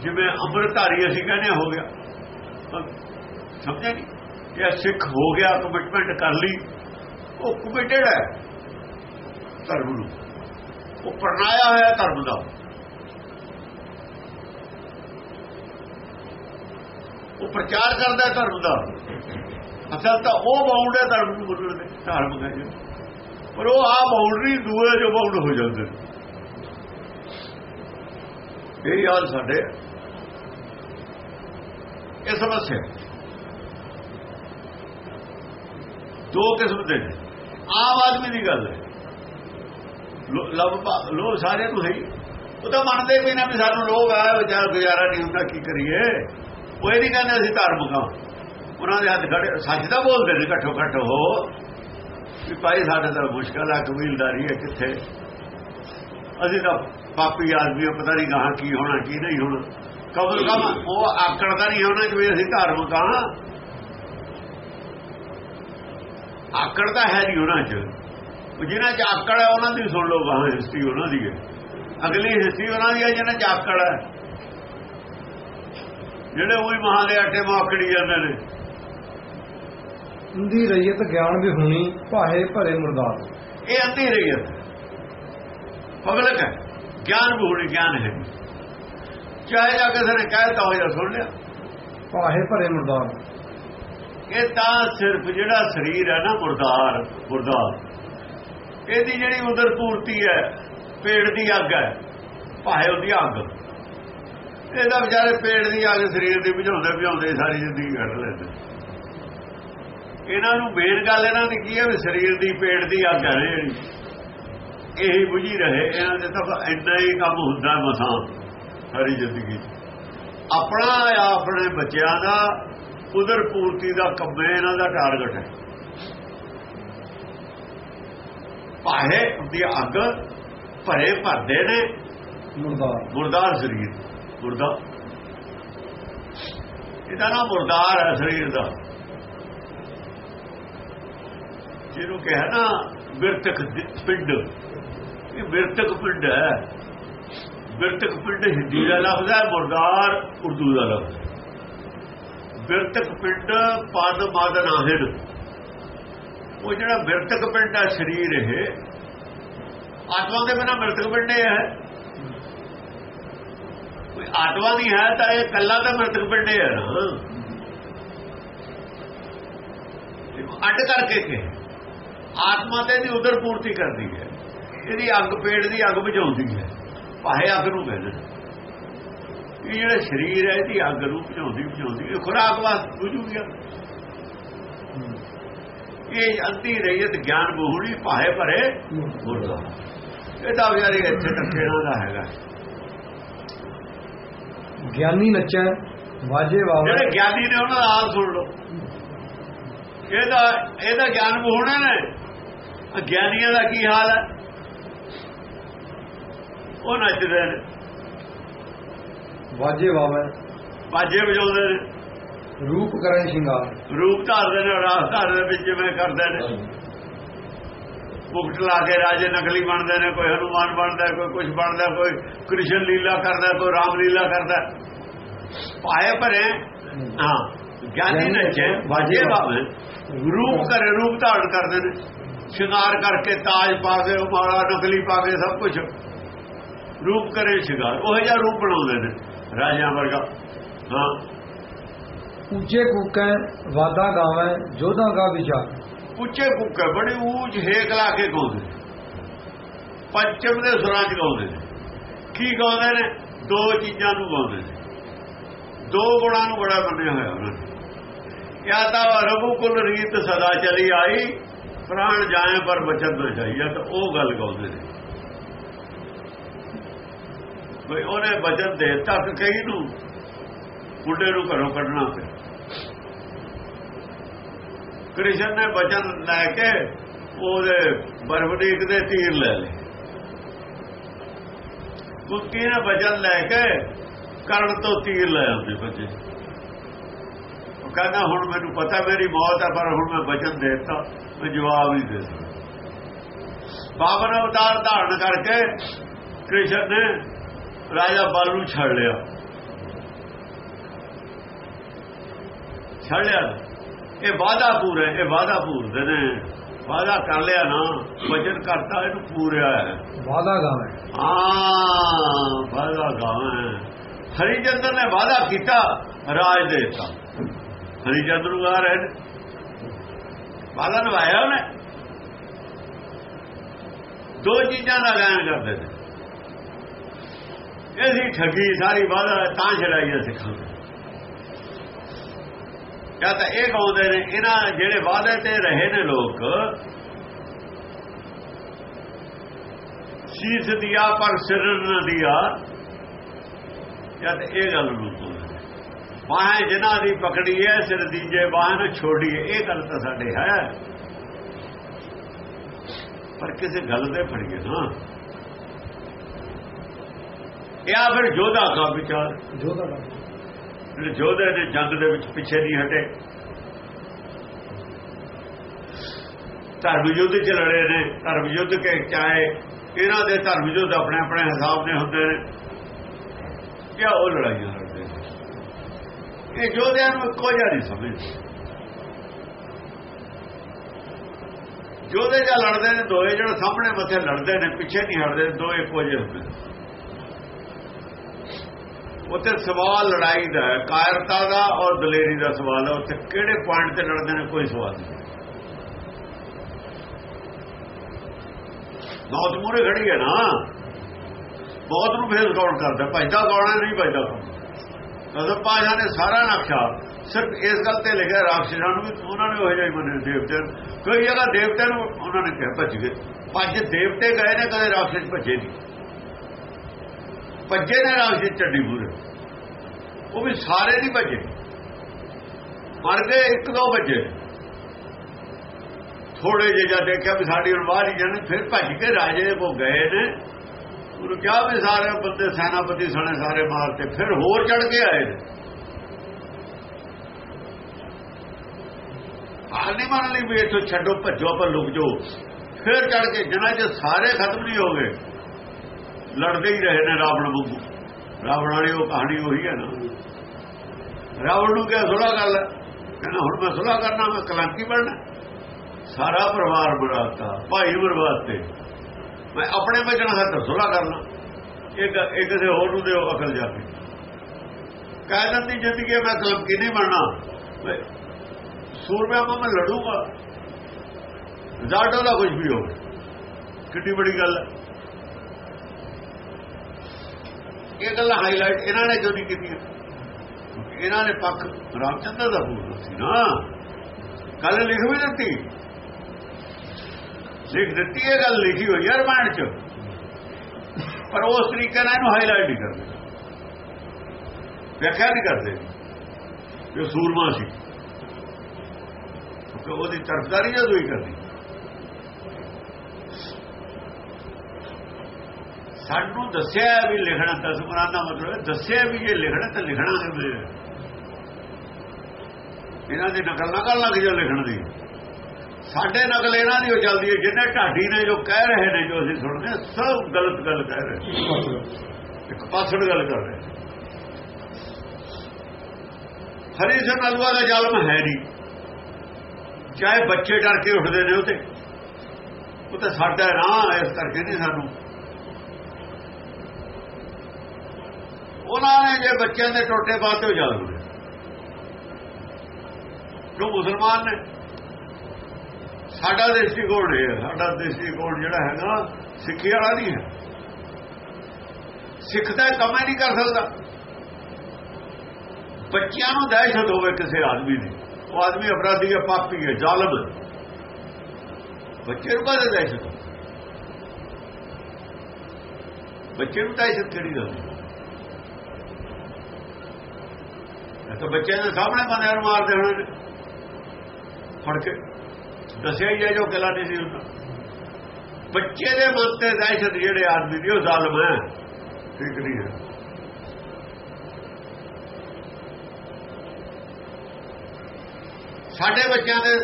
ਜਿਵੇਂ ਅੰਮ੍ਰਿਤਧਾਰੀ ਅਸੀਂ ਕਹਿੰਦੇ ਹੋ ਗਿਆ। ਸਮਝਿਆ ਨਹੀਂ? ਇਹ ਸਿੱਖ ਹੋ ਗਿਆ ਕਮਿਟਮੈਂਟ ਕਰ ਲਈ, ਉਹ ਕਮਿਟਡ ਹੈ ਧਰਮ ਨੂੰ। ਉਹ ਪਰਨਾਇਆ ਹੋਇਆ ਧਰਮ ਦਾ। ਉਹ ਪ੍ਰਚਾਰ ਕਰਦਾ ਧਰਮ ਦਾ। ਅਸਲ ਤਾਂ ਉਹ ਬਾਉਂਡ ਹੈ ਧਰਮ ਨੂੰ ਬੋਲਣ ਦੇ ਧਰਮ ਹੈ ਪਰ ਉਹ ਆ ਬਾਉਂਡਰੀ ਦੂਏ ਜੋ ਬਾਉਂਡ ਹੋ ਜਾਂਦੇ। ਨੇ ਇਹ ਯਾਦ ਸਾਡੇ। ਇਹ ਸਮੱਸਿਆ ਦੋ ਕਿਸਮ ਦੇ ਨੇ। ਆਮ ਆਦਮੀ ਦੀ ਗੱਲ ਹੈ। ਲਵ ਲੋਭ ਸਾਰਿਆਂ ਨੂੰ ਹੈ ਉਹ ਤਾਂ ਮੰਨਦੇ ਵੀ ਨਾ ਵੀ ਸਾਨੂੰ ਲੋਭ ਹੈ ਵਿਚਾਰ ਗੁਜ਼ਾਰਾ ਨਹੀਂ ਹੁੰਦਾ, ਕੀ ਕਰੀਏ। ਉਹ ਇਹ ਨਹੀਂ ਕਹਿੰਦੇ ਅਸੀਂ ਧਾਰਮਿਕ ਹਾਂ। ਉਹਨਾਂ ਦੇ ਹੱਥ ਖੜੇ, ਸੱਚ ਦਾ ਬੋਲਦੇ ਨੇ, ਘੱਟੋ ਘੱਟ ਹੋ ਵੀ ਭਾਈ ਸਾਡੇ ਤਾਂ ਮੁਸ਼ਕਲ ਆ, ਕਬੀਲਦਾਰੀ ਹੈ ਕਿੱਥੇ? ਅਸੀਂ ਤਾਂ ਪਾਪੀ ਆਦਮੀ ਪਤਾ ਨਹੀਂ ਗਾਹਾਂ ਕੀ ਹੋਣਾ, ਕੀ ਨਹੀਂ ਹੋਣਾ। ਕਬਰ ਕਮ ਉਹ ਆਕੜ ਆਕੜਦਾ ਨਹੀਂ ਹੋਣਾ ਜਿਵੇਂ ਅਸੀਂ ਧਾਰਮਿਕ ਹਾਂ ਆਕੜਦਾ ਹੈ ਨਹੀਂ ਉਹਨਾਂ 'ਚ। ਜਿਹਨਾਂ 'ਚ ਆਕੜ ਹੈ, ਉਹਨਾਂ ਦੀ ਸੁਣ ਲਓ ਗਾਹਾਂ ਹਿਸਟਰੀ ਉਹਨਾਂ ਦੀ ਹੈ। ਅਗਲੀ ਹਿਸਟਰੀ ਉਹਨਾਂ ਦੀ ਹੈ ਜਿਹਨਾਂ 'ਚ ਆਕੜ ਹੈ। ਜਿਹੜੇ ਉਹੀ ਮਹਾਂ ਦੇ ਆਟੇ ਮੋਕੜੀ ਜਾਂਦੇ ਨੇ। ਅੰਦੀ ਰਈਅਤ ਗਿਆਨ ਵੀ ਹੋਣੀ ਭਾਏ ਭਰੇ ਮੁਰਦਾਰ ਇਹ ਅੰਧੀ ਰਹੀ ਹੈ ਪਬਲਿਕ ਹੈ ਗਿਆਨ ਵੀ ਹੋਣੀ ਗਿਆਨ ਹੈ। ਚਾਹੇ ਜਾ ਕੇ ਸਰੇ ਕਹਿਤਾ ਹੋ ਜਾਂ ਸੁਣ ਲਿਆ। ਭਾਏ ਭਰੇ ਮੁਰਦਾਰ ਇਹ ਤਾਂ ਸਿਰਫ ਜਿਹੜਾ ਸਰੀਰ ਹੈ ਨਾ ਮੁਰਦਾਰ ਮੁਰਦਾਰ। ਇਹਦੀ ਜਿਹੜੀ ਉਦਰ ਪੂਰਤੀ ਹੈ ਪੇੜ ਦੀ ਅੱਗ ਹੈ ਭਾਏ ਉਹਦੀ ਅੱਗ। ਇਹਦਾ ਵਿਚਾਰੇ ਪੇੜ ਦੀ ਅੱਗ ਸਰੀਰ ਦੀ ਬੁਝਾਉਂਦੇ ਬੁਝਾਉਂਦੇ ਸਾਰੀ ਜ਼ਿੰਦਗੀ ਕੱਢ ਲੈਂਦੇ। ਇਹਨਾਂ ਨੂੰ ਮੇਨ ਗੱਲ ਇਹਨਾਂ ਦੀ ਕੀ ਹੈ ਵੀ ਸਰੀਰ ਦੀ ਪੇੜ ਦੀ ਅੱਗ ਹੈ ਜਿਹੜੀ ਇਹੀ ਬੁਝੀ ਰਹੇ ਇਹਨਾਂ ਦੇ ਤਾਂ ਇੰਨਾ ਹੀ ਕੰਮ ਹੁੰਦਾ ਮਸਾਂ ਸਾਰੀ ਜ਼ਿੰਦਗੀ ਆਪਣਾ ਆਪਣੇ ਬੱਚਿਆਂ ਦਾ ਉਦਰ ਪੂਰਤੀ ਦਾ ਕੰਮ ਇਹਨਾਂ ਦਾ ਟਾਰਗੇਟ ਹੈ। ਪਾਹੇ ਦੀ ਅੱਗ ਭਰੇ ਭਰਦੇ ਨੇ ਮੁਰਦਾਰ ਮੁਰਦਾਰ ਸਰੀਰ ਮੁਰਦਾ ਇਹਦਾ ਨਾਮ ਮੁਰਦਾਰ ਹੈ ਸਰੀਰ ਦਾ। ਜਿਹਨੂੰ ਕਿਹਾ ਨਾ ਵਿਰਤਕ ਪਿੰਡ। ਇਹ ਵਿਰਤਕ ਪਿੰਡ ਹੈ। ਵਿਰਤਕ ਪਿੰਡ ਹਿੰਦੀ ਦਾ ਲਫ਼ਜ਼ ਹੈ, ਮੁਰਦਾਰ ਉਰਦੂ ਦਾ ਲਫ਼ਜ਼ ਵਿਰਤਕ ਪਿੰਡ ਪਦ ਮਦ ਨਾਹਿਰ ਉਹ ਜਿਹੜਾ ਵਿਰਤਕ ਪਿੰਡ ਹੈ, ਸਰੀਰ ਇਹ, ਆਤਮਾ ਦੇ ਬਿਨਾ ਮਿਰਤਕ ਪਿੰਡ ਇਹ ਹੈ। ਕੋਈ ਆਤਮਾ ਨਹੀਂ ਹੈ ਤਾਂ ਇਹ ਕੱਲਾ ਤਾਂ ਮਿਰਤਕ ਪਿੰਡ ਹੈ ਨਾ। ਅੱਡ ਕਰਕੇ ਕਿ ਆਤਮਾ ਤੇ ਦੀ ਉਦਰ ਪੂਰਤੀ ਕਰਦੀ ਹੈ। ਇਹਦੀ ਅੱਗ ਪੇੜ ਦੀ ਅੱਗ ਬੁਝਾਉਂਦੀ ਹੈ। ਪਾਹੇ ਅੱਗ ਨੂੰ ਕਹਿੰਦੇ। ਇਹ ਜਿਹੜਾ ਸਰੀਰ ਹੈ ਇਹਦੀ ਅੱਗ ਨੂੰ ਭਜਾਉਂਦੀ ਭਜਾਉਂਦੀ ਇਹ ਖੁਰਾਕ ਵਾਸਤੇ ਬੁਝੂਗੀ। ਇਹ ਅੰਤੀ ਰਹੀਤ ਗਿਆਨ ਬਹੂੜੀ ਪਾਹੇ ਭਰੇ ਮੁਰਦਾ ਇਹਦਾ ਵਿਚਾਰੀ ਇੱਥੇ ਟੱਕੇਣਾ ਦਾ ਹੈਗਾ। ਗਿਆਨੀ ਨੱਚੈ ਵਾਜੇ ਵਾਵੇ। ਜਿਹੜੇ ਗਿਆਨੀ ਨੇ ਉਹਨਾਂ ਦਾ ਹਾਲ ਸੁਣ ਲਓ। ਇਹਦਾ ਇਹਦਾ ਗਿਆਨ ਬਹੂਣਾ ਨੇ। ਆਹ ਗਿਆਨੀਆਂ ਦਾ ਕੀ ਹਾਲ ਹੈ? ਉਹ ਨੱਚਦੇ ਨੇ। ਵਾਜੇ ਵਾਵੇ। ਬਾਜੇ ਵਜਾਉਂਦੇ ਨੇ। ਰੂਪ ਕਰਨ ਸ਼ਿੰਗਾਰ। ਰੂਪ ਧਾਰਦੇ ਨੇ ਰਾਸ ਧਾਰਦੇ ਵਿੱਚ ਜਿਵੇਂ ਕਰਦੇ ਨੇ। ਮੁਕਟ ਲਾ ਕੇ ਰਾਜੇ ਨਕਲੀ ਬਣਦੇ ਨੇ ਕੋਈ ਹਨੂਮਾਨ ਬਣਦਾ ਕੋਈ ਕੁਝ ਬਣਦਾ ਕੋਈ ਕ੍ਰਿਸ਼ਨ ਲੀਲਾ ਕਰਦਾ ਕੋਈ ਰਾਮ ਲੀਲਾ ਕਰਦਾ। ਪਾਏ ਭਰੇ। ਹਾਂ। ਗਿਆਨੀ ਨੱਚੇ ਵਾਜੇ ਬਾਵੇ ਰੂਪ ਕਰੇ ਰੂਪ ਧਾਰਨ ਕਰਦੇ ਨੇ। ਸ਼ਿੰਗਾਰ ਕਰਕੇ ਤਾਜ ਪਾ ਕੇ ਮਾਲਾ ਨਕਲੀ ਪਾ ਕੇ ਸਭ ਕੁਝ ਰੂਪ ਕਰੇ ਸ਼ਿੰਗਾਰ। ਉਹ ਜਿਹਾ ਰੂਪ ਬਣਾਉਂਦੇ ਨੇ ਰਾਜਿਆਂ ਵਰਗਾ। ਹਾਂ। ਉੱਚੇ ਕੂਕੈ ਵਾਦਾ ਗਾਵੇ ਜੋਧਾ ਕਾ ਵਿਚਾਰ ਉੱਚੇ ਕੁੱਕੇ ਬੜੀ ਊਚ ਹੇਕ ਲਾ ਕੇ ਗਾਉਂਦੇ। ਪੰਚਮ ਦੇ ਸੁਰਾਂ ਚ ਗਾਉਂਦੇ ਨੇ। ਕੀ ਗਾਉਂਦੇ ਨੇ? ਦੋ ਚੀਜ਼ਾਂ ਨੂੰ ਗਾਉਂਦੇ ਨੇ। ਦੋ ਗੁਣਾਂ ਨੂੰ ਬੜਾ ਮੰਨਿਆ ਹੋਇਆ ਉਹਨਾਂ ਨੇ। ਕਿਆ ਤਾਂ ਰਘੁਕੁਲ ਰੀਤ ਸਦਾ ਚਲੀ ਆਈ ਪ੍ਰਾਣ ਜਾਏ ਪਰ ਬਚਨ ਨਾ ਜਾਈਏ, ਤਾਂ ਉਹ ਗੱਲ ਗਾਉਂਦੇ ਨੇ। ਕੋਈ ਉਹਨੇ ਬਚਨ ਦੇ ਤੱਕ ਕਈ ਨੂੰ ਮੁੰਡੇ ਨੂੰ ਘਰੋਂ ਕੱਢਣਾ ਪਿਆ ਕ੍ਰਿਸ਼ਨ ਨੇ ਬਚਨ ਲੈ ਕੇ ਉਹਦੇ ਬਰਬਰੀਕ ਦੇ ਤੀਰ ਲੈ ਲਏ। ਕੁੱਤੀ ਨੇ ਬਚਨ ਲੈ ਕੇ ਕਰਨ ਤੋਂ ਤੀਰ ਲੈ ਆਉਂਦੇ ਬੱਚੇ। ਉਹ ਕਹਿੰਦਾ, ਹੁਣ ਮੈਨੂੰ ਪਤਾ ਮੇਰੀ ਮੌਤ ਹੈ ਪਰ ਹੁਣ ਮੈਂ ਬਚਨ ਦੇਤਾ। ਮੈਂ ਜਵਾਬ ਨਹੀਂ ਦੇ ਸਕਦਾ ਬਾਬਰ ਅਵਤਾਰ ਧਾਰਨ ਕਰਕੇ ਕ੍ਰਿਸ਼ਨ ਨੇ ਰਾਜਾ ਬਲ ਨੂੰ ਛੱਡ ਲਿਆ। ਛੱਡ ਲਿਆ। ਇਹ ਵਾਦਾ ਪੂਰਾ ਇਹ ਵਾਦਾ ਪੂਰਦੇ ਨੇ। ਵਾਦਾ ਕਰ ਲਿਆ ਨਾ ਵਚਨ ਕਰਤਾ ਇਹਨੂੰ ਪੂਰਿਆ ਹੈ। ਵਾਦਾ ਗਾਵੇ। ਹਾਂ ਵਾਦਾ ਗਾਵੇਂ ਹਰੀਚੰਦਰ ਨੇ ਵਾਦਾ ਕੀਤਾ ਰਾਜ ਦੇਤਾ। ਹਰੀਚੰਦਰ ਨੂੰ ਆ ਰਹੇ ਨੇ ਵਾਦਾ ਨਿਭਾਇਆ ਉਹਨੇ। ਦੋ ਚੀਜ਼ਾਂ ਦਾ ਗਾਇਨ ਕਰਦੇ ਨੇ ਇਹ ਠੱਗੀ, ਸਾਰੀ ਵਾਦਾ ਤਾਂ ਛੜਾਈਆਂ ਸਿੱਖਾਂ ਨੇ ਜਾਂ ਤਾਂ ਇਹ ਗਾਉਂਦੇ ਨੇ, ਇਹਨਾਂ ਜਿਹੜੇ ਵਾਅਦੇ ਤੇ ਰਹੇ ਨੇ ਲੋਕ, ਸੀਸ ਦਿਆ ਪਰ ਸਿਰ ਨ ਦਿਆ, ਜਾਂ ਤਾਂ ਇਹ ਗੱਲ ਨੂੰ ਬਾਹਾਂ ਜਿਨ੍ਹਾਂ ਦੀ ਪਕੜੀ ਹੈ ਸਿਰ ਦੀਜੇ ਬਾਹਾਂ ਨੂੰ ਛੋੜੀਏ ਇਹ ਗੱਲ ਤਾਂ ਸਾਡੇ ਹੈ। ਪਰ ਕਿਸੇ ਗੱਲ ਤੇ ਫੜੀਏ ਨਾ। ਇਹ ਫਿਰ ਜੋਧਾ ਦਾ ਵਿਚਾਰ। ਜੋਧਾ ਗਾਵੇ ਜਿਹੜੇ ਯੋਧੇ ਨੇ ਜੰਗ ਦੇ ਵਿੱਚ ਪਿੱਛੇ ਨਹੀਂ ਹਟੇ। ਧਰਮ ਯੁੱਧ ਚ ਲੜੇ ਨੇ। ਧਰਮ ਯੁੱਧ ਕੇ ਚਾਹੇ ਇਹਨਾਂ ਦੇ ਧਰਮ ਯੁੱਧ ਆਪਣੇ ਆਪਣੇ ਹਿਸਾਬ ਦੇ ਹੁੰਦੇ ਨੇ। ਕਿਆ ਉਹ ਲੜਾਈਆਂ ਇਹ ਯੋਧਿਆਂ ਨੂੰ ਇੱਕੋ ਜਿਹਾ ਨਹੀਂ ਸਮਝਦੇ। ਯੋਧੇ ਜਾਂ ਲੜਦੇ ਨੇ ਦੋਏ ਜਿਹੜੇ ਸਾਹਮਣੇ ਮੱਥੇ ਲੜਦੇ ਨੇ, ਪਿੱਛੇ ਨਹੀਂ ਹਟਦੇ ਦੋ ਇੱਕੋ ਜਿਹੇ ਹੁੰਦੇ ਨੇ। ਉੱਥੇ ਸਵਾਲ ਲੜਾਈ ਦਾ ਹੈ, ਕਾਇਰਤਾ ਦਾ ਔਰ ਦਲੇਰੀ ਦਾ ਸਵਾਲ ਹੈ। ਉੱਥੇ ਕਿਹੜੇ ਪੁਆਇੰਟ ਤੇ ਲੜਦੇ ਨੇ, ਕੋਈ ਸਵਾਲ ਨਹੀਂ। ਮੌਤ ਮੂਰੇ ਖੜੀ ਹੈ ਨਾ। ਮੌਤ ਨੂੰ ਫੇਰ ਕੌਣ ਕਰਦਾ। ਭਜਦਾ ਕੌਣ ਹੈ ਨਹੀਂ, ਭਜਦਾ ਕੌਣ ਨਜ਼ਰ ਪਾਸ਼ਾ ਨੇ ਸਾਰਾ ਨਕਸ਼ਾ ਸਿਰਫ ਇਸ ਗੱਲ ਤੇ ਲਿਖਿਆ ਰਾਖਸ਼ਾਂ ਨੂੰ ਵੀ ਉਹਨਾਂ ਨੇ ਉਹ ਜਿਹਾ ਹੀ ਮੰਨੇ ਦੇਵਤੇ ਨੂੰ। ਕੋਈ ਜਗ੍ਹਾ ਦੇਵਤੇ ਨੂੰ ਉਹਨਾਂ ਨੇ ਕਿਹਾ ਭੱਜ ਗਏ। ਭੱਜ ਦੇਵਤੇ ਗਏ ਨੇ, ਕਦੇ ਰਾਖਸ਼ ਭੱਜੇ ਨਹੀਂ। ਭੱਜੇ ਨੇ ਰਾਖਸ਼ ਚੱਡੀ ਪੂਰੇ ਉਹ ਵੀ ਸਾਰੇ ਨਹੀਂ ਭੱਜੇ। ਮਰ ਗਏ, ਇੱਕ ਦੋ ਭੱਜੇ। ਥੋੜੇ ਜਿਹੇ ਦੇਖਿਆ ਵੀ ਸਾਡੀ ਹੁਣ ਬਾਹਰ ਹੀ ਜਾਣੇ, ਫਿਰ ਭੱਜ ਕੇ ਰਾਜੇ ਕੋ ਗਏ ਨੇ। ਉਹਨੂੰ ਕਿਹਾ ਵੀ ਸਾਰੇ ਬੰਦੇ ਸੈਨਾਪਤੀ ਸਣੇ ਸਾਰੇ ਮਾਰਤੇ ਫਿਰ ਹੋਰ ਚੜ ਕੇ ਆਏ। ਨੇ ਹਾਲ ਨਹੀਂ ਮੰਨ ਲਈ ਵੀ ਇੱਥੋਂ ਛੱਡੋ, ਭੱਜੋ ਪਰ ਲੁਕ ਜਾਓ। ਫਿਰ ਚੜ ਕੇ ਜਿਨ੍ਹਾਂ ਚ ਸਾਰੇ ਖਤਮ ਨਹੀਂ ਹੋ ਗਏ, ਲੜਦੇ ਹੀ ਰਹੇ ਨੇ ਰਾਵਣ ਵਾਂਗੂ। ਰਾਵਣ ਵਾਲੀ ਉਹ ਕਹਾਣੀ ਉਹੀ ਹੈ ਨਾ। ਰਾਵਣ ਨੂੰ ਕਿਹਾ ਸੁਲਾ ਗੱਲ ਕਹਿੰਦਾ, ਹੁਣ ਮੈਂ ਸੁਲਾ ਕਰਨਾ, ਮੈਂ ਕਲੰਕੀ ਬਣਨਾ। ਸਾਰਾ ਪਰਿਵਾਰ ਬਰਾਤਾ ਭਾਈ ਬਰਬਾਦ ਤੇ ਮੈਂ ਆਪਣੇ ਬਚਨ ਖਾਤਰ ਸੁਲਾ ਕਰਨਾ। ਇੱਕ ਇੱਕ ਕਿਸੇ ਹੋਰ ਨੂੰ ਦਿਓ ਅਕਲ ਜਾ ਕੇ। ਕਾਇਦਤ ਦੀ ਜ਼ਿੰਦਗੀ ਮੈਂ ਕਲੰਕੀ ਨਹੀਂ ਬਣਨਾ? ਸੂਰਮਿਆਂ ਨਾਲ ਮੈਂ ਲੜੂਗਾ। ਰਿਜ਼ਲਟ ਉਹਦਾ ਕੁਝ ਵੀ ਹੋਵੇ। ਕਿੰਨੀ ਬੜੀ ਗੱਲ ਹੈ। ਇਹ ਗੱਲਾਂ ਹਾਈਲਾਈਟ ਇਹਨਾਂ ਨੇ ਕਿਉਂ ਨਹੀਂ ਕੀਤੀਆਂ? ਇਹਨਾਂ ਨੇ ਪੱਖ ਰਾਮਚੰਦਰ ਦਾ ਪੂਰਨਾ ਸੀ ਨਾ। ਗੱਲ ਲਿਖ ਵੀ ਦਿੱਤੀ। ਲਿਖ ਦਿੱਤੀ, ਇਹ ਗੱਲ ਲਿਖੀ ਹੋਈ ਹੈ ਰਮਾਇਣ ਚ। ਪਰ ਉਸ ਤਰੀਕੇ ਨਾਲ ਇਹਨੂੰ ਹਾਈਲਾਈਟ ਨਹੀਂ ਕਰਦੇ। ਵਿਆਖਿਆ ਨਹੀਂ ਕਰਦੇ। ਜੋ ਸੂਰਮਾ ਸੀ। ਕਿਉਂਕਿ ਉਹਦੀ ਤਰਫਦਾਰੀ ਜਦੋਂ ਹੀ ਕਰਦੀ ਸਾਨੂੰ ਦੱਸਿਆ ਵੀ ਲਿਖਣਾ ਦਸਮਰਾਂ ਦਾ ਮਤਲਬ ਹੈ। ਦੱਸਿਆ ਵੀ ਜੇ ਲਿਖਣਾ ਤਾਂ ਲਿਖਣਾ ਕਿਵੇਂ ਇਹਨਾਂ ਦੀ ਨਕਲ ਨਾ ਕਰਨ ਲੱਗ ਜਾ ਲਿਖਣ ਦੀ। ਸਾਡੇ ਨਕਲ ਇਹਨਾਂ ਦੀ ਉਹ ਚੱਲਦੀ ਹੈ ਜਿੰਨੇ ਢਾਡੀ ਨੇ ਜੋ ਕਹਿ ਰਹੇ ਨੇ ਜੋ ਅਸੀਂ ਸੁਣਦੇ ਹਾਂ, ਸਭ ਗਲਤ ਗੱਲ ਕਹਿ ਰਹੇ ਇੱਕ ਪਾਸੜ ਗੱਲ ਕਰ ਰਹੇ ਹਰੀ ਸਿੰਘ ਅਲਵਾ ਦਾ ਜ਼ਾਲਮ ਹੈ ਨਹੀਂ। ਚਾਹੇ ਬੱਚੇ ਡਰ ਕੇ ਉੱਠਦੇ ਨੇ ਉਤੇ ਉਹ ਤਾਂ ਸਾਡਾ ਰਾਹ ਇਸ ਕਰਕੇ ਨਹੀਂ ਸਾਨੂੰ। ਉਹਨਾਂ ਨੇ ਜੇ ਬੱਚਿਆਂ ਦੇ ਟੋਟੇ ਬਾਤੇ ਹੋ ਜਾਂਦੇ ਜੋ ਮੁਸਲਮਾਨ ਨੇ ਸਾਡਾ ਦ੍ਰਿਸ਼ਟੀਕੋਣ ਹੈ, ਸਾਡਾ ਦ੍ਰਿਸ਼ਟੀਕੋਣ ਜਿਹੜਾ ਹੈਗਾ ਸਿੱਖੀ ਵਾਲਾ ਨਹੀਂ ਹੈ। ਸਿੱਖ ਦਾ ਕੰਮ ਨਹੀਂ ਕਰ ਸਕਦਾ। ਬੱਚਿਆਂ ਨੂੰ ਦਹਿਸ਼ਤ ਹੋਵੇ ਕਿਸੇ ਆਦਮੀ ਦੀ। ਉਹ ਆਦਮੀ ਅਪਰਾਧੀ ਹੈ, ਪਾਪੀ ਹੈ, ਜ਼ਾਲਮ ਹੈ। ਬੱਚੇ ਨੂੰ ਕਾਹਦੇ ਦਹਿਸ਼ਤ ਬੱਚੇ ਨੂੰ ਦਹਿਸ਼ਤ ਕਿਹੜੀ ਗੱਲ ਹੈ ਤਾਂ ਬੱਚਿਆਂ ਦੇ ਸਾਹਮਣੇ ਬੰਦਿਆਂ ਨੂੰ ਮਾਰਦੇ ਹੋਣੇ ਫੜ ਕੇ ਦੱਸਿਆ ਹੀ ਹੈ ਜੋ ਕਿਲਾ ਨਹੀਂ ਸੀ ਹੁੰਦਾ ਬੱਚੇ ਦੇ ਮਨ ਤੇ ਦਹਿਸ਼ਤ ਜਿਹੜੇ ਆਦਮੀ ਦੀ ਉਹ ਜ਼ਾਲਮ ਹੈ। ਠੀਕ ਨਹੀਂ ਹੈ। ਸਾਡੇ ਬੱਚਿਆਂ ਦੇ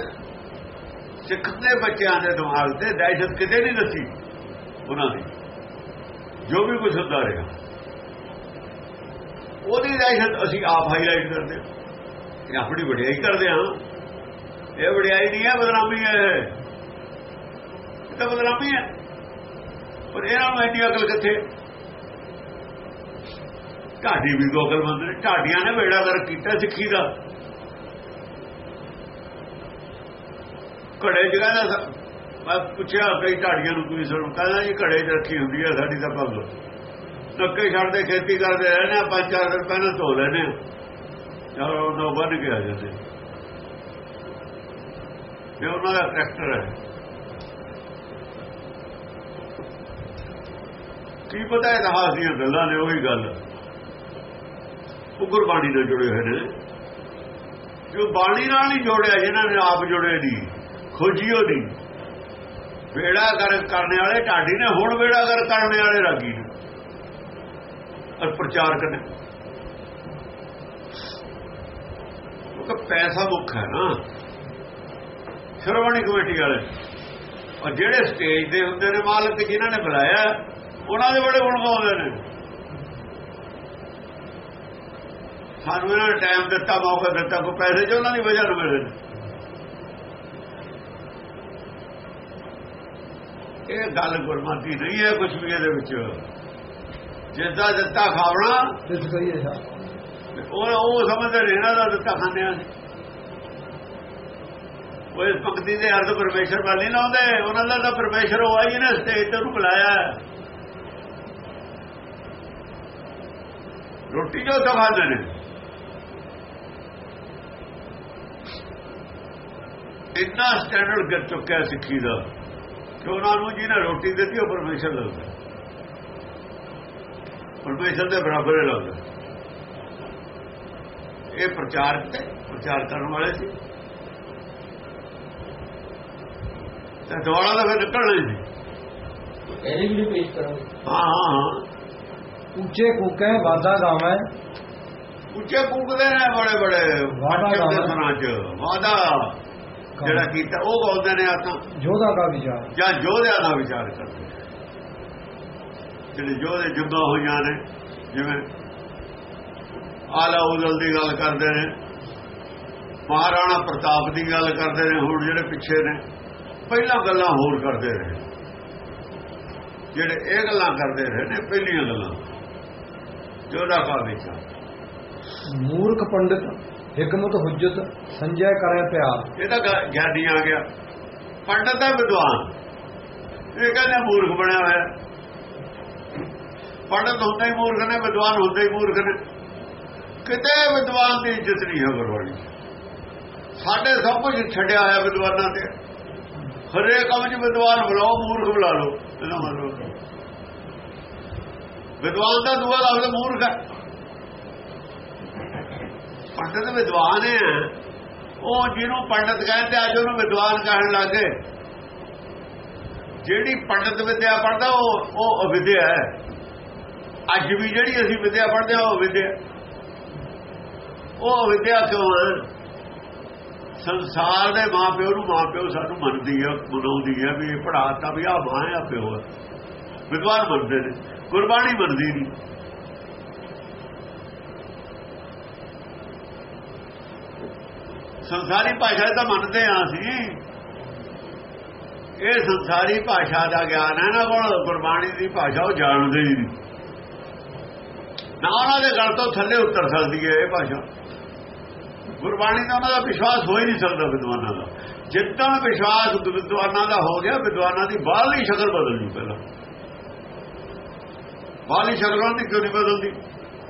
ਸਿੱਖ ਦੇ ਬੱਚਿਆਂ ਦੇ ਦਿਮਾਗ ਤੇ ਦਹਿਸ਼ਤ ਕਿਤੇ ਨਹੀਂ ਨਸੀ ਉਹਨਾਂ ਦੀ ਜੋ ਵੀ ਕੁਝ ਹੁੰਦਾ ਰਿਹਾ। ਉਹਦੀ ਦਹਿਸ਼ਤ ਅਸੀਂ ਆਪ ਹਾਈਲਾਈਟ ਕਰਦੇ ਹਾਂ। ਆਪਣੀ ਵਡਿਆਈ ਕਰਦੇ ਹਾਂ। ਇਹ ਵਡਿਆਈ ਨਹੀਂ ਹੈ ਬਦਨਾਮੀ ਹੈ ਇਹ ਤਾਂ ਬਦਨਾਮੀ ਹੈ। ਪਰ ਇਹਨਾਂ ਨੂੰ ਐਡੀ ਅਕਲ ਕਿੱਥੇ? ਢਾਡੀ ਵੀ ਗੋਗਲ ਬੰਦ ਨੇ ਢਾਡੀਆਂ ਨੇ ਵੇੜਾ ਕਰ ਕੀਤਾ ਸਿੱਖੀ ਦਾ। ਘੜੇ ਜਗ੍ਹਾ ਦਾ ਮੈਂ ਪੁੱਛਿਆ ਕਈ ਢਾਡੀਆਂ ਨੂੰ ਕੋਈ ਸੁਣ। ਕਹਿੰਦਾ ਜੀ ਘੜੇ 'ਚ ਰੱਖੀ ਹੁੰਦੀ ਹੈ ਸਾਡੀ ਤਾਂ ਪੱਗ ਨੱਕੇ ਛੱਡਦੇ, ਖੇਤੀ ਕਰਦੇ ਰਹਿੰਦੇ ਆ, ਪੰਜ ਚਾਰ ਦਿਨ ਪਹਿਲਾਂ ਧੋ ਲੈਣੇ ਚਲੋ ਉਹ ਬੰਨ ਕੇ ਆ ਜਾਂਦੇ। ਇਹ ਉਹਨਾਂ ਦਾ ਕਰੈਕਟਰ ਹੈ। ਕੀ ਪਤਾ ਇਤਿਹਾਸ ਦੀਆਂ ਗੱਲਾਂ ਨੇ, ਉਹੀ ਗੱਲ। ਉਹ ਗੁਰਬਾਣੀ ਨਾਲ ਜੁੜੇ ਹੋਏ ਨੇ। ਜੋ ਬਾਣੀ ਨਾਲ ਹੀ ਜੋੜਿਆ ਜਿਹਨਾਂ ਨੇ ਆਪ ਜੁੜੇ ਦੀ ਖੋਜੀਓ ਦੀ ਵੇੜਾ ਕਰ ਕਰਨੇ ਵਾਲੇ, ਢਾਡੀ ਨੇ ਹੁਣ ਵੇੜਾ ਕਰ ਕਰਨੇ ਵਾਲੇ ਰਾਗੀ ਨੇ। ਔਰ ਪ੍ਰਚਾਰਕ ਨੇ ਉਹ ਪੈਸਾ ਮੁੱਖ ਹੈ ਨਾ। ਸ਼੍ਰੋਮਣੀ ਕਮੇਟੀ ਵਾਲੇ। ਔਰ ਜਿਹੜੇ ਸਟੇਜ ਦੇ ਹੁੰਦੇ ਨੇ ਮਾਲਕ ਜਿਨ੍ਹਾਂ ਨੇ ਬੁਲਾਇਆ ਉਹਨਾਂ ਦੇ ਬੜੇ ਗੁਣ ਗਾਉਂਦੇ ਨੇ। ਸਾਨੂੰ ਇਹਨਾਂ ਨੇ ਟਾਈਮ ਦਿੱਤਾ ਮੌਕਾ ਦਿੱਤਾ ਕੋ ਪੈਸੇ ਜੋ ਉਹਨਾਂ ਦੀ ਵਜ੍ਹਾ ਨਾਲ ਮਿਲੇ। ਨੇ ਇਹ ਗੱਲ ਗੁਰਮਤਿ ਨਹੀਂ ਹੈ ਕੁਝ ਵੀ ਇਹਦੇ ਵਿੱਚ। ਜਿੱਦਾਂ ਦਿੱਤਾ ਖਾਵਣਾ ਹੈ ਸਾਹਿਬ ਉਹ ਉਹ ਸਮਝਦੇ ਨੇ ਇਹਨਾਂ ਦਾ ਦਿੱਤਾ ਖਾਂਦੇ ਆ ਉਹ ਇਸ ਭਗਤੀ ਦੇ ਅਰਥ ਪਰਮੇਸ਼ਰ ਵੱਲ ਨਹੀਂ ਲਾਉਂਦੇ। ਉਹਨਾਂ ਦਾ ਤਾਂ ਪਰਮੇਸ਼ਰ ਉਹ ਆਈ ਨੇ ਸਟੇਜ ਤੇ ਨੂੰ ਬੁਲਾਇਆ। ਰੋਟੀ ਜੋ ਤਾਂ ਖਾਂਦੇ ਨੇ? ਇੰਨਾ ਸਟੈਂਡਰਡ ਕਰ ਚੁੱਕਿਆ ਸਿੱਖੀ ਦਾ ਕਿ ਉਹਨਾਂ ਨੂੰ ਜਿਹਨੇ ਰੋਟੀ ਦਿੱਤੀ, ਉਹ ਪਰਮੇਸ਼ਰ ਲੱਗਦਾ। ਪਰਮੇਸ਼ਰ ਦੇ ਬਰਾਬਰ ਲੱਗਦਾ। ਇਹ ਪ੍ਰਚਾਰਕ ਤੇ ਪ੍ਰਚਾਰ ਕਰਨ ਵਾਲੇ ਸੀ। ਤੇ ਦੁਆਲਾ ਦਾ ਫਿਰ ਨਿਕਲਣਾ ਹੀ ਸੀ ਇਹਦੇ ਵੀ ਪੇਸ਼ ਕਰਾਂਗੇ। ਹਾਂ ਉੱਚੇ ਕੂਕੇ ਵਾਦਾ ਗਾਵੇਂ ਉੱਚੇ ਕੂਕਦੇ ਨੇ ਬੜੇ ਬੜੇ। ਵਾਦਾ। ਸੁਣਾ ਚ। ਵਾਦਾ ਜਿਹੜਾ ਕੀਤਾ ਉਹ ਬੋਲਦੇ ਨੇ ਆਤਾਂ ਜੋਧਾ ਦਾ ਵਿਚਾਰ। ਜਾਂ ਯੋਧਿਆਂ ਦਾ ਵਿਚਾਰ ਕਰਦੇ ਨੇ। ਜਿਹੜੇ ਯੋਧੇ ਜੁੱਧਾਂ ਹੋਈਆਂ ਨੇ ਜਿਵੇਂ ਆਲਾ ਉਦਲ ਦੀ ਗੱਲ ਕਰਦੇ ਨੇ ਮਹਾਰਾਣਾ ਪ੍ਰਤਾਪ ਦੀ ਗੱਲ ਕਰਦੇ ਨੇ ਹੁਣ ਜਿਹੜੇ ਪਿੱਛੇ ਨੇ। ਪਹਿਲਾਂ ਗੱਲਾਂ ਹੋਰ ਕਰਦੇ ਰਹੇ। ਜਿਹੜੇ ਇਹ ਗੱਲਾਂ ਕਰਦੇ ਰਹੇ ਨੇ ਪਹਿਲੀਆਂ ਗੱਲਾਂ। ਜੋਧਾ ਦਾ ਵਿਚਾਰ ਮੂਰਖ ਪੰਡਿਤ ਹਕਮਤ ਹੁਜਤ ਸੰਜੈ ਕਰੇ ਪਿਆਰ। ਇਹ ਤਾਂ ਗਿਆਨੀ ਆ ਗਿਆ। ਪੰਡਤ ਦਾ ਵਿਦਵਾਨ। ਇਹ ਕਹਿੰਦਾ ਮੂਰਖ ਬਣਿਆ ਹੋਇਆ। ਪੰਡਤ ਹੁੰਦਾ ਹੀ ਮੂਰਖ ਨੇ ਵਿਦਵਾਨ ਹੁੰਦਾ ਹੀ ਮੂਰਖ ਨੇ। ਕਿਤੇ ਵਿਦਵਾਨ ਦੀ ਇੱਜ਼ਤ ਨਹੀਂ ਹੈ ਗੁਰਬਾਣੀ। ਸਾਡੇ ਸਭ ਕੁਝ ਛੱਡਿਆ ਹੋਇਆ ਵਿਦਵਾਨਾਂ ਤੇ। ਹਰੇਕ ਕੰਮ 'ਚ ਵਿਦਵਾਨ ਬੁਲਾਓ, ਮੂਰਖ ਬੁਲਾ ਲਓ, ਇਹਦਾ ਮਤਲਬ। ਵਿਦਵਾਨ ਦਾ ਦੂਆ ਲਫ਼ਜ਼ ਮੂਰਖ ਹੈ। ਪੰਡਤ ਵਿਦਵਾਨ ਹੈ ਉਹ ਜਿਹਨੂੰ ਪੰਡਤ ਕਹਿੰਦੇ, ਅੱਜ ਉਹਨੂੰ ਵਿਦਵਾਨ ਕਹਿਣ ਲੱਗੇ ਜਿਹੜੀ ਪੰਡਤ ਵਿਦਿਆ ਪੜਦਾ ਉਹ ਉਹ ਅਵਿਦਿਆ ਹੈ। ਅੱਜ ਵੀ ਜਿਹੜੀ ਅਸੀਂ ਵਿਦਿਆ ਪੜਦੇ ਆ ਉਹ ਵਿਦਿਆ ਉਹ ਵਿਦਿਆ ਕਿਉਂ ਹੈ? ਸੰਸਾਰ ਦੇ ਮਾਪਿਓ ਨੂੰ ਮਾਪਿਓ ਸਾਨੂੰ ਮੰਨਦੀ ਹੈ ਮਨਾਉਂਦੀ ਹੈ ਵੀ ਇਹ ਪੜਾਤਾ ਵੀ ਆ ਮਾਂ ਆ, ਪਿਓ ਹੈ ਵਿਦਵਾਨ ਮੰਨਦੇ ਨੇ, ਗੁਰਬਾਣੀ ਮੰਨਦੀ ਨਹੀਂ ਸੰਸਾਰੀ ਭਾਸ਼ਾ ਤਾਂ ਮੰਨਦੇ ਆ ਅਸੀਂ। ਇਹ ਸੰਸਾਰੀ ਭਾਸ਼ਾ ਦਾ ਗਿਆਨ ਹੈ ਨਾ ਕੋਲ ਗੁਰਬਾਣੀ ਦੀ ਭਾਸ਼ਾ ਉਹ ਜਾਣਦੇ ਹੀ ਨਹੀਂ ਨਾ ਉਹਨਾਂ ਦੇ ਗਲ ਤੋਂ ਥੱਲੇ ਉਤਰ ਸਕਦੀ ਹੈ ਇਹ ਭਾਸ਼ਾ। ਗੁਰਬਾਣੀ ਦਾ ਉਹਨਾਂ ਦਾ ਵਿਸ਼ਵਾਸ ਹੋ ਹੀ ਨਹੀਂ ਸਕਦਾ ਵਿਦਵਾਨਾਂ ਦਾ। ਜਿੱਦਾਂ ਵਿਸ਼ਵਾਸ ਵਿਦਵਾਨਾਂ ਦਾ ਹੋ ਗਿਆ, ਵਿਦਵਾਨਾਂ ਦੀ ਬਾਹਰਲੀ ਸ਼ਕਲ ਬਦਲਣੀ ਜੂ ਪਹਿਲਾਂ। ਬਾਹਰਲੀ ਉਹਨਾਂ ਦੀ ਕਿਉਂ ਨਹੀਂ ਬਦਲਦੀ?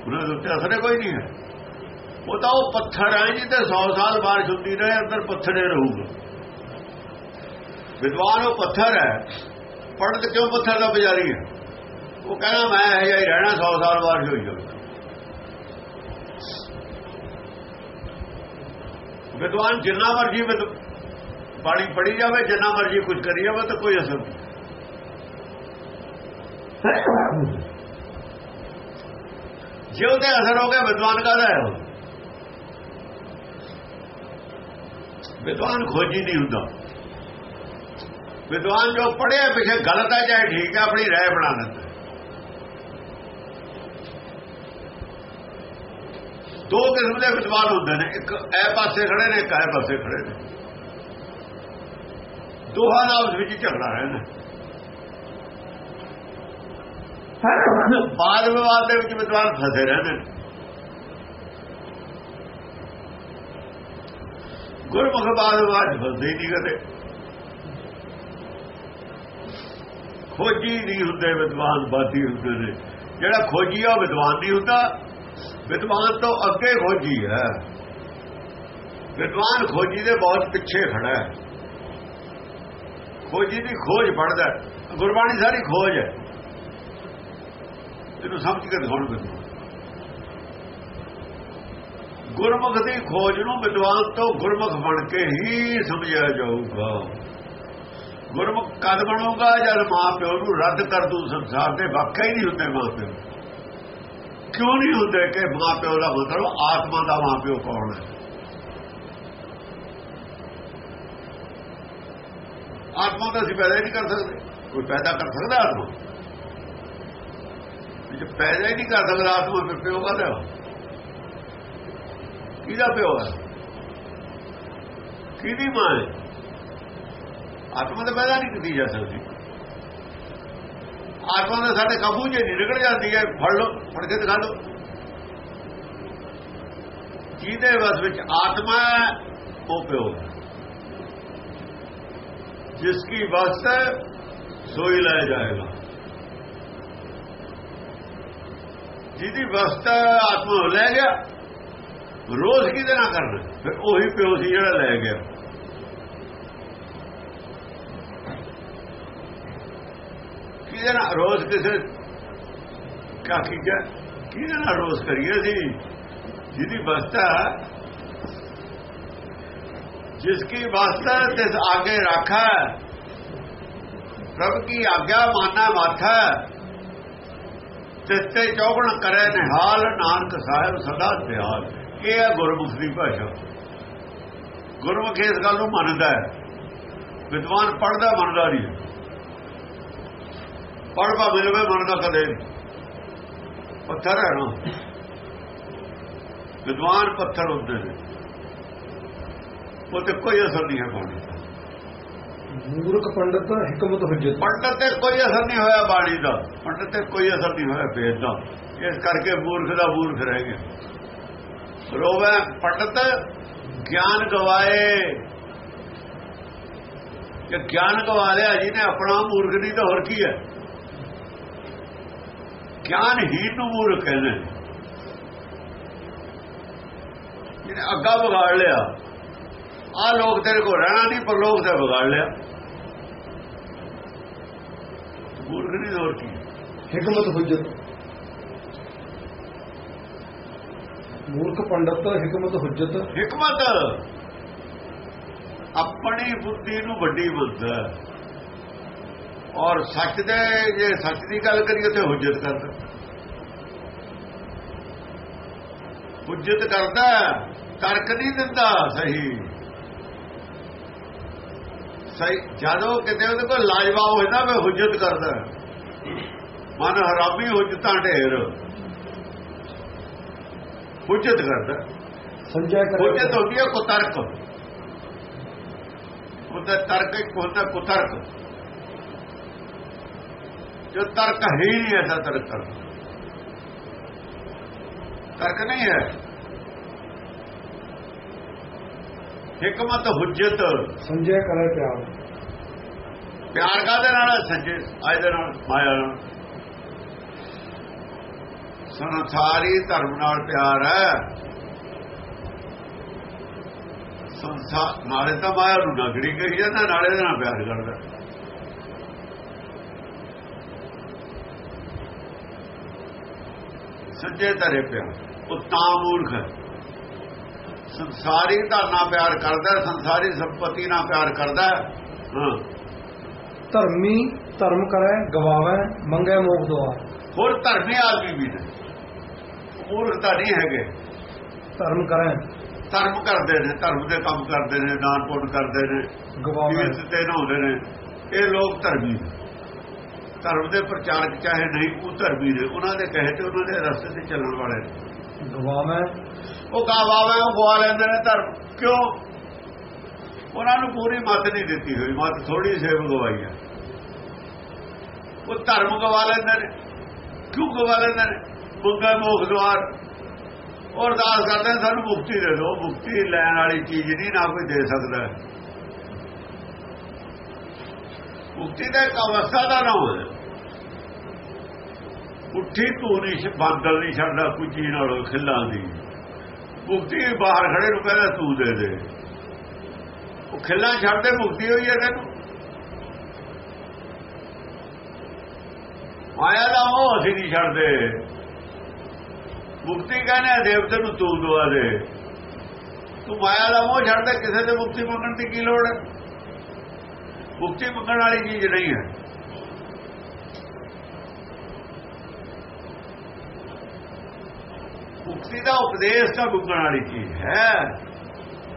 ਉਹਨਾਂ ਦੇ ਉੱਤੇ ਅਸਰ ਕੋਈ ਨਹੀਂ ਹੈ। ਉਹ ਤਾਂ ਉਹ ਪੱਥਰ ਹੈ ਜਿੱਤੇ 100 ਸਾਲ ਬਾਰਿਸ਼ ਹੁੰਦੀ ਰਹੇ, ਅੰਦਰ ਪੱਥਰੇ ਰਹੂਗਾ। ਵਿਦਵਾਨ ਉਹ ਪੱਥਰ ਹੈ। ਪੜ੍ਹਤ ਕਿਉਂ ਪੱਥਰ ਦਾ ਪੁਜਾਰੀ ਹੈ? ਉਹ ਕਹਿੰਦਾ, ਮੈਂ ਇਹ ਜਿਹਾ ਹੀ ਰਹਿਣਾ 100 ਸਾਲ ਬਾਰਿਸ਼ ਹੋਈ ਜਾਵੇ। ਵਿਦਵਾਨ ਜਿੰਨਾ ਮਰਜ਼ੀ ਬਾਣੀ ਪੜੀ ਜਾਵੇ, ਜਿੰਨਾ ਮਰਜ਼ੀ ਕੁਝ ਕਰੀ ਜਾਵੇ, ਤਾਂ ਕੋਈ ਅਸਰ ਨਹੀਂ। ਜੇ ਉਹਦੇ ਅਸਰ ਹੋ ਗਿਆ ਵਿਦਵਾਨ ਕਾਹਦਾ ਹੈ ਉਹ? ਵਿਦਵਾਨ ਖੋਜੀ ਨਹੀਂ ਹੁੰਦਾ। ਵਿਦਵਾਨ ਜੋ ਪੜਿਆ ਪਿਛੇ ਗਲਤ ਹੈ, ਚਾਹੇ ਠੀਕ ਹੈ, ਆਪਣੀ ਰਾਏ ਬਣਾ ਲੈਂਦਾ। ਦੋ ਕਿਸਮ ਦੇ ਵਿਦਵਾਨ ਹੁੰਦੇ ਨੇ ਇੱਕ ਐ ਪਾਸੇ ਖੜੇ ਨੇ ਇੱਕ ਐ ਪਾਸੇ ਖੜੇ ਨੇ। ਦੋਹਾਂ ਉਸ ਵਿੱਚ ਝਗੜਾ ਰਹਿੰਦਾ। ਬਾਦ ਵਿਵਾਦ ਦੇ ਵਿੱਚ ਵਿਦਵਾਨ ਫਸੇ ਰਹਿੰਦੇ ਨੇ। ਗੁਰਮੁਖ ਬਾਦ ਵਿਵਾਦ ਫਸਦੇ ਨਹੀਂ ਕਦੇ। ਖੋਜੀ ਨਹੀਂ ਹੁੰਦੇ ਵਿਦਵਾਨ ਬਾਦੀ ਹੁੰਦੇ ਨੇ। ਜਿਹੜਾ ਖੋਜੀ ਆ ਵਿਦਵਾਨ ਨਹੀਂ ਹੁੰਦਾ। ਵਿਦਵਾਨ ਤੋਂ ਅੱਗੇ ਖੋਜੀ ਹੈ। ਵਿਦਵਾਨ ਖੋਜੀ ਦੇ ਬਹੁਤ ਪਿੱਛੇ ਖੜਾ ਹੈ। ਖੋਜੀ ਦੀ ਖੋਜ ਪੜਦਾ ਗੁਰਬਾਣੀ ਸਾਰੀ ਖੋਜ ਹੈ। ਇਹਨੂੰ ਸਮਝ ਕੇ ਦਿਖਾਉਣ ਬਿੰਦੂ ਗੁਰਮੁਖ ਦੀ ਖੋਜ ਨੂੰ ਵਿਦਵਾਨ ਤੋਂ ਗੁਰਮੁਖ ਬਣ ਕੇ ਹੀ ਸਮਝਿਆ ਜਾਊਗਾ। ਗੁਰਮੁਖ ਕਦ ਬਣੂਗਾ? ਜਦ ਮਾਂ ਪਿਓ ਨੂੰ ਰੱਦ ਕਰ ਦੂ ਸੰਸਾਰ ਦੇ, ਵਾਕਿਆ ਹੀ ਨਹੀਂ ਹੁੰਦੇ ਮਾਂ ਪਿਓ। ਕਿਉਂ ਨਹੀਂ ਹੁੰਦੇ ਕਿ ਮਾਂ ਪਿਓ ਦਾ ਮਤਲਬ ਆਤਮਾ ਦਾ ਮਾਂ ਪਿਓ ਕੌਣ ਹੈ? ਆਤਮਾ ਤਾਂ ਅਸੀਂ ਪੈਦਾ ਹੀ ਨਹੀਂ ਕਰ ਸਕਦੇ। ਕੋਈ ਪੈਦਾ ਕਰ ਸਕਦਾ ਆਤਮਾ? ਜੇ ਪੈਦਾ ਹੀ ਨਹੀਂ ਕਰ ਸਕਦਾ ਆਤਮਾ, ਫਿਰ ਪਿਓ ਕਾਹਦਾ ਕਿਹਦਾ ਪਿਓ ਹੈ? ਕਿਹਦੀ ਮਾਂ ਹੈ? ਆਤਮਾ ਤਾਂ ਪੈਦਾ ਨਹੀਂ ਕੀਤੀ ਜਾ ਸਕਦੀ। ਆਤਮਾ ਦੇ ਸਾਡੇ ਕਾਬੂ 'ਚ ਨਹੀਂ ਨਿਕਲ ਜਾਂਦੀ ਹੈ। ਫੜ ਲਓ ਫੜ ਕੇ ਦਿਖਾ ਲਓ। ਜਿਹਦੇ ਵਸ ਵਿੱਚ ਆਤਮਾ ਹੈ, ਉਹ ਪਿਓ ਜਿਸ ਕੀ ਵਸ ਸੋਈ ਲੈ ਜਾਏਗਾ। ਜਿਹਦੀ ਵਸਤਾ ਆਤਮਾ ਲੈ ਗਿਆ, ਰੋਜ਼ ਕਿਹਦੇ ਨਾਲ ਕਰਨਾ? ਫਿਰ ਉਹੀ ਪਿਓ ਸੀ ਜਿਹੜਾ ਲੈ ਗਿਆ। ਕਿਹਦੇ ਨਾਲ ਰੋਸ ਕਿਸੇ ਕਾਕੀ ਕਾ ਕਿਹਦੇ ਨਾਲ ਰੋਸ ਕਰੀਏ ਸੀ ਜਿਹਦੀ ਵਸਤਾ ਜਿਸ ਕੀ ਵਸਤਾ ਤਿਸ ਆਗੇ ਰੱਖਾ, ਪ੍ਰਭ ਕੀ ਆਗਿਆ ਮਾਨਾ ਮਾਥਾ। ਤਿਸ ਚੌਗਣ ਕਰੇ ਨਿਹਾਲ, ਨਾਨਕ ਸਾਹਿਬ ਸਦਾ ਧਿਆਨ। ਇਹ ਹੈ ਗੁਰਮੁਖ ਦੀ ਭਾਸ਼ਾ। ਗੁਰਮੁਖ ਇਸ ਗੱਲ ਨੂੰ ਮੰਨਦਾ ਹੈ। ਵਿਦਵਾਨ ਪੜਦਾ ਮੰਨਦਾ ਨਹੀਂ। ਪੜਵਾ ਮਿਲਵੇ ਮੰਨਦਾ ਕਦੇ ਪੱਥਰ ਹੈ ਨਾ। ਵਿਦਵਾਨ ਪੱਥਰ ਹੁੰਦੇ ਨੇ। ਉਹ ਤੇ ਕੋਈ ਅਸਰ ਨਹੀਂ ਹੈ ਬਾਣੀ ਦਾ। ਮੂਰਖ ਪੰਡਤ ਹਕਮਤ ਹੁਜਤ ਪੰਡਤ ਤੇ ਕੋਈ ਅਸਰ ਨਹੀਂ ਹੋਇਆ ਬਾਣੀ ਦਾ। ਪੰਡਤ ਤੇ ਕੋਈ ਅਸਰ ਨਹੀਂ ਹੋਇਆ ਵੇਦ ਦਾ। ਇਸ ਕਰਕੇ ਮੂਰਖ ਦਾ ਮੂਰਖ ਰਹਿ ਗਿਆ। ਰੋਵੇ ਪੰਡਤ ਗਿਆਨ ਗਵਾਏ। ਜੇ ਗਿਆਨ ਗਵਾ ਲਿਆ ਜਿਹਨੇ ਆਪਣਾ ਮੂਰਖ ਨਹੀਂ ਤਾਂ ਹੋਰ ਕੀ ਹੈ? ਗਿਆਨਹੀਨ ਨੂੰ ਮੂਰਖ ਕਹਿੰਦੇ ਜਿਹਨੇ ਅੱਗਾ ਵਿਗਾੜ ਲਿਆ ਆ ਲੋਕ ਤੇਰੇ ਕੋਲ ਰਹਿਣਾ ਨਹੀਂ ਪਰ ਲੋਕ ਤੇ ਵਿਗਾੜ ਲਿਆ। ਮੂਰਖ ਨਹੀਂ ਹੋਰ ਕੀ ਹਕਮਤ ਹੁਜਤ ਮੂਰਖ ਪੰਡਤ ਹਕਮਤ ਹੁਜਤ। ਹਕਮਤ। ਆਪਣੀ ਬੁੱਧੀ ਨੂੰ ਵੱਡੀ ਹੈ। ਔਰ ਸੱਚ ਦੇ ਜੇ ਸੱਚ ਦੀ ਗੱਲ ਕਰੀਏ ਤੇ ਹੁਜਤ ਕਰਦਾ। ਹੁਜਤ ਕਰਦਾ ਤਰਕ ਨਹੀਂ ਦਿੰਦਾ ਸਹੀ। ਸਹੀ ਜਦੋਂ ਕਿਤੇ ਉਹਦੇ ਕੋਲ ਲਾਜਵਾਬ ਜਾਂਦਾ ਮੈਂ ਹੁਜਤ ਕਰਦਾ। ਮਨ ਹਰਾਮੀ ਹੁਜਤਾਂ ਢੇਰ। ਹੁਜਤ ਕਰਦਾ। ਸੰਜੈ ਕਰੇ। ਹੁਜਤ ਹੁੰਦੀ ਹੈ ਕੁਤਰਕ। ਉਹਦਾ ਤਰਕ ਇੱਕ ਹੁੰਦਾ ਕੁਤਰਕ। ਜੋ ਤਰਕ ਹੈ ਹੀ ਨਹੀਂ ਐਸਾ ਤਰਕ। ਤਰਕ ਨਹੀਂ ਹੈ। ਹਕਮਤ ਹੁਜਤ। ਸੰਜੈ ਕਰੇ ਪਿਆਰ। ਪਿਆਰ ਕਾਦੇ ਨਾਲ? ਸੱਚੇ ਅੱਜ ਦੇ ਨਾਲ ਮਾਇਆ ਨਾਲ। ਸੰਸਾਰੀ ਧਰਮ ਨਾਲ ਪਿਆਰ ਹੈ। ਸੰਸਾਰ ਨਾਲੇ ਤਾਂ ਮਾਇਆ ਨੂੰ ਨਗੜੀ ਕਹੀ ਜਾਂਦਾ ਨਾਲੇ ਦੇ ਨਾਲ ਪਿਆਰ ਕਰਦਾ। ਸੱਜੇ ਧਰੇ ਪਿਆਰ ਉਹ ਤਾਂ ਮੂਰਖ ਹੈ। ਸੰਸਾਰੀ ਧਨ ਪਿਆਰ ਕਰਦਾ ਸੰਸਾਰੀ ਸੰਪਤੀ ਨਾਲ ਪਿਆਰ ਕਰਦਾ ਹੈ। ਧਰਮੀ ਧਰਮ ਕਰੇ ਗਵਾਵੇ ਮੰਗੇ ਮੋਖ ਦੁਆ ਹੋਰ ਧਰਮੀ ਆਦਮੀ ਵੀ ਨੇ। ਮੂਰਖਤਾ ਨਹੀਂ ਹੈਗੇ। ਧਰਮ ਕਰੇ। ਧਰਮ ਕਰਦੇ ਨੇ ਧਰਮ ਦੇ ਕੰਮ ਕਰਦੇ ਨੇ ਦਾਨ ਪੁੰਨ ਕਰਦੇ ਨੇ। ਗਵਾਵੇ। ਤੇ ਨਹਾਉਂਦੇ ਨੇ। ਇਹ ਲੋਕ ਧਰਮੀ ਨੇ। ਧਰਮ ਦੇ ਪ੍ਰਚਾਰਕ ਚਾਹੇ ਨਹੀਂ ਉਹ ਧਰਮੀ ਨੇ। ਉਹਨਾਂ ਦੇ ਕਹੇ ਤੇ ਉਹਨਾਂ ਦੇ ਰਸਤੇ ਤੇ ਚੱਲਣ ਵਾਲੇ ਨੇ। ਗਵਾਵੇ ਉਹ ਗਾਵਾਵੇਂ ਉਹ ਗਵਾ ਲੈਂਦੇ ਨੇ ਧਰਮ। ਕਿਉਂ? ਉਹਨਾਂ ਨੂੰ ਪੂਰੀ ਮੱਤ ਨਹੀਂ ਦਿੱਤੀ ਹੋਈ। ਮੱਤ ਥੋੜੀ ਸੇਵ ਗਵਾਈ ਹੈ। ਉਹ ਧਰਮ ਗਵਾ ਲੈਂਦੇ ਨੇ। ਕਿਉਂ ਗਵਾ ਲੈਂਦੇ ਨੇ? ਮੰਗਾ ਮੋਖ ਦਵਾਰ ਉਹ ਅਰਦਾਸ ਕਰਦੇ ਸਾਨੂੰ ਮੁਕਤੀ ਦੇ ਦਿਓ। ਮੁਕਤੀ ਲੈਣ ਵਾਲੀ ਚੀਜ਼ ਨਹੀਂ ਨਾ ਕੋਈ ਦੇ ਸਕਦਾ ਹੈ। ਮੁਕਤੀ ਦਾ ਇੱਕ ਅਵਸਥਾ ਦਾ ਨਾਮ ਹੈ। ਉੱਠੀ ਤੂੰ ਨਹੀਂ ਬਾਦਲ ਨਹੀਂ ਛੱਡਦਾ ਕੋਈ ਚੀਜ਼ ਨਾਲ ਖਿੱਲਾਂ ਦੀ। ਮੁਕਤੀ ਬਾਹਰ ਖੜੇ ਨੂੰ ਕਹਿੰਦਾ ਤੂੰ ਦੇ ਦੇ। ਉਹ ਖਿੱਲਾਂ ਛੱਡਦੇ ਮੁਕਤੀ ਹੋਈ ਹੈ ਤੈਨੂੰ। ਮਾਇਆ ਦਾ ਉਹ ਅਸੀਂ ਨਹੀਂ ਛੱਡਦੇ। ਮੁਕਤੀ ਕਹਿੰਦੇ ਆ, ਦੇਵਤੇ ਨੂੰ ਤੂੰ ਦਵਾ ਦੇ। ਤੂੰ ਮਾਇਆ ਦਾ ਮੋਹ ਛੱਡਦਾ, ਕਿਸੇ ਦੇ ਮੁਕਤੀ ਮੰਗਣ ਦੀ ਕੀ ਲੋੜ ਹੈ? ਮੁਕਤੀ ਮੰਗਣ ਵਾਲੀ ਚੀਜ਼ ਨਹੀਂ ਹੈ। ਮੁਕਤੀ ਦਾ ਉਪਦੇਸ਼ ਤਾਂ ਮੰਗਣ ਵਾਲੀ ਚੀਜ਼ ਹੈ।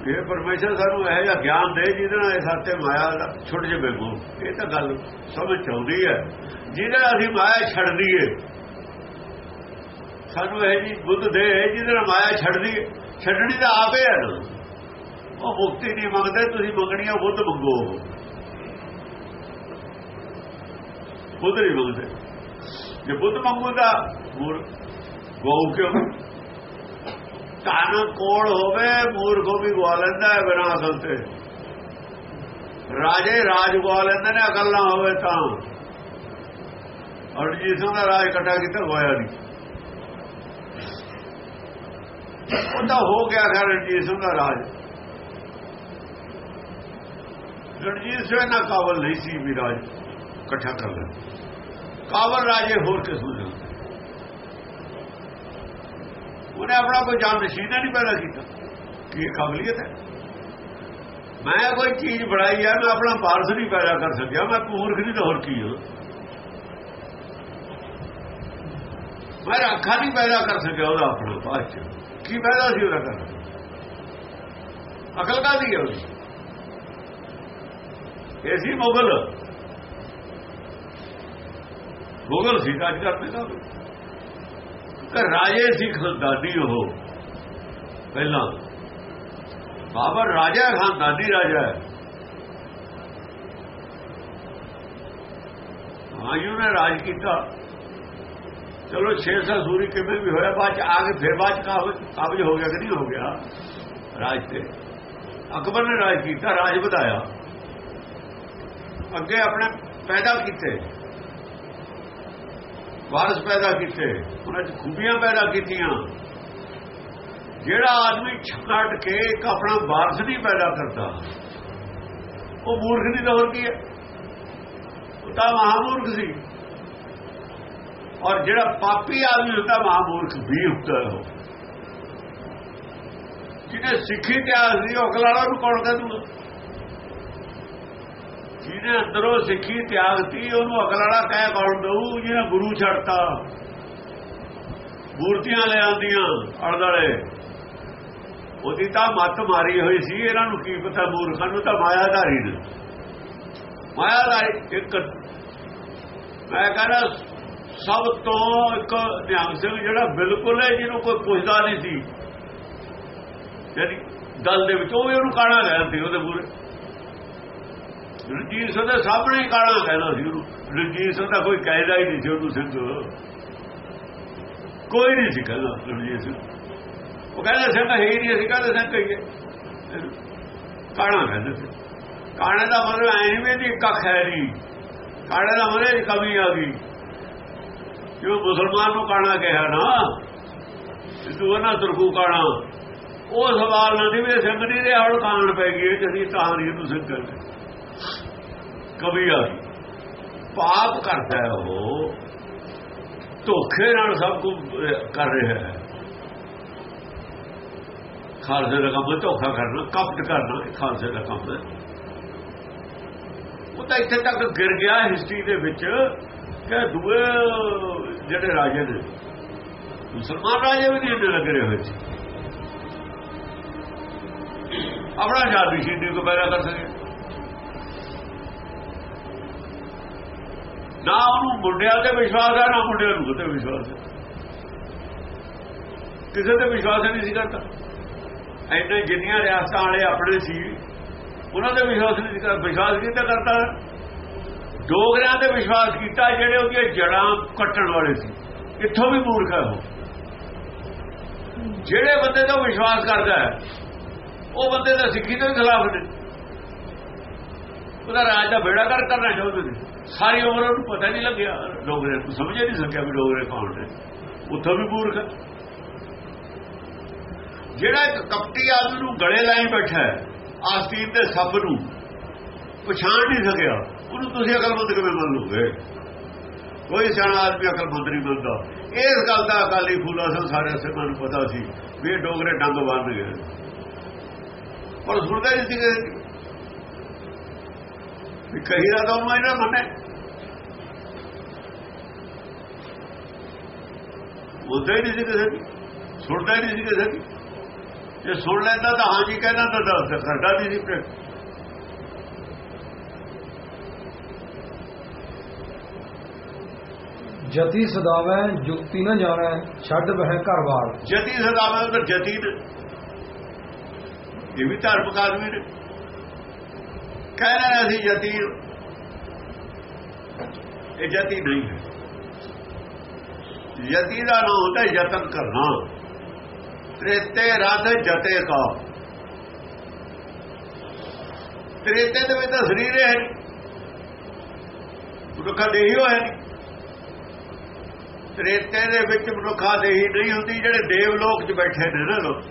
ਇਹ ਪਰਮੇਸ਼ਰ ਸਾਨੂੰ ਇਹ ਜਿਹਾ ਗਿਆਨ ਦੇ, ਜਿਹਦੇ ਨਾਲ ਇਹ ਸਾਤੇ ਮਾਇਆ ਦਾ ਛੁੱਟ ਜਵੇ ਕੋ ਇਹ ਤਾਂ ਗੱਲ ਸਮਝ ਚਾਉਂਦੀ ਹੈ। ਜਿਹਦੇ ਨਾਲ ਅਸੀਂ ਮਾਇਆ ਛੱਡ ਦਈਏ ਸਾਨੂੰ ਇਹ ਜੀ ਬੁੱਧ ਦੇ, ਜਿਹਦੇ ਨਾਲ ਮਾਇਆ ਛੱਡ ਦਈਏ ਛੱਡਣੀ ਤਾਂ ਆਪੇ ਹੈ ਨਾ। ਉਹ ਮੁਕਤੀ ਨਹੀਂ ਮੰਗਦੇ, ਤੁਸੀਂ ਮੰਗਣੀ ਆ ਬੁੱਧ ਮੰਗੋ। ਬੁੱਧ ਨਹੀਂ ਮੰਗਦੇ। ਜੇ ਬੁੱਧ ਮੰਗੂਗਾ, ਮੂਰ ਗਊ ਕਿਉਂ ਧਨ ਕੋਲ ਹੋਵੇ, ਮੂਰਖ ਵੀ ਗਵਾ ਲੈਂਦਾ ਹੈ ਬਿਨਾਂ ਅਕਲ ਤੇ ਰਾਜੇ ਰਾਜ ਗਵਾ ਲੈਂਦੇ ਨੇ ਅਕਲ ਨਾ ਹੋਵੇ ਤਾਂ। ਔਰ ਜਿਸੋਂ ਦਾ ਰਾਜ ਇਕੱਠਾ ਕੀਤਾ ਹੋਇਆ ਨਹੀਂ। ਉਹ ਤਾਂ ਹੋ ਗਿਆ ਖੈਰ ਰਣਜੀਤ ਸਿੰਘ ਦਾ ਰਾਜ। ਰਣਜੀਤ ਸਿੰਘ ਨਾ ਕਾਬਲ ਨਹੀਂ ਸੀ ਵੀ ਰਾਜ ਇਕੱਠਾ ਕਰ ਲੈਂਦਾ ਕਾਬਲ ਰਾਜੇ ਹੋਰ ਕਿਸਮ ਦੇ ਹੁੰਦੇ ਉਹਨੇ ਆਪਣਾ ਕੋਈ ਜਾਨ ਨਸ਼ੀਨਾ ਨਹੀਂ ਪੈਦਾ ਕੀਤਾ। ਕੀ ਇਹ ਕਾਬਲੀਅਤ ਹੈ? ਮੈਂ ਕੋਈ ਚੀਜ਼ ਬਣਾਈ ਹੈ ਮੈਂ ਆਪਣਾ ਪਾਰਸ਼ ਨਹੀਂ ਪੈਦਾ ਕਰ ਸਕਿਆ, ਮੈਂ ਪੂਰਖ ਨਹੀਂ ਤਾਂ ਹੋਰ ਕੀ ਹਾਂ ਮੈਂ ਅੱਖਾਂ ਨਹੀਂ ਪੈਦਾ ਕਰ ਸਕਿਆ ਉਹਦਾ ਆਪਣਾ ਬਾਅਦ ਚ। ਕੀ ਫਾਇਦਾ ਸੀ ਉਹਦਾ ਕਰਨ ਅਕਲ ਕਾਦੀ ਹੈ ਉਹਦੀ? ਇਹ ਸੀ ਮੁਗਲ। ਮੁਗਲ ਸੀ ਰਾਜ ਕਰਦੇ ਨਾ ਕਿ ਰਾਜੇ ਸੀ ਖਾਨਦਾਨੀ ਉਹ। ਪਹਿਲਾਂ। ਬਾਬਰ ਰਾਜਾ ਖਾਨਦਾਨੀ ਰਾਜਾ ਹੈ। ਆਯੂ ਨੇ ਰਾਜ ਕੀਤਾ। ਚਲੋ 6 ਸਾਲ ਸੂਰੀ ਕਿਵੇਂ ਵੀ ਹੋਇਆ, ਬਾਅਦ ਚ ਆ ਕੇ ਫਿਰ ਬਾਅਦ ਚ ਕਾਬਜ ਕਾਬਜ ਹੋ ਗਿਆ ਕਿ ਨਹੀਂ ਹੋ ਗਿਆ ਰਾਜ ਤੇ। ਅਕਬਰ ਨੇ ਰਾਜ ਕੀਤਾ, ਰਾਜ ਵਧਾਇਆ। ਅੱਗੇ ਆਪਣੇ ਪੈਦਾ ਕੀਤੇ। ਵਾਰਸ ਪੈਦਾ ਕੀਤੇ, ਉਹਨਾਂ 'ਚ ਖੂਬੀਆਂ ਪੈਦਾ ਕੀਤੀਆਂ। ਜਿਹੜਾ ਆਦਮੀ ਛੱਡ ਕੇ ਇੱਕ ਆਪਣਾ ਵਾਰਸ ਨਹੀਂ ਪੈਦਾ ਕਰਦਾ, ਉਹ ਮੂਰਖ ਨਹੀਂ ਤਾਂ ਹੋਰ ਕੀ ਹੈ? ਉਹ ਤਾਂ ਮਹਾਮੂਰਖ ਸੀ। ਔਰ ਜਿਹੜਾ ਪਾਪੀ ਆਦਮੀ ਹੁੰਦਾ, ਮਹਾਮੂਰਖ ਵੀ ਹੁੰਦਾ ਉਹ। ਜਿਹਨੇ ਸਿੱਖੀ ਤਿਆਗ ਸੀ, ਉਹ ਅਕਲਾੜਾ ਨੂੰ ਕੌਣ ਕਹਿ ਦੂਗਾ ਜਿਹਨੇ ਅੰਦਰੋਂ ਸਿੱਖੀ ਤਿਆਗਤੀ, ਉਹਨੂੰ ਅਕਲਾੜਾ ਕਹਿ ਕੌਣ ਦਊ? ਜਿਹਨੇ ਗੁਰੂ ਛੱਡਤਾ। ਮੂਰਤੀਆਂ ਲੈ ਆਂਦੀਆਂ ਅੜਦਲੇ ਉਹਦੀ ਤਾਂ ਮੱਤ ਮਾਰੀ ਹੋਈ ਸੀ, ਇਹਨਾਂ ਨੂੰ ਕੀ ਪਤਾ ਮੂਰਖਾਂ ਨੂੰ ਤਾਂ ਮਾਇਆਧਾਰੀ ਨੇ। ਮਾਇਆਧਾਰੀ ਇੱਕ ਮੈਂ ਕਹਿੰਦਾ ਸਭ ਤੋਂ ਇੱਕ ਨਿਹੰਗ ਸਿੰਘ ਜਿਹੜਾ ਬਿਲਕੁਲ ਹੈ ਜਿਹਨੂੰ ਕੋਈ ਪੁੱਛਦਾ ਨਹੀਂ ਸੀ। ਜਿਹੜੀ ਦਲ ਦੇ ਵਿੱਚ ਉਹ ਵੀ ਉਹਨੂੰ ਕਾਣਾ ਕਹਿੰਦਾ ਸੀ ਉਹਦੇ ਪੂਰੇ ਰਣਜੀਤ ਸਿੰਘ ਦੇ ਸਾਹਮਣੇ ਹੀ ਕਾਣਾ ਕਹਿੰਦਾ ਸੀ ਉਹਨੂੰ। ਰਣਜੀਤ ਸਿੰਘ ਦਾ ਕੋਈ ਕਹਿਦਾ ਹੀ ਨਹੀਂ ਸੀ ਉਹਨੂੰ ਸਿੰਘ ਕੋਈ ਨਹੀਂ ਸੀ ਕਹਿੰਦਾ ਰਣਜੀਤ ਸਿੰਘ। ਉਹ ਕਹਿੰਦਾ ਸਿੰਘ ਹੈ ਹੀ ਨਹੀਂ, ਅਸੀਂ ਕਹਿੰਦੇ ਸਿੰਘ ਕਹੀਏ ਕਾਣਾ ਕਹਿੰਦੇ ਸੀ। ਕਾਣੇ ਦਾ ਮਤਲਬ ਐ ਨਹੀਂ ਵੀ ਇਹਦੀ ਕੱਖ ਹੈ ਨਹੀਂ ਕਾਣੇ ਦਾ ਮਤਲਬ ਇਹਦੀ ਕਮੀ ਆ ਗਈ। ਜੋ ਮੁਸਲਮਾਨ ਨੂੰ ਕਾਣਾ ਕਿਹਾ ਨਾ ਤੂੰ ਨਾ ਤੁਰਕੂ ਕਾਣਾ ਉਹ ਸਵਾਲ ਨਾ ਦੀ ਵੀ ਸਿੰਘ ਨਹੀਂ ਦੇ ਹੁਣ ਕਾਣ ਪੈ ਗਈ ਤੇ ਅਸੀਂ ਤਾਂ ਨਹੀਂ ਇਹਨੂੰ ਸਿੰਘ ਕਰਦੇ ਕਵੀ ਆ। ਪਾਪ ਕਰਦਾ ਹੈ ਉਹ। ਧੋਖੇ ਨਾਲ ਸਭ ਕੁਝ ਕਰ ਰਿਹਾ ਹੈ। ਖਾਲਸੇ ਦਾ ਕੰਮ ਧੋਖਾ ਕਰਨਾ, ਕਪਟ ਕਰਨਾ ਖਾਲਸੇ ਦਾ ਕੰਮ ਹੈ। ਉਹ ਤਾਂ ਇੱਥੇ ਤੱਕ ਗਿਰ ਗਿਆ ਹਿਸਟਰੀ ਦੇ ਵਿੱਚ ਕਿ ਦੂਏ ਜਿਹੜੇ ਰਾਜੇ ਨੇ, ਮੁਸਲਮਾਨ ਰਾਜੇ ਵੀ ਨਹੀਂ ਇੰਨੇ ਰਹੇ ਹੋਏ ਸੀ। ਆਪਣਾ ਜਾਦੀ ਸ਼ੀਦੀ ਕੋ ਪੈਦਾ ਕਰ ਸਕੇ। ਨਾ ਉਹਨੂੰ ਮੁੰਡਿਆਂ ਤੇ ਵਿਸ਼ਵਾਸ ਹੈ, ਨਾ ਮੁੰਡਿਆਂ ਨੂੰ ਤੇ ਵਿਸ਼ਵਾਸ ਹੈ। ਕਿਸੇ ਤੇ ਵਿਸ਼ਵਾਸ ਨਹੀਂ ਸੀ ਕਰਦਾ। ਐਨੇ ਜਿੰਨੀਆਂ ਰਿਆਸਤਾਂ ਵਾਲੇ ਆਪਣੇ ਸੀ, ਉਹਨਾਂ ਤੇ ਵਿਸ਼ਵਾਸ ਨਹੀਂ ਸੀ ਕਰਦਾ ਵਿਸ਼ਵਾਸ ਕਿਤੇ ਕਰਤਾ? ਡੋਗਰਿਆਂ ਤੇ ਵਿਸ਼ਵਾਸ ਕੀਤਾ ਜਿਹੜੇ ਉਹਦੀਆਂ ਜੜਾਂ ਕੱਟਣ ਵਾਲੇ ਸੀ। ਇੱਥੋਂ ਵੀ ਮੂਰਖ ਹੈ ਉਹ। ਜਿਹੜੇ ਬੰਦੇ ਤੋਂ ਵਿਸ਼ਵਾਸ ਕਰਦਾ ਹੈ, ਉਹ ਬੰਦੇ ਤਾਂ ਸਿੱਖੀ ਦੇ ਖਿਲਾਫ ਨੇ। ਉਹਦਾ ਰਾਜ ਦਾ ਬੇੜਾ ਕਰ ਕਰਨਾ ਚਾਹੁੰਦੇ ਨੇ। ਸਾਰੀ ਉਮਰ ਉਹਨੂੰ ਪਤਾ ਨਹੀਂ ਲੱਗਿਆ। ਡੋਗਰੇ ਨੂੰ ਸਮਝ ਨਹੀਂ ਸਕਿਆ ਵੀ ਡੋਗਰੇ ਕੌਣ ਨੇ। ਉੱਥੋਂ ਵੀ ਮੂਰਖ ਜਿਹੜਾ ਇੱਕ ਕਪਟੀ ਆਦਮੀ ਨੂੰ ਗਲੇ ਲਾਈ ਬੈਠਾ ਹੈ, ਆਸਤੀਨ ਦੇ ਸੱਪ ਨੂੰ, ਪਛਾਣ ਨਹੀਂ ਸਕਿਆ, ਉਹਨੂੰ ਤੁਸੀਂ ਅਕਲਮੰਦ ਕਿਵੇਂ ਮੰਨ ਲਓਗੇ? ਕੋਈ ਸਿਆਣਾ ਆਦਮੀ ਅਕਲਮੰਦ ਨਹੀਂ ਮੰਨਦਾ। ਇਸ ਗੱਲ ਦਾ ਅਕਾਲੀ ਫੂਲਾ ਸਿੰਘ ਸਾਰੇ ਸਿੱਖਾਂ ਨੂੰ ਪਤਾ ਸੀ ਵੀ ਇਹ ਡੋਗਰੇ ਡੰਗ ਬੰਨ ਗਏ ਪਰ ਸੁਣਦਾ ਨਹੀਂ ਸੀ ਕਿਸੇ ਵੀ ਕਹੀ ਦਾ ਤਾਂ ਉਹਨੂੰ ਇਹਨਾਂ ਮੰਨੇ। ਉਹਦਾ ਹੀ ਨਹੀਂ ਸੀ ਕਿਸੇ ਦੀ ਸੁਣਦਾ ਹੀ ਨਹੀਂ ਸੀ ਕਿਸੇ ਦੀ। ਜੇ ਸੁਣ ਲੈਂਦਾ ਤਾਂ ਹਾਂਜੀ ਕਹਿੰਦਾ ਤਾਂ ਦੱਸ ਕਰਦਾ ਨਹੀਂ ਸੀ ਫਿਰ। ਜਤੀ ਸਦਾਵੈ ਜੁਗਤੀ ਨ ਜਾਣੈ ਛੱਡ ਬਹਿ ਘਰ ਬਾਰ ਜਤੀ ਸਦਾਵੇਂ ਉਧਰ ਜਤੀ ਨੇ। ਇਹ ਵੀ ਧਾਰਮਿਕ ਆਦਮੀ ਨੇ। ਕਹਿ ਕਹਿਣਾ ਅਸੀਂ ਜਤੀ ਇਹ ਜਤੀ ਨਹੀਂ ਹੈ। ਜਤੀ ਦਾ ਨਾਮ ਹੁੰਦਾ ਯਤਨ ਕਰਨਾ। ਤ੍ਰੇਤੇ ਰਥ ਜਤੇ ਕਾ। ਤ੍ਰੇਤੇ ਦੇ ਵਿੱਚ ਤਾਂ ਸਰੀਰ ਹੈ ਮਨੁੱਖਾ ਦੇਹੀ ਹੋਇਆ ਨਹੀਂ। ਤ੍ਰੇਤੇ ਦੇ ਵਿੱਚ ਮਨੁੱਖਾ ਦੇਹੀ ਨਹੀਂ ਹੁੰਦੀ, ਜਿਹੜੇ ਦੇਵ ਲੋਕ 'ਚ ਬੈਠੇ ਨੇ ਨਾ ਲੋਕ।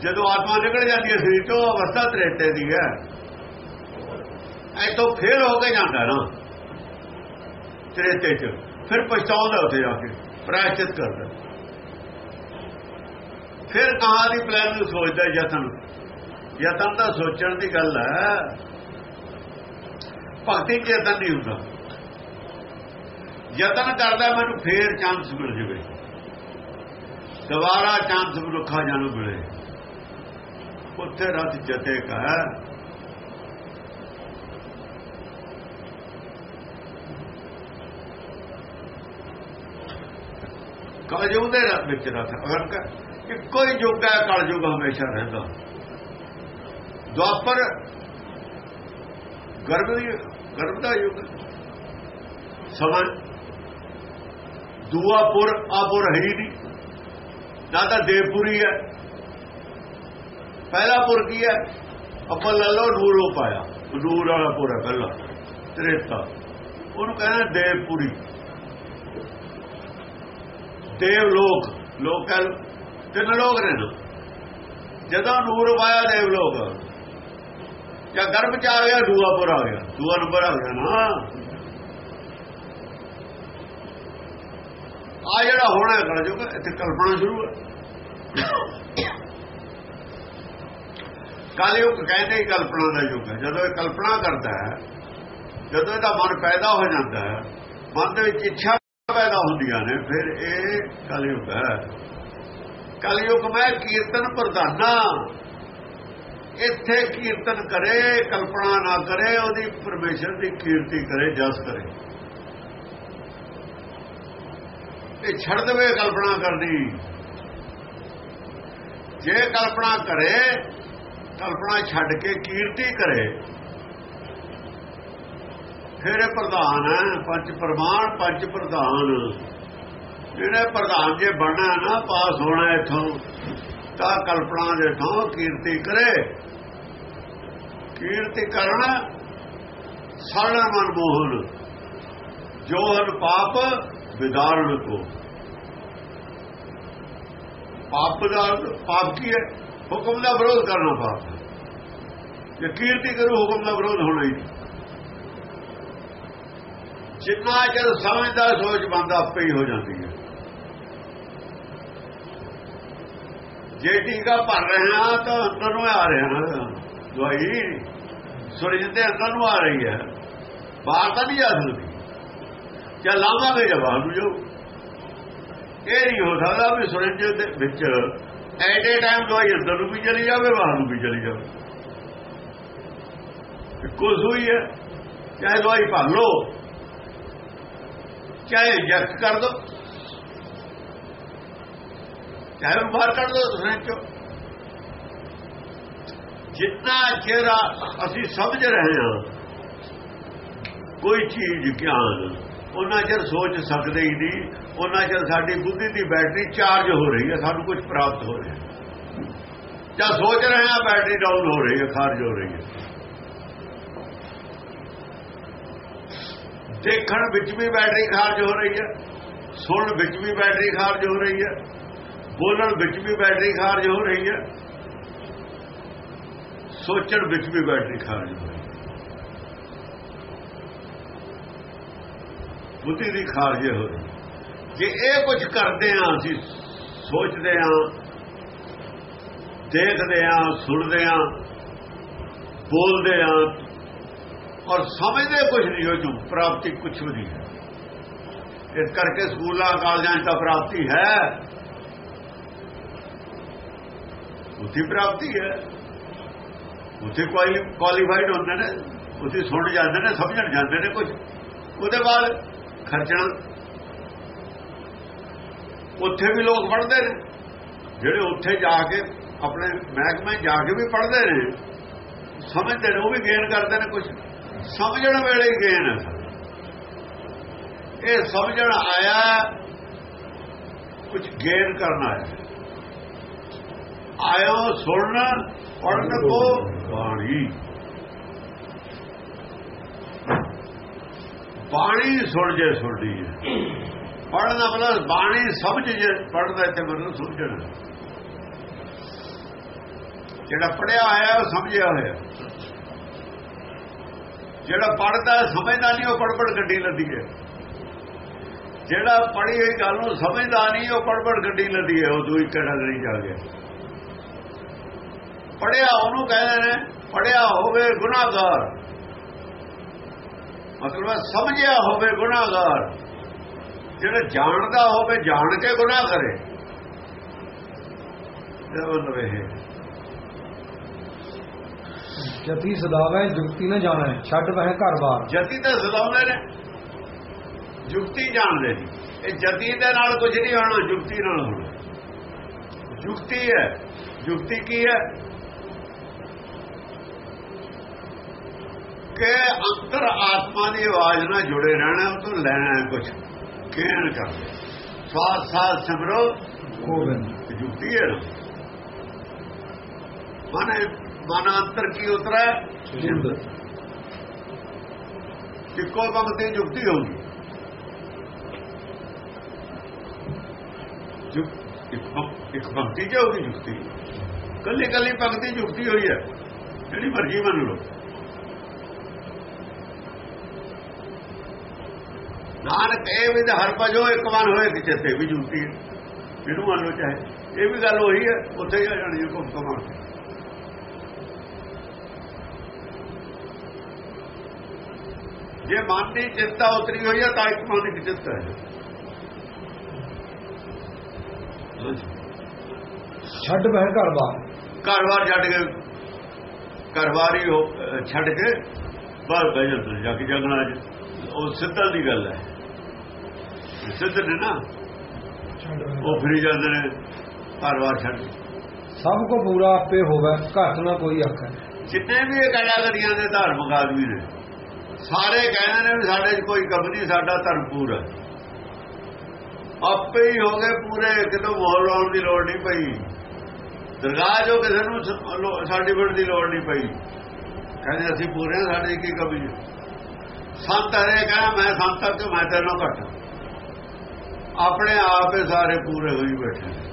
ਜਦੋਂ ਆਤਮਾ ਨਿਕਲ ਜਾਂਦੀ ਹੈ, ਸਰੀਰ ਤੋਂ ਉਹ ਅਵਸਥਾ ਤ੍ਰੇਤੇ ਦੀ ਹੈ। ਐਤੋਂ ਫੇਰ ਹੋ ਕੇ ਜਾਂਦਾ ਨਾ। ਤ੍ਰੇਤੇ 'ਚ। ਫਿਰ ਪਛਤਾਉਂਦਾ ਉੱਥੇ ਜਾ ਕੇ, ਪ੍ਰਾਇਸ਼ਚਿਤ ਕਰਦਾ। ਫਿਰ ਕਹਾਂ ਦੀ ਪਲਾਨ ਨੂੰ ਸੋਚਦਾ ਯਤਨ? ਯਤਨ ਤਾਂ ਸੋਚਣ ਦੀ ਗੱਲ ਹੈ। ਭਗਤੀ ਚ ਯਤਨ ਨਹੀਂ ਹੁੰਦਾ। ਯਤਨ ਕਰਦਾ ਮੈਨੂੰ ਫੇਰ ਚਾਂਸ ਮਿਲ ਜਵੇ। ਦੁਬਾਰਾ ਚਾਂਸ ਮਨੁੱਖਾ ਜਾਨੂੰ ਮਿਲੇ। ਉੱਥੇ ਰਤ ਜਤੇ ਕਾ ਕਲਯੁਗ ਦੇ ਰਤ ਵਿੱਚ ਰਤ ਅਗਰ ਇੱਕੋ ਹੀ ਯੁੱਗ ਹੈ ਕਲਯੁਗ ਹਮੇਸ਼ਾ ਰਹਿੰਦਾ। ਦੁਆਪਰ ਗਰਭ ਦੀ ਗਰਭ ਦਾ ਯੁੱਗ ਸਮਾਂ ਦੁਆਪੁਰ ਆਪੁਰ ਹੈ ਹੀ ਨਹੀਂ। ਨਾ ਤਾਂ ਦੇਵਪੁਰੀ ਹੈ। ਪਹਿਲਾ ਪੁਰ ਕੀ ਹੈ? ਅੱਪਾ ਲਓ ਨੂਰੋ ਪਾਇਆ ਨੂਰ ਵਾਲਾ ਪੁਰ ਹੈ ਪਹਿਲਾ। ਤ੍ਰੇਤਾ। ਉਹਨੂੰ ਕਹਿੰਦਾ ਦੇਵਪੁਰੀ। ਦੇਵ ਲੋਕ ਲੋਕ ਹੈ ਤਿੰਨ ਲੋਕ ਨੇ ਨਾ ਜਦੋਂ ਨੂਰ ਪਾਇਆ ਦੇਵ ਲੋਕ। ਜਾਂ ਗਰਭ ਚ ਆ ਗਿਆ, ਦੂਆ ਦੂਆਪੁਰ ਆ ਗਿਆ। ਦੂਆ ਨੰਬਰ ਆ ਗਿਆ ਨਾ। ਆ ਜਿਹੜਾ ਹੋਣਾ ਕਰ ਜੋ ਇੱਥੇ ਕਲਪਨਾ ਸ਼ੁਰੂ ਹੈ। ਕਾਲਯੁਗ ਕਹਿੰਦੇ ਹੀ ਕਲਪਨਾ ਦਾ ਯੁੱਗ ਹੈ। ਜਦੋਂ ਇਹ ਕਲਪਨਾ ਕਰਦਾ ਹੈ, ਜਦੋਂ ਇਹਦਾ ਮਨ ਪੈਦਾ ਹੋ ਜਾਂਦਾ ਹੈ, ਮਨ ਦੇ ਵਿੱਚ ਇੱਛਾ ਪੈਦਾ ਹੁੰਦੀਆਂ ਨੇ, ਫਿਰ ਇਹ ਕਲਯੁਗ ਹੈ। ਕਲਯੁਗ ਮੈਂ ਕੀਰਤਨ ਪ੍ਰਧਾਨਾ। ਇੱਥੇ ਕੀਰਤਨ ਕਰੇ, ਕਲਪਨਾ ਨਾ ਕਰੇ, ਉਹਦੀ ਪਰਮੇਸ਼ਰ ਦੀ ਕੀਰਤੀ ਕਰੇ, ਜਸ ਕਰੇ। ਇਹ ਛੱਡ ਦੇਵੇ ਕਲਪਨਾ ਕਰਨੀ। ਜੇ ਕਲਪਨਾ ਕਰੇ, ਕਲਪਨਾ ਛੱਡ ਕੇ ਕੀਰਤੀ ਕਰੇ ਫਿਰ ਇਹ ਪ੍ਰਧਾਨ ਹੈ, ਪੰਜ ਪ੍ਰਮਾਣ, ਪੰਜ ਪ੍ਰਧਾਨ। ਜਿਹੜੇ ਪ੍ਰਧਾਨ ਜੇ ਬਣਨਾ ਨਾ, ਪਾਸ ਹੋਣਾ ਇਥੋਂ, ਤਾਂ ਕਲਪਨਾ ਦੇ ਥਾਂ ਕੀਰਤੀ ਕਰੇ। ਕੀਰਤੀ ਕਰਨਾ, ਸਾਡਾ ਮਨ ਮੋਹਨ ਜੋ ਹਨ ਪਾਪ ਵਿਦਾਰਨ ਕੋ। ਪਾਪ ਦਾ ਪਾਪ ਕੀ ਹੈ? ਹੁਕਮ ਦਾ ਵਿਰੋਧ ਕਰਨਾ ਪਾਪ। ਹੈ ਜੇ ਕੀਰਤੀ ਕਰੂ, ਹੁਕਮ ਦਾ ਵਿਰੋਧ ਹੋਣਾ ਹੀ। ਜਿੰਨਾ ਚਿਰ ਸਮਝਦਾ ਸੋਚ ਬੰਦਾ ਆਪੇ ਹੀ ਹੋ ਜਾਂਦੀ ਹੈ। ਜੇ ਟੀਕਾ ਭਰ ਰਿਹਾ ਤਾਂ ਅੰਦਰ ਨੂੰ ਆ ਰਿਹਾ। ਦਵਾਈ ਸੁਰਜ ਦੇ ਅੰਦਰ ਨੂੰ ਆ ਰਹੀ ਹੈ। ਬਾਹਰ ਤਾਂ ਨਹੀਂ ਜਾ ਸਕਦੀ। ਜਾਂ ਲਾਵਾਂਗੇ ਜਾਂ ਬਾਹਰ ਨੂੰ ਜੋ ਇਹ ਨਹੀਂ ਹੋ ਸਕਦਾ ਵੀ ਸੁਰਜ ਦੇ ਵਿੱਚ ਐਟ ਏ ਟਾਈਮ ਦਵਾਈ ਅੰਦਰ ਨੂੰ ਵੀ ਚਲੀ ਜਾਵੇ, ਬਾਹਰ ਨੂੰ ਵੀ ਚਲੀ ਜਾਵੇ। ਇੱਕੋ ਹੋਈ ਹੈ, ਚਾਹੇ ਦਵਾਈ ਭਰ ਲੋ ਚਾਹੇ ਇੰਜੈਕਟ ਕਰ ਦੋ? ਚਾਹੇ ਉਹ ਬਾਹਰ ਕੱਢ ਦੋ ਸਰੀਰ ਚੋਂ ਜਿੰਨਾ ਚਿਰ ਅਸੀਂ ਸਮਝ ਰਹੇ ਹਾਂ, ਕੋਈ ਚੀਜ਼ ਗਿਆਨ ਉਹਨਾਂ ਚਿਰ ਸੋਚ ਸਕਦੇ ਹੀ ਨਹੀਂ, ਉਹਨਾਂ ਚਿਰ ਸਾਡੀ ਬੁੱਧੀ ਦੀ ਬੈਟਰੀ ਚਾਰਜ ਹੋ ਰਹੀ ਹੈ, ਸਾਨੂੰ ਕੁਝ ਪ੍ਰਾਪਤ ਹੋ ਰਿਹਾ। ਜਾਂ ਸੋਚ ਰਹੇ ਹਾਂ, ਬੈਟਰੀ ਡਾਊਨ ਹੋ ਰਹੀ ਹੈ, ਖਾਰਜ ਹੋ ਰਹੀ ਹੈ। ਦੇਖਣ ਵਿੱਚ ਵੀ ਬੈਟਰੀ ਖਾਰਜ ਹੋ ਰਹੀ ਹੈ, ਸੁਣਨ ਵਿੱਚ ਵੀ ਬੈਟਰੀ ਖਾਰਜ ਹੋ ਰਹੀ ਹੈ, ਬੋਲਣ ਵਿੱਚ ਵੀ ਬੈਟਰੀ ਖਾਰਜ ਹੋ ਰਹੀ ਹੈ, ਸੋਚਣ ਵਿੱਚ ਵੀ ਬੈਟਰੀ ਖਾਰਜ ਹੋ ਰਹੀ ਹੈ। ਬੁੱਧੀ ਦੀ ਖਾਰਜ ਹੋ ਰਹੀ ਜੇ ਇਹ ਕੁਝ ਕਰਦੇ ਆ ਅਸੀਂ ਸੋਚਦੇ ਆ ਦੇਖਦੇ ਆ ਸੁਣਦੇ ਆ ਬੋਲਦੇ ਆ ਔਰ ਸਮਝਦੇ ਕੁਝ ਨਹੀਂ ਹੋ ਜੂ ਪ੍ਰਾਪਤੀ ਕੁਝ ਵੀ ਨਹੀਂ ਹੈ। ਇਸ ਕਰਕੇ ਸਕੂਲਾਂ, ਕਾਲਜਾਂ 'ਚ ਤਾਂ ਪ੍ਰਾਪਤੀ ਹੈ। ਉੱਥੇ ਪ੍ਰਾਪਤੀ ਹੈ। ਉੱਥੇ ਕੁਆਲੀਫਾਈਡ ਹੁੰਦੇ ਨੇ, ਉੱਥੇ ਸੁਣ ਜਾਂਦੇ ਨੇ, ਸਮਝਣ ਜਾਂਦੇ ਨੇ ਕੁਝ ਉਹਦੇ ਬਾਅਦ ਖਰਚਣਾ ਉੱਥੇ ਵੀ ਲੋਕ ਪੜ੍ਹਦੇ ਨੇ। ਜਿਹੜੇ ਉੱਥੇ ਜਾ ਕੇ ਆਪਣੇ ਮਹਿਕਮੇ ਜਾ ਕੇ ਵੀ ਪੜ੍ਹਦੇ ਨੇ, ਸਮਝਦੇ ਨੇ, ਉਹ ਵੀ ਗੇਨ ਕਰਦੇ ਨੇ ਕੁਝ ਸਮਝਣ ਵੇਲੇ ਹੀ ਗੇਨ। ਹੈ ਇਹ ਸਮਝਣ ਆਇਆ ਕੁਝ ਗੇਨ ਕਰਨ ਆਇਆ। ਆਇਓ ਸੁਣਨ ਪੜਨ ਕੋ ਬਾਣੀ। ਬਾਣੀ ਸੁਣ ਜੇ ਸੁਣਦੀ ਹੈ। ਪੜਨ ਦਾ ਮਤਲਬ ਬਾਣੀ ਸਮਝ ਜੇ ਪੜਦਾ ਤੇ ਮਤਲਬ ਸਮਝਣਾ। ਜਿਹੜਾ ਪੜਿਆ ਆਇਆ ਉਹ ਸਮਝਿਆ ਹੋਇਆ। ਜਿਹੜਾ ਪੜਦਾ ਸਮਝਦਾ ਨਹੀਂ, ਉਹ ਪੜਪੜ ਗੱਡੀ ਲੱਦੀ ਹੈ। ਜਿਹੜਾ ਪੜੀ ਹੋਈ ਗੱਲ ਨੂੰ ਸਮਝਦਾ ਨਹੀਂ, ਉਹ ਪੜਪੜ ਗੱਡੀ ਲੱਦੀ ਹੈ, ਉਹ ਦੂਈ ਕੈਟਾਗਰੀ ਜਾ ਗਿਆ ਪੜਿਆ ਉਹਨੂੰ ਕਹਿੰਦੇ ਨੇ ਪੜਿਆ ਹੋਵੇ ਗੁਨਾਹਗਾਰ। ਮਤਲਬ ਸਮਝਿਆ ਹੋਵੇ ਗੁਨਾਹਗਾਰ। ਜਿਹੜਾ ਜਾਣਦਾ ਹੋਵੇ, ਜਾਣ ਕੇ ਗੁਨਾਹ ਕਰੇ। ਇਹ ਮਤਲਬ ਇਹ ਜਤੀ ਸਦਾਵੇ ਜੁਗਤੀ ਨਾ ਜਾਣੈ ਛੱਡ ਵਹਿ ਘਰ ਬਾਰ। ਜਤੀ ਤਾਂ ਸਦਾਉਂਦੇ ਨੇ ਜੁਗਤੀ ਜਾਣਦੇ ਨੇ ਇਹ ਜਤੀ ਦੇ ਨਾਲ ਕੁਝ ਨਹੀਂ ਹੋਣਾ ਜੁਗਤੀ ਨਾਲ ਹੋਣਾ। ਜੁਗਤੀ ਹੈ। ਜੁਗਤੀ ਕੀ ਹੈ? ਕਿ ਅੰਤਰ ਆਤਮਾ ਦੀ ਆਵਾਜ਼ ਨਾਲ ਜੁੜੇ ਰਹਿਣਾ ਉਹ ਤੋਂ ਲੈਣਾ ਕੁਝ ਕਹਿਣ ਕਰਦੇ ਸਵਾਸ ਸਾਥ ਸਿਮਰੋ ਗੋਬਿੰਦ। ਜੁਗਤੀ ਹੈ ਮਨ ਮਨ ਅੰਤਰ ਕੀ ਉਤਰਾ? ਜਿੰਦ ਇੱਕੋ ਵਕਤ ਤੇ ਜੁਗਤੀ ਹੋਗੀ ਜੁਗ ਇੱਕ ਭਗ- ਇੱਕ ਭਗਤੀ ਚ ਹੋਗੀ ਜੁਗਤੀ। ਕੱਲੀ ਕੱਲੀ ਭਗਤੀ ਜੁਗਤੀ ਹੋਈ ਹੈ। ਜਿਹੜੀ ਮਰਜ਼ੀ ਮੰਨ ਲਓ। ਨਾਨਕ ਇਹ ਵੀ ਤਾਂ ਹਰ ਭਜੋ ਇੱਕ ਮਨ ਹੋਏ ਕਿ ਚਿੱਤੇ ਵੀ ਜੁਗਤੀ ਹੈ। ਇਹਨੂੰ ਮੰਨ ਲਓ ਚਾਹੇ। ਇਹ ਵੀ ਗੱਲ ਉਹੀ ਹੈ ਉੱਥੇ ਹੀ ਆ ਜਾਣੀ ਹੈ ਘੁੰਮ ਘੁਮਾ ਜੇ ਮਨ ਦੀ ਚਿੰਤਾ ਉਤਰੀ ਹੋਈ ਹੈ ਤਾਂ ਇੱਕ ਮਨ ਦੀ ਚਿੰਤਾ ਹੈ। ਛੱਡ ਬਹਿ ਘਰ ਬਾਹਰ। ਘਰ-ਬਾਰ ਛੱਡ ਕੇ ਘਰ-ਬਾਰ ਹੀ ਛੱਡ ਕੇ ਬਾਹਰ ਬਹਿ ਜਾਂਦੇ ਜਾ ਕੇ ਜੰਗਲਾਂ 'ਚ। ਉਹ ਸਿੱਧਾ ਦੀ ਗੱਲ ਹੈ। ਸਿੱਧ ਨੇ ਨਾ। ਛੱਡ ਉਹ ਫਰੀ ਜਾਂਦੇ ਨੇ ਘਰ-ਬਾਰ ਛੱਡ ਕੇ। ਸਭ ਕੋ ਪੂਰਾ ਆਪੇ ਹੋਵੇ ਘੱਟ ਨਾ ਕੋਈ ਆਖੇ ਜਿੰਨੇ ਵੀ ਇਹ ਗੱਲਾਂ ਕਰੀਆਂ ਨੇ ਧਾਰਮਿਕ ਆਦਮੀ ਨੇ। ਸਾਰੇ ਕਹਿੰਦੇ ਨੇ ਵੀ ਸਾਡੇ 'ਚ ਕੋਈ ਕਮੀ ਨਹੀਂ, ਸਾਡਾ ਧਰਮ ਪੂਰਾ। ਆਪੇ ਹੀ ਹੋ ਗਏ ਪੂਰੇ, ਕਿਤੋਂ ਮੋਹਰ ਲਾਉਣ ਦੀ ਲੋੜ ਨਹੀਂ ਪਈ। ਦਰਗਾਹ ਜੋ ਕਿਸੇ ਨੂੰ ਸਰਟੀਫਿਕੇਟ ਦੀ ਲੋੜ ਨਹੀਂ ਪਈ। ਕਹਿੰਦੇ ਅਸੀਂ ਪੂਰੇ ਹਾਂ, ਸਾਡੇ ਕੀ ਕਮੀ ਸੰਤ ਹਰੇ ਕਹਿੰਦਾ, ਮੈਂ ਸੰਤ ਹਾਂ ਮੈਂ ਤੈਨੂੰ ਘੱਟ ਆਪਣੇ ਆਪ ਹੀ ਸਾਰੇ ਪੂਰੇ ਹੋਈ ਬੈਠੇ ਨੇ।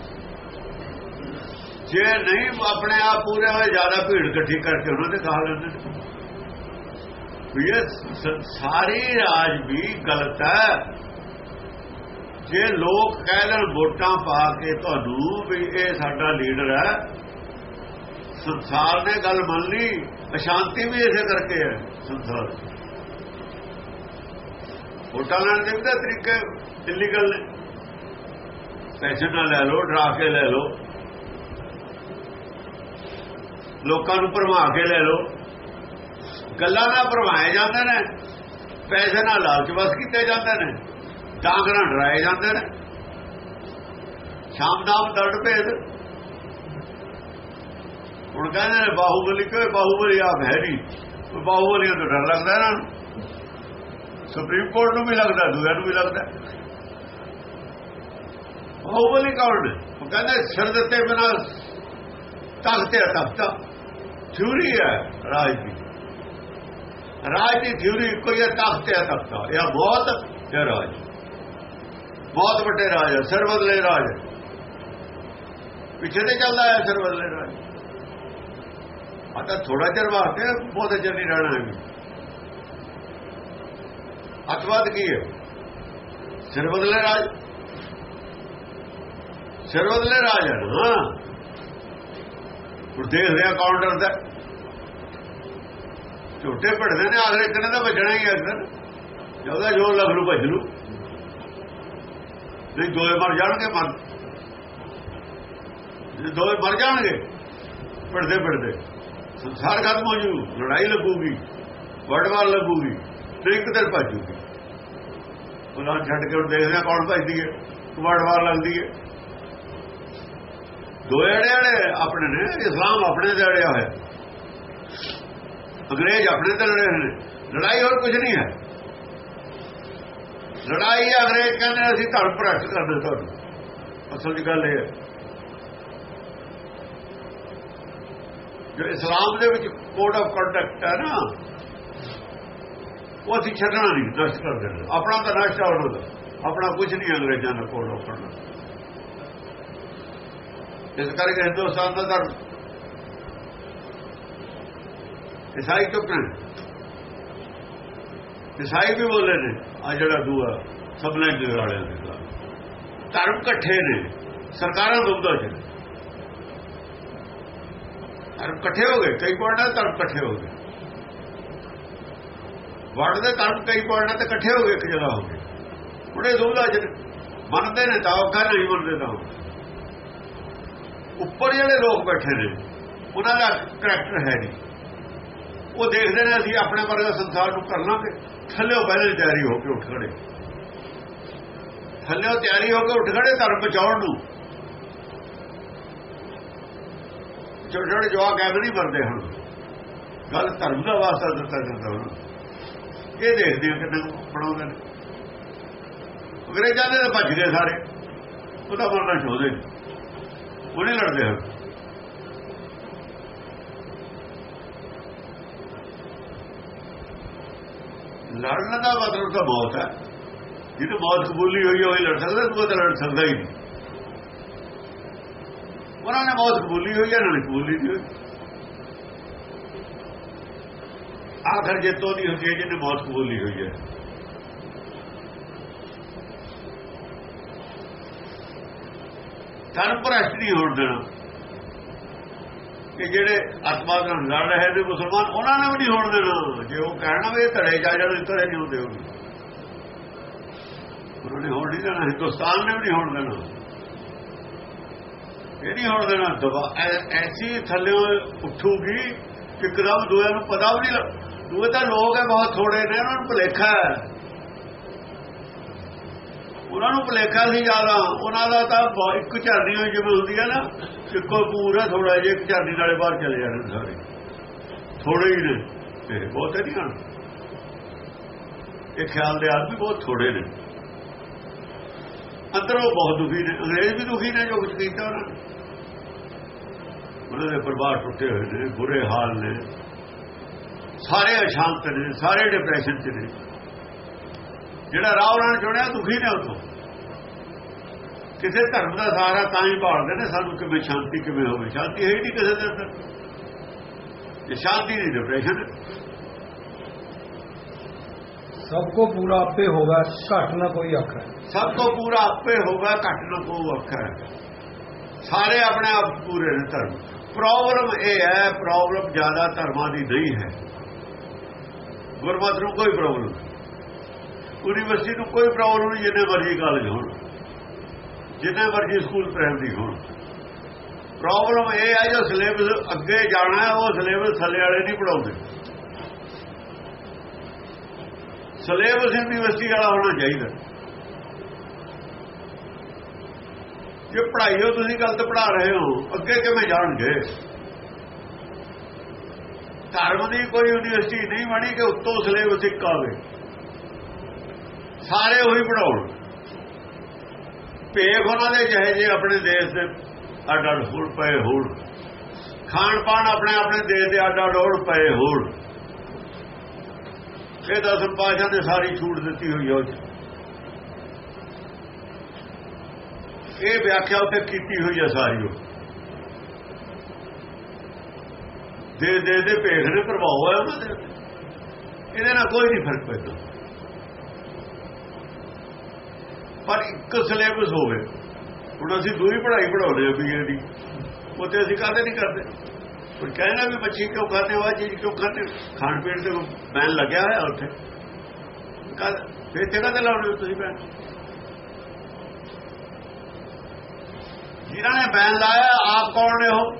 ਜੇ ਨਹੀਂ ਆਪਣੇ ਆਪ ਪੂਰੇ ਹੋਏ, ਜ਼ਿਆਦਾ ਭੀੜ ਇਕੱਠੀ ਕਰਕੇ ਉਹਨਾਂ ਦੇ ਕਹਾ ਲੈਂਦੇ ਵੀ ਇਹ ਸ- ਸਾਰੀ ਰਾਜ ਵੀ ਗਲਤ ਹੈ। ਜੇ ਲੋਕ ਕਹਿ ਲੈਣ ਵੋਟਾਂ ਪਾ ਕੇ ਤੁਹਾਨੂੰ ਵੀ ਇਹ ਸਾਡਾ ਲੀਡਰ ਹੈ, ਸੰਸਾਰ ਨੇ ਗੱਲ ਮੰਨ ਲਈ, ਅਸ਼ਾਂਤੀ ਵੀ ਇਸੇ ਕਰਕੇ ਹੈ ਸੰਸਾਰ ਵੋਟਾਂ ਲੈਣ ਦੇ ਵੀ ਤਾਂ ਤਰੀਕੇ ਇਲੀਗਲ ਨੇ। ਪੈਸੇ ਨਾਲ ਲੈ ਲਓ, ਡਰਾ ਕੇ ਲੈ ਲਓ। ਲੋਕਾਂ ਨੂੰ ਭਰਮਾ ਕੇ ਲੈ ਲਓ। ਗੱਲਾਂ ਨਾਲ ਭਰਮਾਏ ਜਾਂਦੇ ਨੇ, ਪੈਸੇ ਨਾਲ ਲਾਲਚ ਵਸ ਕੀਤੇ ਜਾਂਦੇ ਨੇ, ਡਾਂਗਰਾਂ ਡਰਾਏ ਜਾਂਦੇ ਨੇ ਸ਼ਾਮ ਨਾਮ ਦਰਦ ਭੇਦ। ਹੁਣ ਕਹਿੰਦੇ ਨੇ, ਬਾਹੂਬਲੀ ਕੋਈ ਬਾਹੂਬਲੀ ਆਪ ਹੈ ਨਹੀਂ? ਉਹ ਤੋਂ ਡਰ ਲੱਗਦਾ ਇਹਨਾਂ ਨੂੰ। ਸੁਪਰੀਮ ਕੋਰਟ ਨੂੰ ਵੀ ਲੱਗਦਾ, ਦੂਜਿਆਂ ਨੂੰ ਵੀ ਲੱਗਦਾ। ਬਾਹੂਬਲੀ ਕੌਣ ਨੇ? ਉਹ ਕਹਿੰਦੇ, ਸਿਰ ਦਿੱਤੇ ਬਿਨਾਂ ਤਖਤੇ ਤਖਤਾ। ਥਿਊਰੀ ਹੈ ਰਾਜ ਦੀ ਰਾਜ ਦੀ ਥਿਊਰੀ ਕੋਈ ਹੈ ਤਖਤ ਹੈ ਤਖਤਾ ਇਹ ਬਹੁਤ ਹੈ ਰਾਜ। ਬਹੁਤ ਵੱਡੇ ਰਾਜ ਹੈ ਸਿਰ ਬਦਲੇ ਰਾਜ ਪਿੱਛੇ ਤੇ ਚੱਲਦਾ ਹੈ ਸਿਰ ਬਦਲੇ ਰਾਜ। ਆ ਤਾਂ ਥੋੜਾ ਚਿਰ ਵਾਸਤੇ ਬਹੁਤ ਚਿਰ ਨਹੀਂ ਰਹਿਣਾ ਹੈ। ਅਤਵਾਦ ਕੀ ਹੈ? ਸਿਰ ਬਦਲੇ ਰਾਜ। ਸਿਰ ਬਦਲੇ ਰਾਜ ਹੈ ਨਾ। ਹੁਣ ਦੇਖ ਰਿਹਾ ਕਾਊਂਟਰ ਦਾ ਝੋਟੇ ਭੜਦੇ ਨੇ ਆਖਰੇ ਕਿਨੇ ਦਾ ਬਚਣਾ ਹੀ ਹੈ ਅਕਸਰ ਜਦੋਂ ਜੋ ਲੱਗ ਰੂ ਭਜ ਲੂ ਨਹੀਂ ਦੋਏ ਮਰ ਜਾਣਗੇ, ਮਰ ਜੇ ਦੋਏ ਮਰ ਜਾਣਗੇ, ਭੜਦੇ ਭੜਦੇ। ਸੰਸਾਰ ਖਤਮ ਹੋ ਜੂ, ਲੜਾਈ ਲੱਗੂਗੀ ਵੜਵਾਰ ਲੱਗੂਗੀ, ਤੇ ਇੱਕ ਦਿਨ ਭੱਜੂਗੀ ਉਹਨਾਂ ਛੱਡ ਕੇ ਹੁਣ ਦੇਖਦੇ ਹਾਂ ਕੌਣ ਭੱਜਦੀ ਹੈ ਵੜਵਾਰ ਲੱਗਦੀ ਹੈ। ਦੋ ਅੜੇ ਅੜੇ ਆਪਣੇ ਨੇ, ਇਸਲਾਮ ਆਪਣੇ ਤੇ ਅੜਿਆ ਹੋਇਆ। ਅੰਗਰੇਜ਼ ਆਪਣੇ ਤੇ ਲੜੇ ਹੋਏ ਨੇ। ਲੜਾਈ ਹੋਰ ਕੁਝ ਨਹੀਂ ਹੈ। ਲੜਾਈ ਹੈ ਅੰਗਰੇਜ਼ ਕਹਿੰਦੇ ਅਸੀਂ ਧਰਮ ਭ੍ਰਸ਼ਟ ਕਰਦੇ ਤੁਹਾਨੂੰ। ਅਸਲ ਦੀ ਗੱਲ ਇਹ ਹੈ। ਜੋ ਇਸਲਾਮ ਦੇ ਵਿੱਚ ਕੋਡ ਆਫ ਕੰਡਕਟ ਹੈ ਨਾ, ਉਹ ਅਸੀਂ ਛੱਡਣਾ ਨਹੀਂ, ਨਸ਼ਟ ਕਰ ਦੇਣਾ। ਆਪਣਾ ਤਾਂ ਨਸ਼ਟ ਆ ਉਹਨਾਂ ਦਾ। ਆਪਣਾ ਕੁਝ ਨਹੀਂ ਅੰਗਰੇਜ਼ਾਂ ਦਾ ਕੋਡ ਆਫ ਕੰਡਕਟ ਇਸ ਕਰਕੇ ਹਿੰਦੁਸਤਾਨ ਦਾ ਧਰਮ ਈਸਾਈ ਚੁੱਪ ਈਸਾਈ ਵੀ ਬੋਲੇ ਨੇ, ਆ ਜਿਹੜਾ ਦੂਆ ਸਭਨੇ ਦੇ ਵਾਲਿਆਂ ਦੇ ਖਿਲਾਫ ਧਰਮ ਇਕੱਠੇ ਨੇ, ਸਰਕਾਰਾਂ ਦੁਬਦਾ ਚ ਧਰਮ ਇਕੱਠੇ ਹੋ ਗਏ, ਕਈ ਪੁਆਇੰਟਾਂ ਧਰਮ ਇਕੱਠੇ ਹੋ ਗਏ। ਵਰਡ ਦੇ ਧਰਮ ਕਈ ਪੁਆਇੰਟਾਂ ਤੇ ਇਕੱਠੇ ਹੋ ਗਏ, ਇੱਕ ਜਗ੍ਹਾ ਹੋ ਗਏ। ਉਹਨੇ ਦੁਬਦਾ ਚ ਮੰਨਦੇ ਨੇ, ਤਾਂ ਉਹ ਨਹੀਂ ਮੰਨਦੇ ਤਾਂ ਉੱਪਰ ਜਿਹੜੇ ਲੋਕ ਬੈਠੇ ਨੇ, ਉਹਨਾਂ ਦਾ ਕਰੈਕਟਰ ਹੈ ਨਹੀਂ। ਉਹ ਦੇਖਦੇ ਨੇ ਅਸੀਂ ਆਪਣੇ ਵਰਗਾ ਸੰਸਾਰ ਨੂੰ ਕਰ ਲਾਂਗੇ ਥੱਲੇੋਂ ਪਹਿਲੇ ਤਿਆਰੀ ਹੋ ਕੇ ਉੱਠ ਖੜੇ। ਥੱਲੇੋਂ ਤਿਆਰੀ ਹੋ ਕੇ ਉੱਠ ਖੜੇ ਧਰਮ ਬਚਾਉਣ ਨੂੰ। ਛੋਟੇ ਛੋਟੇ ਜਵਾਕ ਐਵੇਂ ਨਹੀਂ ਮਰਦੇ ਹੁਣ। ਗੱਲ ਧਰਮ ਦਾ ਵਾਸਤਾ ਦਿੱਤਾ ਜਾਂਦਾ ਹੁਣ। ਇਹ ਦੇਖਦੇ ਆ ਕਿੰਨਾ ਬਣਾਉਂਦੇ ਨੇ। ਅੰਗਰੇਜ਼ਾਂ ਦੇ ਤਾਂ ਭੱਜ ਗਏ ਸਾਰੇ। ਉਹਦਾ ਮਰਨਾ ਚਾਹੁੰਦੇ। ਨੇ ਉਹ ਨਹੀਂ ਲੜਦੇ ਹਨ ਲੜਨ ਦਾ ਮਤਲਬ ਤਾਂ ਮੌਤ ਹੈ। ਜਿਹਨੂੰ ਮੌਤ ਕਬੂਲੀ ਹੋਈ ਹੋਈ ਲੜ ਸਕਦਾ ਤੂੰ ਤਾਂ ਲੜ ਸਕਦਾ ਹੀ ਨਹੀਂ। ਉਹਨਾਂ ਨੇ ਮੌਤ ਕਬੂਲੀ ਹੋਈ ਹੈ ਨਾਲੇ ਕਬੂਲੀ ਨਹੀਂ ਹੋਈ। ਆਖਰ ਜੇ ਤੋਂ ਨਹੀਂ ਹੁੰਦੀ ਜਿਹਨੇ ਮੌਤ ਕਬੂਲੀ ਹੋਈ ਹੈ। ਧਰਮ ਭ੍ਰਸ਼ਟ ਨਹੀਂ ਹੋਣ ਦੇਣਾ। ਕਿ ਜਿਹੜੇ ਆਤਮਾ ਨਾਲ ਲੜ ਰਹੇ ਨੇ ਮੁਸਲਮਾਨ, ਉਹਨਾਂ ਨੇ ਵੀ ਨਹੀਂ ਹੋਣ ਦੇਣਾ। ਜੇ ਉਹ ਕਹਿਣਾ ਵੀ ਇਹ ਧੜੇ ਜਾ ਜਾਣ ਧੜੇ ਨਹੀਂ ਹੁੰਦੇ ਉਹ ਉਹਨਾਂ ਨੇ ਹੋਣ ਨਹੀਂ ਦੇਣਾ, ਹਿੰਦੁਸਤਾਨ ਨੇ ਵੀ ਨਹੀਂ ਹੋਣ ਦੇਣਾ। ਇਹ ਨਹੀਂ ਹੋਣ ਦੇਣਾ, ਦਬਾ ਐਸੀ ਥੱਲਿਓਂ ਉੱਠੂਗੀ ਕਿ ਕਦਮ ਦੂਏ ਨੂੰ ਪਤਾ ਵੀ ਨਹੀਂ ਲੱਗ ਦੂਏ ਤਾਂ ਲੋਕ ਹੈ, ਬਹੁਤ ਥੋੜੇ ਨੇ, ਉਹਨਾਂ ਨੂੰ ਭੁਲੇਖਾ ਹੈ। ਉਹਨਾਂ ਨੂੰ ਭੁਲੇਖਾ ਸੀ ਜ਼ਿਆਦਾ। ਉਹਨਾਂ ਦਾ ਤਾਂ ਇੱਕ ਝਰਨੀ ਹੋਈ ਜਿਵੇਂ ਹੁੰਦੀ ਹੈ ਨਾ, ਇੱਕੋ ਪੂਰਾ ਥੋੜਾ ਜਿਹਾ, ਇੱਕ ਝਰਨੀ ਨਾਲੇ ਬਾਹਰ ਚਲੇ ਜਾਣੇ ਨੇ ਸਾਰੇ। ਥੋੜੇ ਹੀ ਨੇ ਤੇ ਬਹੁਤੇ ਨਹੀਂ ਹਨ ਇਹ ਖਿਆਲ ਦੇ ਆਦਮੀ ਬਹੁਤ ਥੋੜੇ ਨੇ। ਅੰਦਰੋਂ ਬਹੁਤ ਦੁਖੀ ਨੇ, ਅੰਗਰੇਜ਼ ਵੀ ਦੁਖੀ ਨੇ ਜੋ ਕੁਝ ਕੀਤਾ ਉਹਨਾਂ ਨੇ। ਉਹਨਾਂ ਦੇ ਪਰਿਵਾਰ ਟੁੱਟੇ ਹੋਏ ਨੇ, ਬੁਰੇ ਹਾਲ ਨੇ। ਸਾਰੇ ਅਸ਼ਾਂਤ ਨੇ, ਸਾਰੇ ਡਿਪਰੈਸ਼ਨ 'ਚ ਨੇ। ਜਿਹੜਾ ਰਾਹ ਉਹਨਾਂ ਨੇ ਚੁਣਿਆ ਦੁਖੀ ਨੇ ਉਤੋਂ ਕਿਸੇ ਧਰਮ ਦਾ ਸਹਾਰਾ ਤਾਂ ਹੀ ਭਾਲਦੇ ਨੇ ਸਾਨੂੰ ਕਿਵੇਂ ਸ਼ਾਂਤੀ ਕਿਵੇਂ ਹੋਵੇ। ਸ਼ਾਂਤੀ ਹੈ ਹੀ ਨਹੀਂ ਕਿਸੇ ਦੇ ਅੰਦਰ। ਇਹ ਸ਼ਾਂਤੀ ਨਹੀਂ ਡਿਪਰੈਸ਼ਨ ਸਭ ਕੋ ਪੂਰਾ ਆਪੇ ਹੋਗਾ ਘਟ ਨਾ ਕੋਈ ਆਖੇ ਸਭ ਤੋਂ ਪੂਰਾ ਆਪੇ ਹੋਗਾ ਘੱਟ ਨਾ ਕੋ ਅੱਖਰ ਸਾਰੇ ਆਪਣੇ ਆਪ ਪੂਰੇ ਨੇ ਧਰਮ। ਪ੍ਰੋਬਲਮ ਇਹ ਹੈ ਪ੍ਰੋਬਲਮ ਜ਼ਿਆਦਾ ਧਰਮਾਂ ਦੀ ਨਹੀਂ ਹੈ। ਗੁਰਮਤਿ ਨੂੰ ਕੋਈ ਪ੍ਰੋਬਲਮ ਯੂਨੀਵਰਸਿਟੀ ਨੂੰ ਕੋਈ ਪ੍ਰੋਬਲਮ ਨਹੀਂ ਜਿੰਨੇ ਮਰਜ਼ੀ ਕਾਲਜ ਹੋਣ। ਜਿੰਨੇ ਮਰਜ਼ੀ ਸਕੂਲ ਪ੍ਰਾਇਮਰੀ ਹੋਣ। ਪ੍ਰੋਬਲਮ ਇਹ ਹੈ ਜੋ ਸਿਲੇਬਸ ਅੱਗੇ ਜਾਣਾ ਹੈ, ਉਹ ਸਿਲੇਬਸ ਥੱਲੇ ਵਾਲੇ ਨਹੀਂ ਪੜਾਉਂਦੇ ਸਿਲੇਬਸ ਯੂਨੀਵਰਸਿਟੀ ਵਾਲਾ ਹੋਣਾ ਚਾਹੀਦਾ। ਜੇ ਪੜ੍ਹਾਈ ਤੁਸੀਂ ਗਲਤ ਪੜ੍ਹਾ ਰਹੇ ਹੋ, ਅੱਗੇ ਕਿਵੇਂ ਜਾਣਗੇ? ਧਰਮ ਦੀ ਕੋਈ ਯੂਨੀਵਰਸਿਟੀ ਨਹੀਂ ਬਣੀ ਕਿ ਉੱਤੋਂ ਸਿਲੇਬਸ ਇੱਕ ਆਵੇ। ਸਾਰੇ ਉਹੀ ਪੜਾਉਣ ਭੇਖ ਉਹਨਾਂ ਦੇ ਜਿਹੇ ਜੇ ਆਪਣੇ ਦੇਸ਼ ਦੇ ਅੱਡ ਅੱਡ ਹੋਣ ਪਏ ਹੋਣ ਖਾਣ ਪਾਣ ਆਪਣੇ ਆਪਣੇ ਦੇਸ਼ ਦੇ ਅੱਡ ਅੱਡ ਹੋਣ ਪਏ ਹੋੜ ਇਹ ਦਸਮ ਪਾਸ਼ਾ ਨੇ ਸਾਰੀ ਛੂਟ ਦਿੱਤੀ ਹੋਈ ਹੈ ਉਹ ਇਹ ਵਿਆਖਿਆ ਉੱਤੇ ਕੀਤੀ ਹੋਈ ਹੈ ਸਾਰੀ ਉਹ। ਦੇ ਦੇ ਦੇ ਭੇਖ ਨੇ ਪ੍ਰਭਾਵ ਹੋਇਆ ਉਹਨਾਂ ਦੇ ਉੱਤੇ। ਇਹਦੇ ਨਾਲ ਕੋਈ ਨਹੀਂ ਫ਼ਰਕ ਪੈਂਦਾ। ਪਰ ਇੱਕ ਸਿਲੇਬਸ ਹੋਵੇ। ਹੁਣ ਅਸੀਂ ਦੂਰੀ ਪੜ੍ਹਾਈ ਪੜਾਉਂਦੇ ਆ ਬੀਏ ਦੀ ਉੱਥੇ ਅਸੀਂ ਕਾਹਦੇ ਨਹੀਂ ਕਰਦੇ? ਕੋਈ ਕਹਿਣਾ ਵੀ ਬੱਚੀ ਕਿਉਂ ਖਾਤੇ ਹੋ? ਆ ਚੀਜ਼ ਕਿਉਂ ਖਾਤੇ ਖਾਣ ਪੀਣ ਤੇ ਬੈਨ ਲੱਗਿਆ ਹੋਇਆ ਉੱਥੇ। ਕਦ ਫਿਰ ਜਗ੍ਹਾ ਤੇ ਲਾਉਣੇ ਹੋ ਤੁਸੀਂ ਬੈਨ? ਜਿਨ੍ਹਾਂ ਨੇ ਬੈਨ ਲਾਇਆ, ਆਪ ਕੌਣ ਨੇ ਉਹ?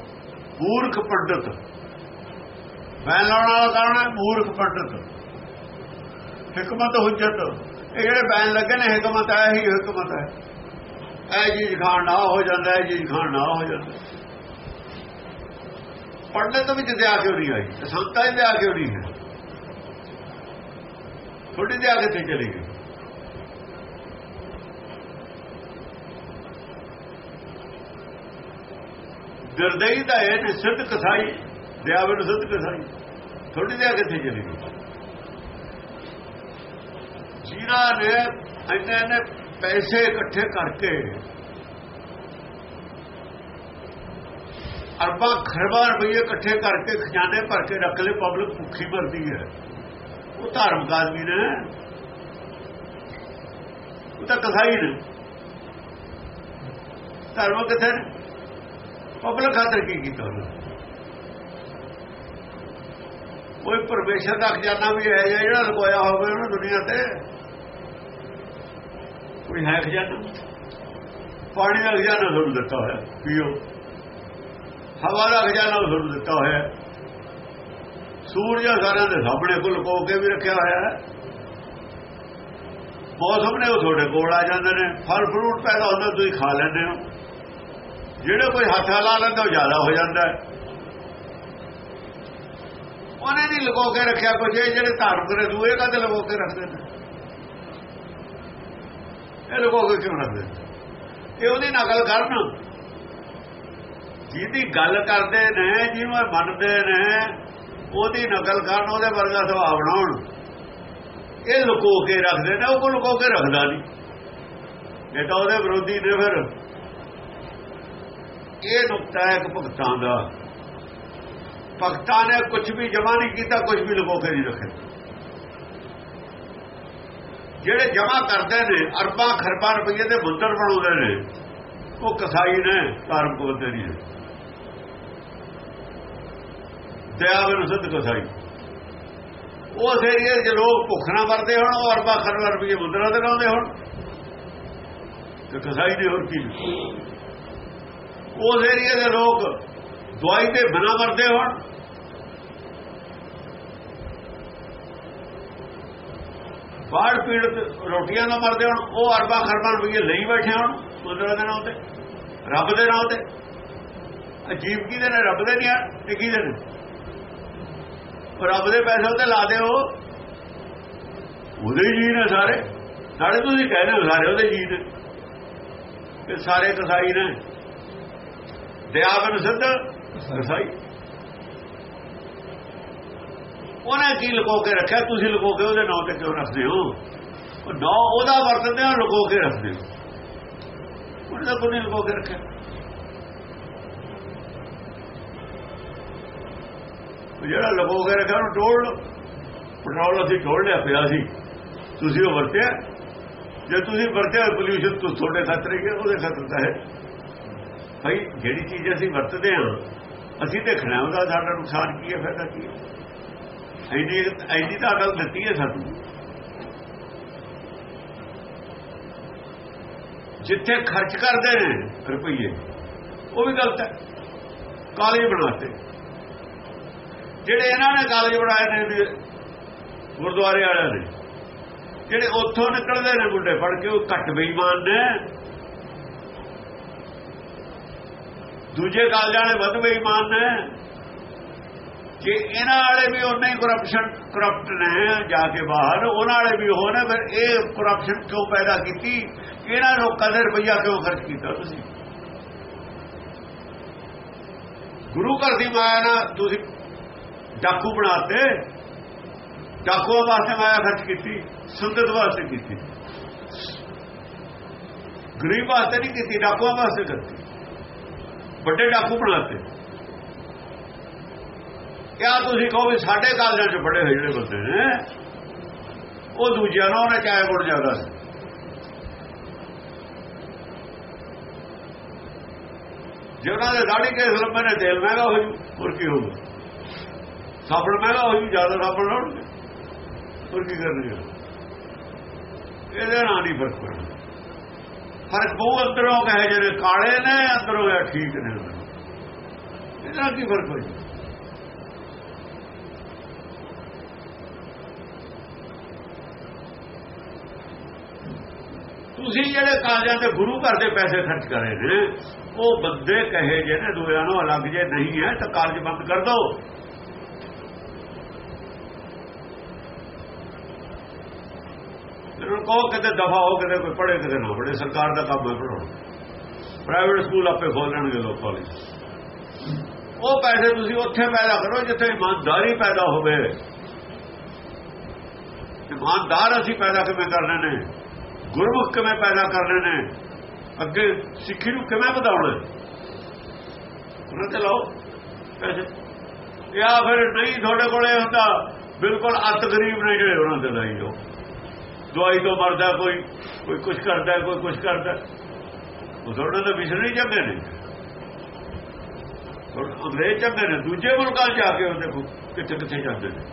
ਮੂਰਖ ਪੰਡਤ। ਬੈਨ ਲਾਉਣ ਵਾਲਾ ਕੌਣ ਹੈ? ਮੂਰਖ ਪੰਡਤ। ਹਕਮਤ, ਹੁਜਤ। ਇਹ ਜਿਹੜੇ ਬੈਨ ਲੱਗੇ ਨੇ, ਹਕਮਤ ਹੈ ਹੀ ਹਕਮਤ ਹੈ। ਇਹ ਚੀਜ਼ ਖਾਣ ਨਾ ਹੋ ਜਾਂਦਾ, ਇਹ ਚੀਜ਼ ਖਾਣ ਨਾ ਹੋ ਜਾਂਦਾ। ਪੰਡਤ ਵਿੱਚ ਦਿਆ ਕਿਉਂ ਨਹੀਂ ਆਈ? ਤੇ ਸੰਤਾਂ ਹੀ ਦਿਆ ਕਿਉਂ ਨਹੀਂ ਹੈ ਥੋੜੀ ਦਿਆ ਕਿੱਥੇ ਚਲੀ ਗਈ। ਦਰਦਈ ਦਾ ਇਹ ਨੇ ਸਿੱਧ ਕਸਾਈ ਦਿਆ ਬਿਨ ਸਿੱਧ ਕਸਾਈ। ਥੋੜੀ ਦਿਆ ਕਿੱਥੇ ਚਲੀ ਗਈ। ਜਿਨ੍ਹਾਂ ਨੇ ਇੰਨੇ ਨੇ ਪੈਸੇ ਇਕੱਠੇ ਕਰਕੇ ਅਰਬਾਂ ਖਰਬਾਂ ਰੁਪਏ ਇਕੱਠੇ ਕਰਕੇ ਖਜ਼ਾਨੇ ਭਰ ਕੇ ਰੱਖ ਲਏ ਪਬਲਿਕ ਭੁੱਖੀ ਮਰਦੀ ਹੈ। ਉਹ ਧਾਰਮਿਕ ਆਦਮੀ ਨੇ। ਉਹ ਤਾਂ ਕਸਾਈ ਨੇ। ਧਰਮ ਕਿੱਥੇ ਨੇ? ਪਬਲਿਕ ਖਾਤਰ ਕੀ ਕੀਤਾ ਉਹਨੇ? ਕੋਈ ਪਰਮੇਸ਼ਰ ਦਾ ਖਜ਼ਾਨਾ ਵੀ ਹੈ ਜਿਹੜਾ ਲਗੋਇਆ ਹੋਵੇ ਉਹਨੂੰ ਦੁਨੀਆ ਤੇ। ਕੋਈ ਹੈ ਖਜ਼ਾਨਾ ਪਾਣੀ ਦਾ ਖਜ਼ਾਨਾ ਤੁਹਾਨੂੰ ਦਿੱਤਾ ਹੋਇਆ, ਪੀਓ। ਹਵਾ ਦਾ ਖਜ਼ਾਨਾ ਤੁਹਾਨੂੰ ਦਿੱਤਾ ਹੋਇਆ। ਸੂਰਜ ਸਾਰਿਆਂ ਦੇ ਸਾਹਮਣੇ ਕੋਲ ਲੁਕੋ ਕੇ ਵੀ ਰੱਖਿਆ ਹੋਇਆ ਹੈ। ਮੌਸਮ ਨੇ ਉਹ ਤੁਹਾਡੇ ਕੋਲ ਆ ਜਾਂਦੇ ਨੇ। ਫਲ ਫਰੂਟ ਪੈਦਾ ਹੁੰਦਾ, ਤੁਸੀਂ ਖਾ ਲੈਂਦੇ ਹੋ। ਜਿਹੜੇ ਕੋਈ ਹੱਥ ਲਾ ਲੈਂਦਾ, ਉਹ ਜ਼ਿਆਦਾ ਹੋ ਜਾਂਦਾ ਹੈ। ਉਹਨੇ ਨਹੀਂ ਲੁਕੋ ਕੇ ਰੱਖਿਆ ਕੁਝ ਇਹ ਜਿਹੜੇ ਧਰਮ ਕਰੇ ਦੂਏ ਕਦੇ ਲੁਕੋ ਕੇ ਰੱਖਦੇ ਨੇ? ਇਹ ਲੁਕੋ ਕੇ ਕਿਉਂ ਰੱਖਦੇ ਇਹ ਉਹਦੀ ਨਕਲ ਕਰਨ? ਜਿਹਦੀ ਗੱਲ ਕਰਦੇ ਨੇ, ਜਿਹਨੂੰ ਮੰਨਦੇ ਨੇ, ਉਹਦੀ ਨਕਲ ਕਰਨ, ਉਹਦੇ ਵਰਗਾ ਸੁਭਾਅ ਬਣਾਉਣ। ਇਹ ਲੁਕੋ ਕੇ ਰੱਖਦੇ ਨੇ, ਉਹ ਕੋ ਲੁਕੋ ਕੇ ਰੱਖਦਾ ਨਹੀਂ। ਇਹ ਤਾਂ ਉਹਦੇ ਵਿਰੋਧੀ ਨੇ ਫਿਰ ਇਹ ਨੁਕਤਾ ਹੈ ਇੱਕ ਭਗਤਾਂ ਦਾ। ਭਗਤਾਂ ਨੇ ਕੁਝ ਵੀ ਜਮਾ ਨਹੀਂ ਕੀਤਾ ਕੁਝ ਵੀ ਲੁਕੋ ਕੇ ਨਹੀਂ ਰੱਖਿਆ। ਜਿਹੜੇ ਜਮਾ ਕਰਦੇ ਨੇ, ਅਰਬਾਂ ਖਰਬਾਂ ਰੁਪਏ ਦੇ ਮੁੰਦਰ ਬਣਾਉਂਦੇ ਨੇ, ਉਹ ਕਸਾਈ ਨੇ, ਧਰਮ ਕੋਲਦੇ ਨਹੀਂ ਦਇਆਵਨ ਸਿੱਧ ਕਸਾਈ। ਉਸ ਏਰੀਏ 'ਚ ਲੋਕ ਭੁੱਖ ਨਾ ਮਰਦੇ ਹੁਣ, ਉਹ ਅਰਬਾਂ ਖਰਬਾਂ ਰੁਪਏ ਮੁੰਦਰਾਂ ਦੇ ਲਾਉਂਦੇ ਹੁਣ, ਤੇ ਕਸਾਈ ਦੀ ਹੋਰ ਕੀ ਉਸ ਏਰੀਏ ਦੇ ਲੋਕ ਦਵਾਈ ਤੇ ਬਿਨਾ ਮਰਦੇ ਹੁਣ ਬਾੜ ਪੀੜਤ ਰੋਟੀਆਂ ਨਾਲ ਮਰਦੇ ਹੁਣ, ਉਹ ਅਰਬਾਂ ਖਰਬਾਂ ਰੁਪਏ ਲਈ ਬੈਠੇ ਹੁਣ ਮੁੰਦਰਾਂ ਦੇ ਨਾਂ ਤੇ, ਰੱਬ ਦੇ ਨਾਂ ਤੇ। ਅਜੀਬ ਕੀ ਦੇ ਨੇ, ਰੱਬ ਦੇ ਨਹੀਂ ਆ ਟਿਕੀ ਦੇ ਨੇ? ਰੱਬ ਦੇ ਪੈਸੇ ਉੱਤੇ ਲਾ ਦਿਓ। ਉਹਦੇ ਜੀ ਨੇ ਸਾਰੇ। ਸਾਰੇ ਤੁਸੀਂ ਕਹਿੰਦੇ ਹੋ ਸਾਰੇ ਉਹਦੇ ਜੀ ਨੇ। ਇਹ ਸਾਰੇ ਕਸਾਈ ਨੇ। ਦਿਆਵਨ ਸਿੱਧ ਕਸਾਈ। ਉਹਨੇ ਕੀ ਲੁਕੋ ਕੇ ਰੱਖਿਆ? ਤੁਸੀਂ ਲੁਕੋ ਕੇ ਉਹਦੇ ਨਾਂ ਤੇ ਕਿਉਂ ਰੱਖਦੇ ਹੋ? ਉਹ ਨਾਂ ਉਹਦਾ ਵਰਤਦੇ ਹੋ ਲੁਕੋ ਕੇ ਰੱਖਦੇ ਹੋ। ਉਹਦਾ ਤਾਂ ਕੋਈ ਨਹੀਂ ਲੁਕੋ ਕੇ ਰੱਖਿਆ। ਜਿਹੜਾ ਲੁਕੋ ਕੇ ਰੱਖਿਆ, ਉਹਨੂੰ ਟੋੜ ਲਓ। ਪੈਟਰੋਲ ਅਸੀਂ ਟੋੜ ਲਿਆ ਪਿਆ ਸੀ। ਤੁਸੀਂ ਉਹ ਵਰਤਿਆ? ਜੇ ਤੁਸੀਂ ਵਰਤਿਆ ਪੋਲਿਊਸ਼ਨ ਤੋਂ, ਤੁਹਾਡੇ ਖਤਰੇ ਹੀ ਉਹਦੇ ਖਤਰ ਤਾਂ ਹੈ। ਭਾਈ, ਜਿਹੜੀ ਚੀਜ਼ ਅਸੀਂ ਵਰਤਦੇ ਹਾਂ, ਅਸੀਂ ਦੇਖਣਾ ਉਹਦਾ ਸਾਡਾ ਨੁਕਸਾਨ ਕੀ ਹੈ, ਫਾਇਦਾ ਕੀ ਹੈ? ਐਡੀ ਐਡੀ ਤਾਂ ਅਕਲ ਦਿੱਤੀ ਹੈ ਸਾਨੂੰ। ਜਿੱਥੇ ਖਰਚ ਕਰਦੇ ਨੇ ਰੁਪਈਏ, ਉਹ ਵੀ ਗਲਤ ਹੈ। ਕਾਲਜ ਬਣਾਤੇ ਜਿਹੜੇ ਇਹਨਾਂ ਨੇ ਕਾਲਜ ਬਣਾਏ ਨੇ ਗੁਰਦੁਆਰੇ ਵਾਲਿਆਂ ਨੇ, ਜਿਹੜੇ ਉੱਥੋਂ ਨਿਕਲਦੇ ਨੇ ਮੁੰਡੇ ਫੜ ਕੇ, ਉਹ ਘੱਟ ਬੇਈਮਾਨ ਨੇ। ਦੂਜੇ ਕਾਲਜਾਂ ਵਾਲੇ ਵੱਧ ਬੇਈਮਾਨ ਨੇ। ਜੇ ਇਹਨਾਂ ਵਾਲੇ ਵੀ ਉਹਨੇ ਕਰਪਸ਼ਨ ਕਰਪਟ ਨੇ ਜਾ ਕੇ ਬਾਹਰ, ਉਹਨਾਂ ਵਾਲੇ ਵੀ ਹੋਣੇ ਫਿਰ ਇਹ ਕਰਪਸ਼ਨ ਕਿਉਂ ਪੈਦਾ ਕੀਤੀ? ਇਹਨਾਂ ਲੋਕਾਂ ਦੇ ਰੁਪਈਆ ਕਿਉਂ ਖਰਚ ਕੀਤਾ ਤੁਸੀਂ? ਗੁਰੂ ਘਰ ਦੀ ਮਾਇਆ ਨਾਲ ਤੁਸੀਂ ਡਾਕੂ ਬਣਾਤੇ ਡਾਕੂਆਂ ਵਾਸਤੇ ਮਾਇਆ ਖਰਚ ਕੀਤੀ, ਸੰਗਤ ਵਾਸਤੇ ਕੀਤੀ। ਗਰੀਬ ਵਾਸਤੇ ਨਹੀਂ ਕੀਤੀ, ਡਾਕੂਆਂ ਵਾਸਤੇ ਕੀਤੀ। ਵੱਡੇ ਡਾਕੂ ਬਣਾਤੇ ਕਿਆ ਤੁਸੀਂ ਕਹੋ ਵੀ ਸਾਡੇ ਕਾਲਜਾਂ 'ਚ ਪੜੇ ਹੋਏ ਜਿਹੜੇ ਬੰਦੇ ਨੇ, ਉਹ ਦੂਜਿਆਂ ਨਾਲ ਉਹਨੇ ਚਾਹੇ ਗੁਣ ਜ਼ਿਆਦਾ ਸੀ। ਜੇ ਉਹਨਾਂ ਦੇ ਦਾੜੀ ਕੇਸ ਲੰਬੇ ਨੇ, ਤੇਲ ਮਹਿੰਗਾ ਹੋ ਜੂ, ਹੋਰ ਕੀ ਹੋਊਗਾ? ਸਾਬਣ ਮਹਿੰਗਾ ਹੋ ਜੂ, ਜ਼ਿਆਦਾ ਸਾਬਣ ਲਾਉਣਗੇ, ਹੋਰ ਕੀ ਕਰਨਗੇ? ਇਹਦੇ ਨਾਲ ਨਹੀਂ ਫ਼ਰਕ ਪੈਣਾ। ਫ਼ਰਕ ਬਹੁਤ ਅੰਦਰੋਂ, ਕਹੇ ਜਿਹੜੇ ਕਾਲੇ ਨੇ, ਅੰਦਰੋਂ ਇਹ ਠੀਕ ਨੇ। ਇਹਦੇ ਨਾਲ ਕੀ ਫ਼ਰਕ ਹੋਈ ਤੁਸੀਂ ਜਿਹੜੇ ਕਾਲਜਾਂ ਤੇ ਗੁਰੂ ਘਰ ਦੇ ਪੈਸੇ ਖਰਚ ਕਰੇ ਨੇ ਉਹ ਬੰਦੇ ਕਹੇ ਜੇ ਨੇ ਦੂਜਿਆਂ ਨੂੰ ਅਲੱਗ ਜੇ ਨਹੀਂ ਹੈ ਤਾਂ ਕਾਲਜ ਬੰਦ ਕਰ ਦਿਓ ਇਹਨਾਂ ਕਹੋ ਕਿਤੇ ਦਫਾ ਹੋ, ਕਿਤੇ ਕੋਈ ਪੜੇ ਕਿਤੇ ਨਾ ਪੜੇ ਸਰਕਾਰ ਦਾ ਕੰਮ ਹੈ ਪੜਾਉਣਾ ਪ੍ਰਾਈਵੇਟ ਸਕੂਲ ਆਪੇ ਖੋਲ ਲੈਣਗੇ ਲੋਕ ਕਾਲਜ ਉਹ ਪੈਸੇ ਤੁਸੀਂ ਉੱਥੇ ਪੈਦਾ ਕਰੋ ਜਿੱਥੇ ਇਮਾਨਦਾਰੀ ਪੈਦਾ ਹੋਵੇ। ਇਮਾਨਦਾਰ ਅਸੀਂ ਪੈਦਾ ਕਿਵੇਂ ਕਰਨੇ ਨੇ? ਗੁਰਮੁਖ ਕਿਵੇਂ ਪੈਦਾ ਕਰਨੇ ਨੇ? ਅੱਗੇ ਸਿੱਖੀ ਨੂੰ ਕਿਵੇਂ ਵਧਾਉਣਾ? ਉਹਨਾਂ ਤੇ ਲਾਓ ਪੈਸੇ। ਜਾਂ ਫਿਰ ਨਹੀਂ, ਤੁਹਾਡੇ ਕੋਲੇ ਹੁੰਦਾ ਬਿਲਕੁਲ ਅਤ ਗਰੀਬ ਨੇ ਜਿਹੜੇ ਉਹਨਾਂ ਦੇ ਲਾਈ ਜੋ ਦਵਾਈ ਤੋਂ ਮਰਦਾ ਕੋਈ ਕੋਈ ਕੁਝ ਕਰਦਾ, ਕੋਈ ਕੁਝ ਕਰਦਾ। ਉਹਨਾਂ ਤੁਹਾਡੇ ਤਾਂ ਵਿਸ਼ਰ ਨਹੀਂ ਚੰਗੇ ਨੇ। ਹੁਣ ਅੰਗਰੇਜ਼ ਚੰਗੇ ਨੇ, ਦੂਜੇ ਮੁਲਕਾਂ 'ਚ ਜਾ ਕੇ ਉਹ ਦੇਖੋ ਕਿੱਥੇ ਕਿੱਥੇ ਜਾਂਦੇ ਨੇ।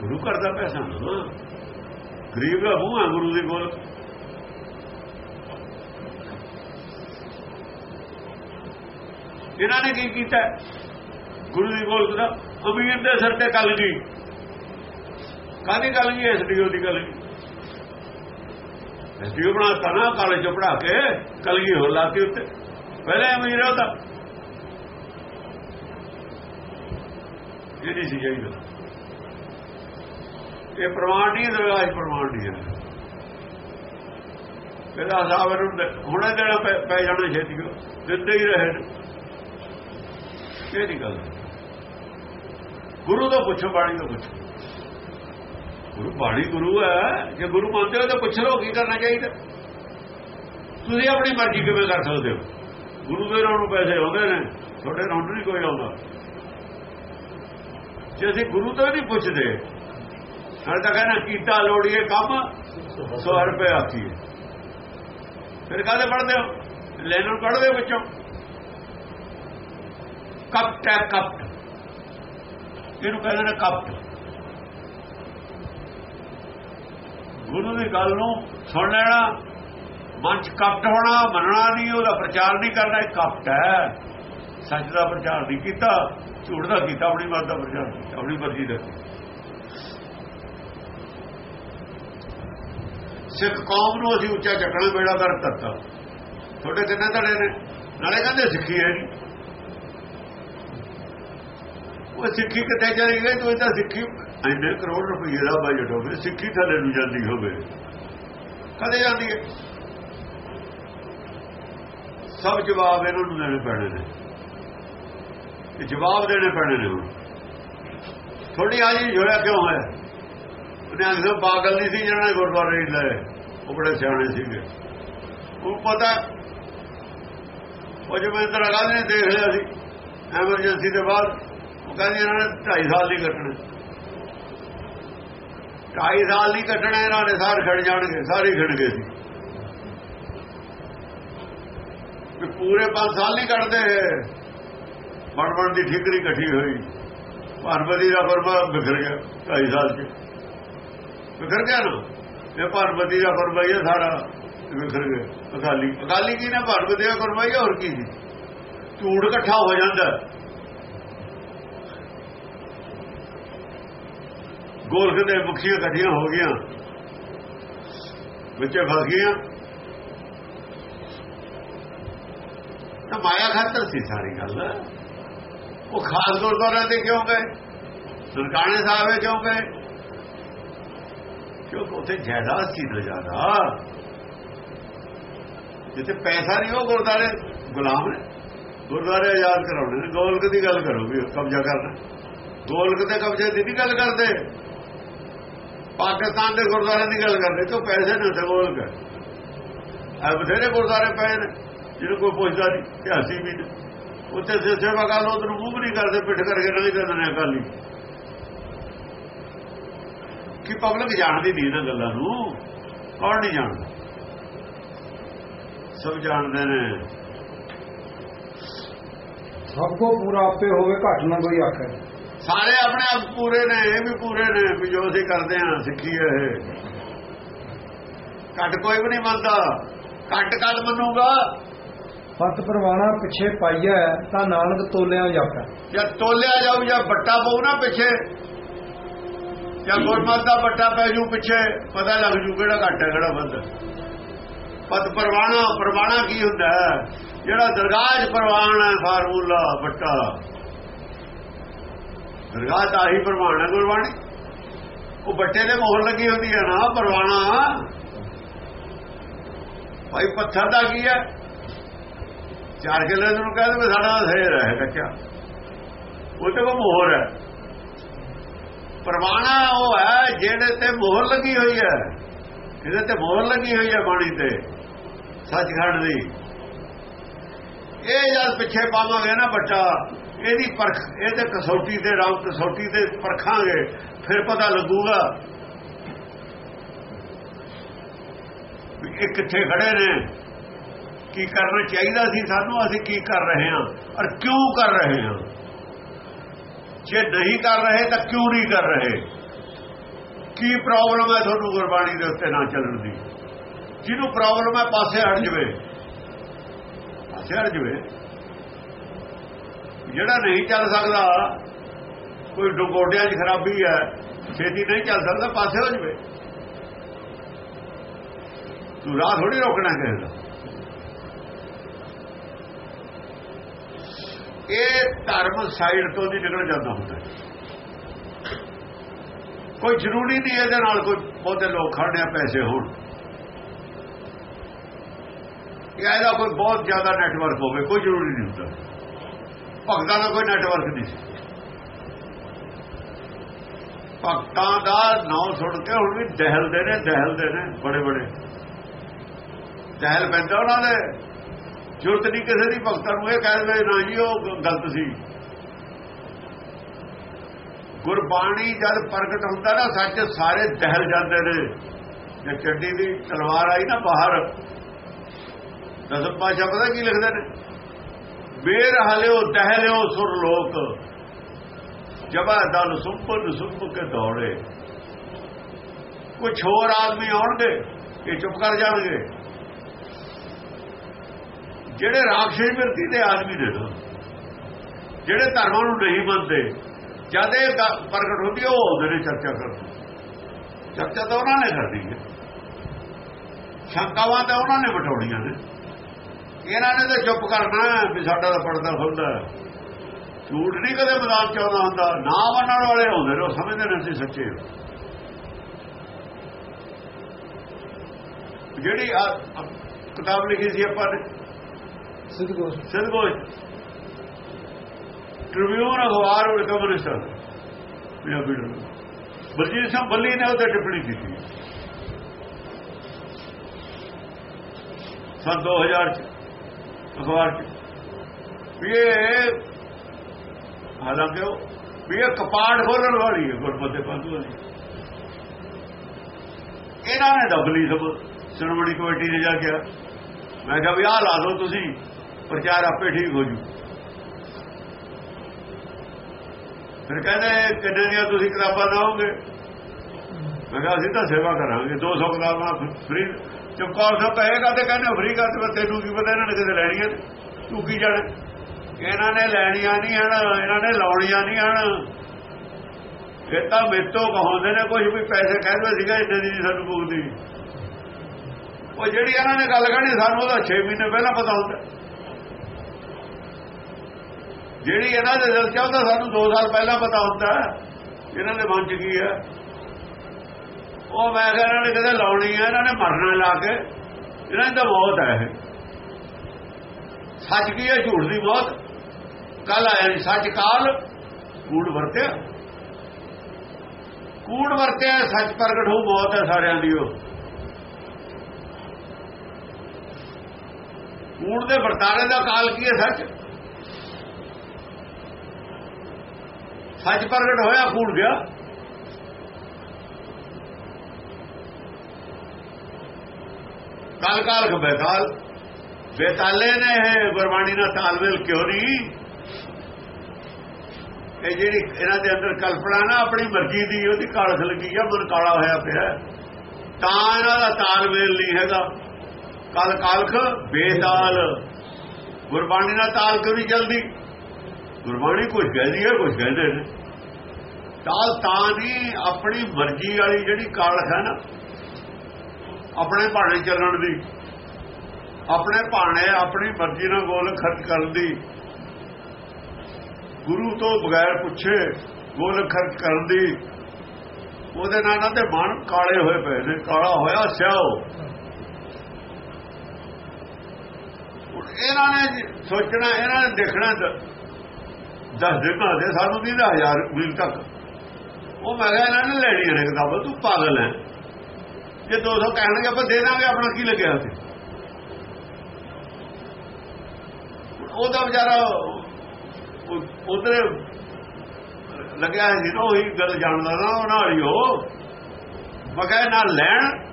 ਗੁਰੂ ਕਰਦਾ ਪੈਸਾ ਨਾ। ਗਰੀਬ ਦਾ ਮੂੰਹ ਹੈ ਗੁਰੂ ਦੇ ਕੋਲ। ਇਹਨਾਂ ਨੇ ਕੀ ਕੀਤਾ? ਗੁਰੂ ਦੀ ਕੋਲ ਦਾ ਅਮੀਰ ਦੇ ਸਿਰ ਤੇ ਕੱਲ ਗਈ। ਕਾਹਦੀ ਗੱਲ ਜੀ ਐਸਡੀਓ ਦੀ ਗੱਲ ਜੀ ਐਸਡੀਓ ਬਣਾਤਾ ਨਾ, ਕਾਲਜ ਚ ਪੜਾ ਕੇ ਕਲਗੀ ਹੋ ਲਾਤੀ ਉੱਤੇ। ਪਹਿਲੇ ਅਮੀਰ ਉਹਦਾ ਇਹ ਨਹੀਂ ਸੀ ਚਾਹੀਦਾ। ਇਹ ਪ੍ਰਮਾਣ ਨਹੀਂ ਦਰਗਾਹ ਪ੍ਰਮਾਣ ਨਹੀਂ ਹੈ ਇਹਦਾ ਸਾਹਿਬ ਇਹਨੂੰ ਹੁਣੇ ਦੇਣਾ ਪੈ ਜਾਣਾ ਛੇਤੀ ਦਿੰਦੇ ਹੀ ਰਹੇ ਇਹ ਨਹੀਂ ਗੱਲ। ਗੁਰੂ ਤੋਂ ਪੁੱਛੋ, ਬਾਣੀ ਤੋਂ ਪੁੱਛੋ। ਗੁਰੂ ਬਾਣੀ ਗੁਰੂ ਹੈ। ਜੇ ਗੁਰੂ ਮੰਨਦੇ ਹੋ ਤਾਂ ਪੁੱਛ ਲਓ, ਕੀ ਕਰਨਾ ਚਾਹੀਦਾ? ਤੁਸੀਂ ਆਪਣੀ ਮਰਜ਼ੀ ਕਿਵੇਂ ਕਰ ਸਕਦੇ ਹੋ? ਗੁਰੂ ਦੇ ਨਾਮ ਨੂੰ ਪੈਸੇ ਆਉਂਦੇ ਨੇ, ਤੁਹਾਡੇ ਨਾਮ ਨਹੀਂ ਕੋਈ ਆਉਂਦਾ। ਜੇ ਅਸੀਂ ਗੁਰੂ ਤੋਂ ਨਹੀਂ ਪੁੱਛਦੇ ਹਰ ਤਾਂ ਕਹਿੰਦਾ ਕੀਤਾ ਲੋੜੀਏ ਕੰਮ 100 ਰੁਪਏ ਆਖੀਏ। ਫਿਰ ਕਾਹਦੇ ਪੜਦੇ ਹੋ? ਲੈਣੋਂ ਕੱਢਦੇ ਹੋ ਵਿੱਚੋਂ। ਕਪਟ ਹੈ ਕਪਟ। ਇਹਨੂੰ ਕਹਿੰਦੇ ਨੇ ਕਪਟ। ਗੁਰੂ ਦੀ ਗੱਲ ਨੂੰ ਸੁਣ ਲੈਣਾ। ਮਨ ਚ ਕਪਟ ਹੋਣਾ, ਮੰਨਣਾ ਨਹੀਂ, ਉਹਦਾ ਪ੍ਰਚਾਰ ਨਹੀਂ ਕਰਨਾ, ਇਹ ਕਪਟ ਹੈ। ਸੱਚ ਦਾ ਪ੍ਰਚਾਰ ਨਹੀਂ ਕੀਤਾ, ਝੂਠ ਦਾ ਕੀਤਾ, ਆਪਣੀ ਮਤ ਦਾ ਪ੍ਰਚਾਰ ਕੀਤਾ, ਆਪਣੀ ਮਰਜ਼ੀ ਦਾ ਸਿੱਖ ਕੌਮ ਨੂੰ ਅਸੀਂ ਉੱਚਾ ਚੱਕਣਾ ਬੇੜਾ ਕਰ ਕਰਤਾ ਤੁਹਾਡੇ ਕਿੰਨੇ ਧੜੇ ਨੇ? ਨਾਲੇ ਕਹਿੰਦੇ ਸਿੱਖੀ ਹੈ ਨਹੀਂ। ਉਹ ਸਿੱਖੀ ਕਿੱਥੇ ਚਲੀ ਗਈ? ਤੂੰ ਤਾਂ ਸਿੱਖੀ ਇੰਨੇ ਕਰੋੜ ਰੁਪਏ ਦਾ ਬਜਟ ਹੋਵੇ ਸਿੱਖੀ ਥੱਲੇ ਨੂੰ ਜਾਂਦੀ ਹੋਵੇ। ਕਦੇ ਜਾਂਦੀ ਹੈ? ਸਭ ਜਵਾਬ ਇਹਨਾਂ ਨੂੰ ਦੇਣੇ ਪੈਣੇ ਨੇ। ਜਵਾਬ ਦੇਣੇ ਪੈਣੇ ਨੇ ਹੁਣ। ਥੋੜੀ ਆ ਜੀ ਜੋਇਆ ਕਿਉਂ ਹੋਇਆ? ਉਹਨੇ ਅੰਦਰ ਪਾਗਲ ਨਹੀਂ ਸੀ ਜਿਹਨਾਂ ਨੇ ਗੁਰਦੁਆਰੇ ਲਏ ਉਹ ਬੜੇ ਸਿਆਣੇ ਸੀਗੇ। ਉਹ ਪਤਾ, ਉਹ ਜਿਵੇਂ ਇੰਦਰਾ ਗਾਂਧੀ ਨੇ ਦੇਖ ਲਿਆ ਸੀ, ਐਮਰਜੈਂਸੀ ਦੇ ਬਾਅਦ, ਉਹ ਕਹਿੰਦੇ ਇਹਨਾਂ ਨੇ 2.5 ਸਾਲ ਨਹੀਂ ਕੱਟਣੇ। 2.5 ਸਾਲ ਨਹੀਂ ਕੱਟਣੇ, ਇਹਨਾਂ ਨੇ ਸਾਰੇ ਖੜ ਜਾਣਗੇ, ਸਾਰੇ ਖੜ ਗਏ ਸੀ। ਵੀ ਪੂਰੇ 5 ਸਾਲ ਨਹੀਂ ਕੱਟਦੇ ਬਣ ਦੀ ਠਿਕਰੀ ਇਕੱਠੀ ਹੋਈ। ਭਾਰਪਤੀ ਦਾ ਪਰਮਾ ਵਿਖਰ ਗਿਆ 2.5 ਸਾਲ ਚ। ਬਿਖਰ ਗਿਆ ਨਾ? ਇਹ ਭਾਰਪਤੀ ਦਾ ਪਰਮਾ ਹੈ ਸਾਰਾ। ਵਿਖਰ ਗਿਆ ਅਕਾਲੀ। ਅਕਾਲੀ ਕੀ ਨੇ? ਭਾਰਪਤੀ ਦਾ ਪਰਮਾ ਹੋਰ ਕੀ ਸੀ ਝੂੜ ਇਕੱਠਾ ਹੋ ਜਾਂਦਾ। ਗੋਲਖ ਦੇ ਮੁਖੀਆਂ ਇਕੱਠੀਆਂ ਹੋ ਗਈਆਂ। ਵਿੱਚੇ ਫਸ ਗਈਆਂ। ਤਾਂ ਮਾਇਆ ਖਾਤਰ ਸੀ ਸਾਰੀ ਗੱਲ। ਉਹ ਖਾਸ ਗੁਰਦੁਆਰਾ ਤੇ ਕਿਉਂ ਗਏ? ਸਰਕਾਣੇ ਸਾਹਿਬ ਕਿਉਂ ਗਏ? ਕਿਉਂਕਿ ਉੱਥੇ ਜਾਇਦਾਦ ਸੀ ਨਾ ਜ਼ਿਆਦਾ ਜਿੱਥੇ ਪੈਸਾ ਨਹੀਂ ਉਹ ਗੁਰਦੁਆਰੇ ਗੁਲਾਮ ਨੇ। ਗੁਰਦੁਆਰੇ ਆਜ਼ਾਦ ਕਰਾਉਣੇ ਨੇ। ਗੋਲਕ ਦੀ ਗੱਲ ਕਰੋਗੇ, ਕਬਜ਼ਾ ਕਰਨਾ। ਗੋਲਕ ਦੇ ਕਬਜ਼ੇ ਦੀ ਨਹੀਂ ਗੱਲ ਕਰਦੇ। ਪਾਕਿਸਤਾਨ ਦੇ ਗੁਰਦੁਆਰੇ ਦੀ ਗੱਲ ਕਰਦੇ, ਕਿਉਂ ਪੈਸੇ ਨੇ ਉੱਥੇ ਗੋਲਕ? ਆ ਬਥੇਰੇ ਗੁਰਦੁਆਰੇ ਪਏ ਨੇ, ਜਿਹਨੂੰ ਕੋਈ ਪੁੱਛਦਾ ਨਹੀਂ ਕਿ ਅਸੀਂ ਵੀ ਉੱਥੇ ਸੇ ਸੇਵਾ ਕਰ ਲੋ ਉਹਨੂੰ ਮੂੰਹ ਨਹੀਂ ਕਰਦੇ, ਪਿੱਠ ਕਰਕੇ ਨਹੀਂ ਕਰਦੇ ਨੇ ਅਕਾਲੀ। ਕਿ ਪਬਲਿਕ ਜਾਣਦੀ ਨਹੀਂ ਇਹਨਾਂ ਗੱਲਾਂ ਨੂੰ। ਕੌਣ ਨਹੀਂ ਜਾਣਦਾ? ਸਭ ਜਾਣਦੇ ਨੇ। ਸਭ ਕੋ ਪੂਰਾ ਆਪੇ ਹੋਵੇ ਘਟ ਨਾ ਕੋਈ ਆਖੇ। ਸਾਰੇ ਆਪਣੇ ਆਪ ਪੂਰੇ ਨੇ ਇਹ ਵੀ ਪੂਰੇ ਨੇ ਵੀ ਜੋ ਅਸੀਂ ਕਰਦੇ ਹਾਂ ਸਿੱਖੀ ਇਹ। ਘੱਟ ਕੋਈ ਵੀ ਨਹੀਂ ਮੰਨਦਾ। ਘੱਟ ਕਦ ਮੰਨੂਗਾ? ਪਤ ਪ੍ਰਵਾਣਾ ਪਿੱਛੇ ਪਾਈਐ ਤਾਂ ਨਾਨਕ ਤੋਲਿਆ ਜਾਪੈ। ਜਾਂ ਤੋਲਿਆ ਜਾਊ ਜਾਂ ਬੱਟਾ ਪਊ ਨਾ ਪਿੱਛੇ। ਜਾਂ ਗੁਰਮਤ ਦਾ ਪੱਟਾ ਪੈ ਜੂ ਪਿੱਛੇ, ਪਤਾ ਲੱਗ ਜੂ ਕਿਹੜਾ ਘੱਟ ਹੈ ਕਿਹੜਾ ਵੱਧ ਹੈ। ਪਤ ਪਰਵਾਣਾ, ਪ੍ਰਵਾਣਾ ਕੀ ਹੁੰਦਾ? ਜਿਹੜਾ ਦਰਗਾਹ 'ਚ ਪ੍ਰਵਾਨ ਹੈ, ਫਾਰਮੂਲਾ ਬੱਟਾ ਦਰਗਾਹ ਦਾ ਹੀ ਪ੍ਰਵਾਨ ਹੈ ਗੁਰਬਾਣੀ। ਉਹ ਬੱਟੇ ਦੇ ਮੋਹਰ ਲੱਗੀ ਹੁੰਦੀ ਹੈ, ਨਾ ਪਰਵਾਣਾ। ਭਾਈ ਪੱਥਰ ਦਾ ਕੀ ਹੈ? ਚਾਰ ਕਿਲੇ ਨੂੰ ਕਹਿੰਦੇ ਵੀ ਸਾਡਾ ਸੇਰ ਹੈ, ਕੱਚਾ। ਉਹ ਤੇ ਕੋ ਮੋਹਰ ਹੈ। ਪ੍ਰਵਾਣਾ ਉਹ ਹੈ ਜਿਹੜੇ ਤੇ ਮੋਹਰ ਲੱਗੀ ਹੋਈ ਹੈ। ਇਹਦੇ ਤੇ ਮੋਹਰ ਲੱਗੀ ਹੋਈ ਹੈ ਬਾਣੀ ਤੇ, ਸੱਚਖੰਡ ਦੀ। ਇਹ ਜਦ ਪਿੱਛੇ ਪਾਵਾਂਗੇ ਨਾ ਬੱਚਾ, ਇਹਦੀ ਪਰਖ ਇਹਦੇ ਕਸੌਟੀ ਤੇ, ਰਾਮ ਕਸੌਟੀ ਤੇ ਪਰਖਾਂਗੇ, ਫਿਰ ਪਤਾ ਲੱਗੂਗਾ ਵੀ ਇਹ ਕਿੱਥੇ ਖੜੇ ਨੇ, ਕੀ ਕਰਨਾ ਚਾਹੀਦਾ ਸੀ ਸਾਨੂੰ, ਅਸੀਂ ਕੀ ਕਰ ਰਹੇ ਹਾਂ, ਔਰ ਕਿਉਂ ਕਰ ਰਹੇ ਹਾਂ। ਜੇ ਨਹੀਂ ਕਰ ਰਹੇ ਤਾਂ ਕਿਉਂ ਨਹੀਂ ਕਰ ਰਹੇ? ਕੀ ਪ੍ਰੋਬਲਮ ਹੈ ਤੁਹਾਨੂੰ ਗੁਰਬਾਣੀ ਦੇ ਉੱਤੇ ਨਾ ਚੱਲਣ ਦੀ? ਜਿਹਨੂੰ ਪ੍ਰੋਬਲਮ ਹੈ ਪਾਸੇ ਹਟ ਜਵੇ। ਪਾਸੇ ਹਟ ਜਵੇ। ਜਿਹੜਾ ਨਹੀਂ ਚੱਲ ਸਕਦਾ, ਕੋਈ ਡੋਗੋਡਿਆਂ 'ਚ ਖਰਾਬੀ ਹੈ, ਛੇਤੀ ਨਹੀਂ ਚੱਲ ਸਕਦਾ, ਪਾਸੇ ਹੋ ਜਵੇ। ਤੂੰ ਰਾਹ ਥੋੜੀ ਰੋਕਣਾ ਚਾਹੀਦਾ। ਇਹ ਧਰਮ ਸਾਈਡ ਤੋਂ ਦੀ ਨਿਕਲ ਜਾਂਦਾ ਹੁੰਦਾ। ਕੋਈ ਜ਼ਰੂਰੀ ਨਹੀਂ ਇਹਦੇ ਨਾਲ ਕੋਈ ਬਹੁਤੇ ਲੋਕ ਖੜਨੇ ਪੈਸੇ ਹੋਣ ਜਾਂ ਇਹਦਾ ਕੋਈ ਬਹੁਤ ਜ਼ਿਆਦਾ ਨੈਟਵਰਕ ਹੋਵੇ, ਕੋਈ ਜ਼ਰੂਰੀ ਨਹੀਂ ਹੁੰਦਾ। ਭਗਤਾਂ ਦਾ ਕੋਈ ਨੈਟਵਰਕ ਨਹੀਂ ਭਗਤਾਂ ਦਾ ਨਾਮ ਸੁਣ ਕੇ ਹੁਣ ਵੀ ਦਹਿਲਦੇ ਨੇ ਦਹਿਲਦੇ ਨੇ ਬੜੇ ਬੜੇ ਦਹਿਲ ਪੈਂਦਾ ਉਹਨਾਂ ਦੇ। ਜ਼ਰੂਰਤ ਨਹੀਂ ਕਿਸੇ ਦੀ, ਭਗਤਾਂ ਨੂੰ ਇਹ ਕਹਿ ਦੇਵੇ ਨਾ ਜੀ, ਉਹ ਗਲਤ ਸੀ। ਗੁਰਬਾਣੀ ਜਦ ਪ੍ਰਗਟ ਹੁੰਦਾ ਨਾ, ਸੱਚ ਸਾਰੇ ਦਹਿਲ ਜਾਂਦੇ ਨੇ। ਜੇ ਚੱਡੀ ਦੀ ਤਲਵਾਰ ਆਈ ਨਾ ਬਾਹਰ ਦਸਮ ਪਾਸ਼ਾ ਪਤਾ ਕੀ ਲਿਖਦੇ ਨੇ? ਬੇਰ ਹਲਿਓ, ਦਹਿਲਿਓ ਸੁਰ ਲੋਕ। ਜਬਾ ਦਲ ਸੁੰਪਨ ਸੁੰਪ ਕੇ ਦੌੜੇ। ਕੁਛ ਹੋਰ ਆਦਮੀ ਆਉਣਗੇ, ਇਹ ਚੁੱਪ ਕਰ ਜਾਣਗੇ। ਜਿਹੜੇ ਰਾਖਸ਼ੀ ਮਿਰਤੀ ਦੇ ਆਦਮੀ ਨੇ ਨਾ, ਜਿਹੜੇ ਧਰਮਾਂ ਨੂੰ ਨਹੀਂ ਮੰਨਦੇ, ਜਦ ਇਹ ਪ੍ਰਗਟ ਹੁੰਦੀ ਉਹ ਆਉਂਦੇ ਨੇ ਚਰਚਾ ਕਰਦੇ ਚਰਚਾ ਤਾਂ ਉਹਨਾਂ ਨੇ ਕਰਦੀ ਹੈ ਸ਼ੰਕਾਵਾਂ ਤਾਂ ਉਹਨਾਂ ਨੇ ਵਟਾਉਣੀਆਂ ਨੇ। ਇਹਨਾਂ ਨੇ ਤਾਂ ਚੁੱਪ ਕਰਨਾ ਵੀ ਸਾਡਾ ਤਾਂ ਪੜਦਾ ਖੁੱਲਦਾ ਝੂਠ ਨਹੀਂ ਕਦੇ ਮੈਦਾਨ ਚ ਆਉਂਦਾ ਹੁੰਦਾ, ਨਾ ਮੰਨਣ ਵਾਲੇ ਆਉਂਦੇ ਨੇ, ਉਹ ਸਮਝਦੇ ਨੇ ਅਸੀਂ ਸੱਚੇ ਜਿਹੜੀ ਕਿਤਾਬ ਲਿਖੀ ਸੀ ਆਪਾਂ ਨੇ ਸਿੱਧ ਗੋਸ਼ ਸਿੱਧਗੋਸ਼ ਟ੍ਰਿਬਿਊਨ ਅਖਬਾਰ ਉਹ ਪੰਜਾਬੀ ਨੂੰ ਬਲਜੀਤ ਸਿੰਘ ਬੱਲੀ ਨੇ ਉਹਤੇ ਟਿੱਪਣੀ ਕੀਤੀ ਸਨ 2000 ਚ ਅਖਬਾਰ ਚ ਵੀ ਇਹ ਹਾਲਾਂਕਿ ਉਹ ਵੀ ਇਹ ਕਪਾੜ ਖੋਲਣ ਵਾਲੀ ਹੈ ਗੁਰਮਤਿ ਪੰਥੂ ਵਾਲੀ ਇਹਨਾਂ ਨੇ ਡਬਲੀ ਸਭ ਸ਼੍ਰੋਮਣੀ ਕਮੇਟੀ ਨੇ ਜਾ ਕੇ ਮੈਂ ਕਿਹਾ ਵੀ ਆਹ ਲਾ ਦਿਓ ਤੁਸੀਂ ਪ੍ਰਚਾਰ ਆਪੇ ਠੀਕ ਹੋ ਜੂ। ਫਿਰ ਕਹਿੰਦੇ, ਕਿੰਨੇ ਦੀਆਂ ਤੁਸੀਂ ਕਿਤਾਬਾਂ ਲਾਓਗੇ? ਮੈਂ ਕਿਹਾ, ਅਸੀਂ ਤਾਂ ਸੇਵਾ ਕਰਾਂਗੇ 200 ਕਿਤਾਬਾਂ ਫ੍ਰੀ ਚੁੱਕੌਰ ਸਾਹਿਬ ਕਹੇਗਾ ਤੇ ਕਹਿੰਦੇ ਫ੍ਰੀ ਕਰ ਤੇ ਤੈਨੂੰ ਕੀ ਪਤਾ ਇਹਨਾਂ ਨੇ ਕਿਤੇ ਲੈਣੀਆਂ ਨੇ? ਤੂੰ ਕੀ ਜਾਣ? ਇਹਨਾਂ ਨੇ ਲੈਣੀਆਂ ਨਹੀਂ ਹਨ, ਇਹਨਾਂ ਨੇ ਲਾਉਣੀਆਂ ਨਹੀਂ ਹਨ। ਇਹ ਤਾਂ ਮੇਤੋਂ ਕਹਾਉਂਦੇ ਨੇ ਕੁਝ ਵੀ ਪੈਸੇ ਕਹਿੰਦੇ ਸੀਗਾ ਇੰਨੇ ਦੀ ਸਾਨੂੰ ਬੁਗਦੀ ਉਹ ਜਿਹੜੀ ਇਹਨਾਂ ਨੇ ਗੱਲ ਕਰਨੀ, ਸਾਨੂੰ ਉਹਦਾ 6 ਮਹੀਨੇ ਪਹਿਲਾਂ ਪਤਾ ਹੁੰਦਾ। ਜਿਹੜੀ ਇਹਨਾਂ ਦੇ ਦਿਲ ਚ ਉਹਦਾ ਸਾਨੂੰ 2 ਸਾਲ ਪਹਿਲਾਂ ਪਤਾ ਹੁੰਦਾ ਇਹਨਾਂ ਦੇ ਮਨ ਚ ਕੀ ਹੈ? ਉਹ ਮੈਂ ਕਿਹਾ ਇਹਨਾਂ ਨੇ ਕਦੇ ਲਾਉਣੀ ਹੈ, ਇਹਨਾਂ ਨੇ ਮਰਨਾ ਲਾ ਕੇ। ਇਹਨਾਂ ਦੀ ਤਾਂ ਮੌਤ ਹੈ ਸੱਚ ਕੀ ਹੈ? ਝੂਠ ਦੀ ਮੌਤ। ਕੱਲ ਆਇਆ ਨਹੀਂ ਸੱਚ ਕਾਲ, ਕੂੜ ਵਰਤਿਆ। ਕੂੜ ਵਰਤਿਆ, ਸੱਚ ਪ੍ਰਗਟ ਹੋ, ਮੌਤ ਹੈ ਸਾਰਿਆਂ ਦੀ ਉਹ। ਕੂੜ ਦੇ ਵਰਤਾਰੇ ਦਾ ਕਾਲ ਕੀ ਹੈ ਸੱਚ? ਸੱਚ ਪ੍ਰਗਟ ਹੋਇਆ ਕੂੜ ਗਿਆ। ਕਾਲ ਕਾਲ ਬੇਤਾਲ ਬੇਤਾਲੇ ਨੇ ਇਹ ਗੁਰਬਾਣੀ ਨਾਲ ਤਾਲਮੇਲ ਕਿਉਂ ਨਹੀਂ? ਇਹ ਜਿਹੜੀ ਇਹਨਾਂ ਦੇ ਅੰਦਰ ਕਲਪਨਾ ਨਾ, ਆਪਣੀ ਮਰਜ਼ੀ ਦੀ, ਉਹਦੀ ਕਾਲਖ ਲੱਗੀ ਆ, ਮਨ ਕਾਲਾ ਹੋਇਆ ਪਿਆ। ਤਾਂ ਇਹਨਾਂ ਦਾ ਤਾਲਮੇਲ ਨਹੀਂ ਹੈਗਾ। ਕਲ ਕਾਲਖ, ਬੇਤਾਲ। ਗੁਰਬਾਣੀ ਨਾਲ ਤਾਲ ਕਿਉਂ ਨਹੀਂ ਚੱਲਦੀ? ਗੁਰਬਾਣੀ ਕੁਝ ਕਹਿੰਦੀ ਹੈ ਕੁਝ ਕਹਿੰਦੇ ਨੇ। ਤਾਲ ਤਾਂ ਨਹੀਂ ਆਪਣੀ ਮਰਜ਼ੀ ਵਾਲੀ ਜਿਹੜੀ ਕਾਲਖ ਹੈ ਨਾ, ਆਪਣੇ ਭਾਣੇ ਚੱਲਣ ਦੀ, ਆਪਣੇ ਭਾਣੇ ਆਪਣੀ ਮਰਜ਼ੀ ਨਾਲ ਗੋਲ ਖਰਚ ਕਰਨ ਦੀ, ਗੁਰੂ ਤੋਂ ਬਗੈਰ ਪੁੱਛੇ ਗੋਲ ਖਰਚ ਕਰਨ ਦੀ, ਉਹਦੇ ਨਾਲ ਨਾ ਤੇ ਮਨ ਕਾਲੇ ਹੋਏ ਪਏ ਨੇ, ਕਾਲਾ ਹੋਇਆ ਸਿਆਓ ਹੁਣ ਇਹਨਾਂ ਨੇ ਸੋਚਣਾ, ਇਹਨਾਂ ਨੇ ਦੇਖਣਾ ਦ- ਦਸ ਦੇ ਸਾਨੂੰ ਨਹੀਂ ਦਾ ਹਜ਼ਾਰ ਮੀਲ ਤੱਕ। ਉਹ ਮੈਂ ਕਿਹਾ, ਇਹਨਾਂ ਨੇ ਲੈਣੀ ਹੈ ਕਿਤਾਬ ਤੂੰ ਪਾਗਲ ਹੈ। ਜੇ 200 ਕਹਿਣਗੇ, ਆਪਾਂ ਦੇ ਦਾਂਗੇ, ਆਪਣਾ ਕੀ ਲੱਗਿਆ ਉੱਥੇ? ਉਹਦਾ ਵਿਚਾਰਾ ਉਧਰੇ ਲੱਗਿਆ ਸੀ ਨਾ, ਉਹੀ ਗੱਲ ਜਾਣਦਾ ਨਾ ਉਹ ਨਾਲ ਹੀ ਉਹ ਬਗੈਰ ਨਾਲ ਲੈਣ।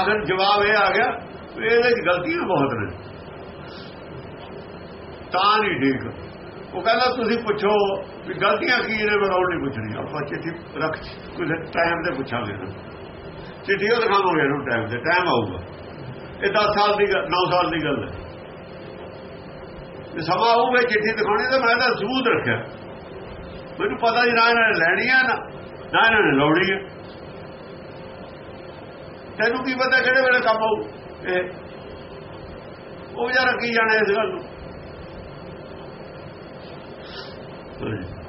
ਆਖਰ ਜਵਾਬ ਇਹ ਆ ਗਿਆ, ਇਹਦੇ ਚ ਗਲਤੀਆਂ ਬਹੁਤ ਨੇ। ਤਾਂ ਨਹੀਂ ਠੀਕ। ਉਹ ਕਹਿੰਦਾ, ਤੁਸੀਂ ਪੁੱਛੋ ਵੀ ਗਲਤੀਆਂ ਕੀ ਨੇ? ਬਣਾਉਣ ਨਹੀਂ ਪੁੱਛਣੀ। ਆਪਾਂ ਚਿੱਠੀ ਰੱਖ ਕੁਝ ਟਾਈਮ ਤੇ ਪੁੱਛਾਂਗੇ ਨਾ ਚਿੱਠੀ ਉਹ ਦਿਖਾਵਾਂਗੇ ਇਹਨੂੰ ਟਾਈਮ ਤੇ। ਟਾਈਮ ਆਊਗਾ। ਇਹ 10 ਸਾਲ ਦੀ 9 ਸਾਲ ਦੀ ਗੱਲ ਹੈ। ਜੇ ਸਮਾਂ ਆਊਗਾ ਚਿੱਠੀ ਦਿਖਾਉਣੀ, ਤਾਂ ਮੈਂ ਤਾਂ ਸਬੂਤ ਰੱਖਿਆ। ਮੈਨੂੰ ਪਤਾ ਨਹੀਂ ਨਾ ਇਹਨਾਂ ਨੇ ਲੈਣੀ ਆ, ਨਾ ਨਾ ਇਹਨਾਂ ਨੇ ਲਾਉਣੀ ਹੈ ਤੈਨੂੰ ਕੀ ਪਤਾ ਕਿਹੜੇ ਵੇਲੇ ਕੰਮ ਆਊ? ਇਹ ਉਹ ਵਿਚਾਰਾ ਕੀ ਜਾਣੇ ਇਸ ਗੱਲ ਨੂੰ? absolutely.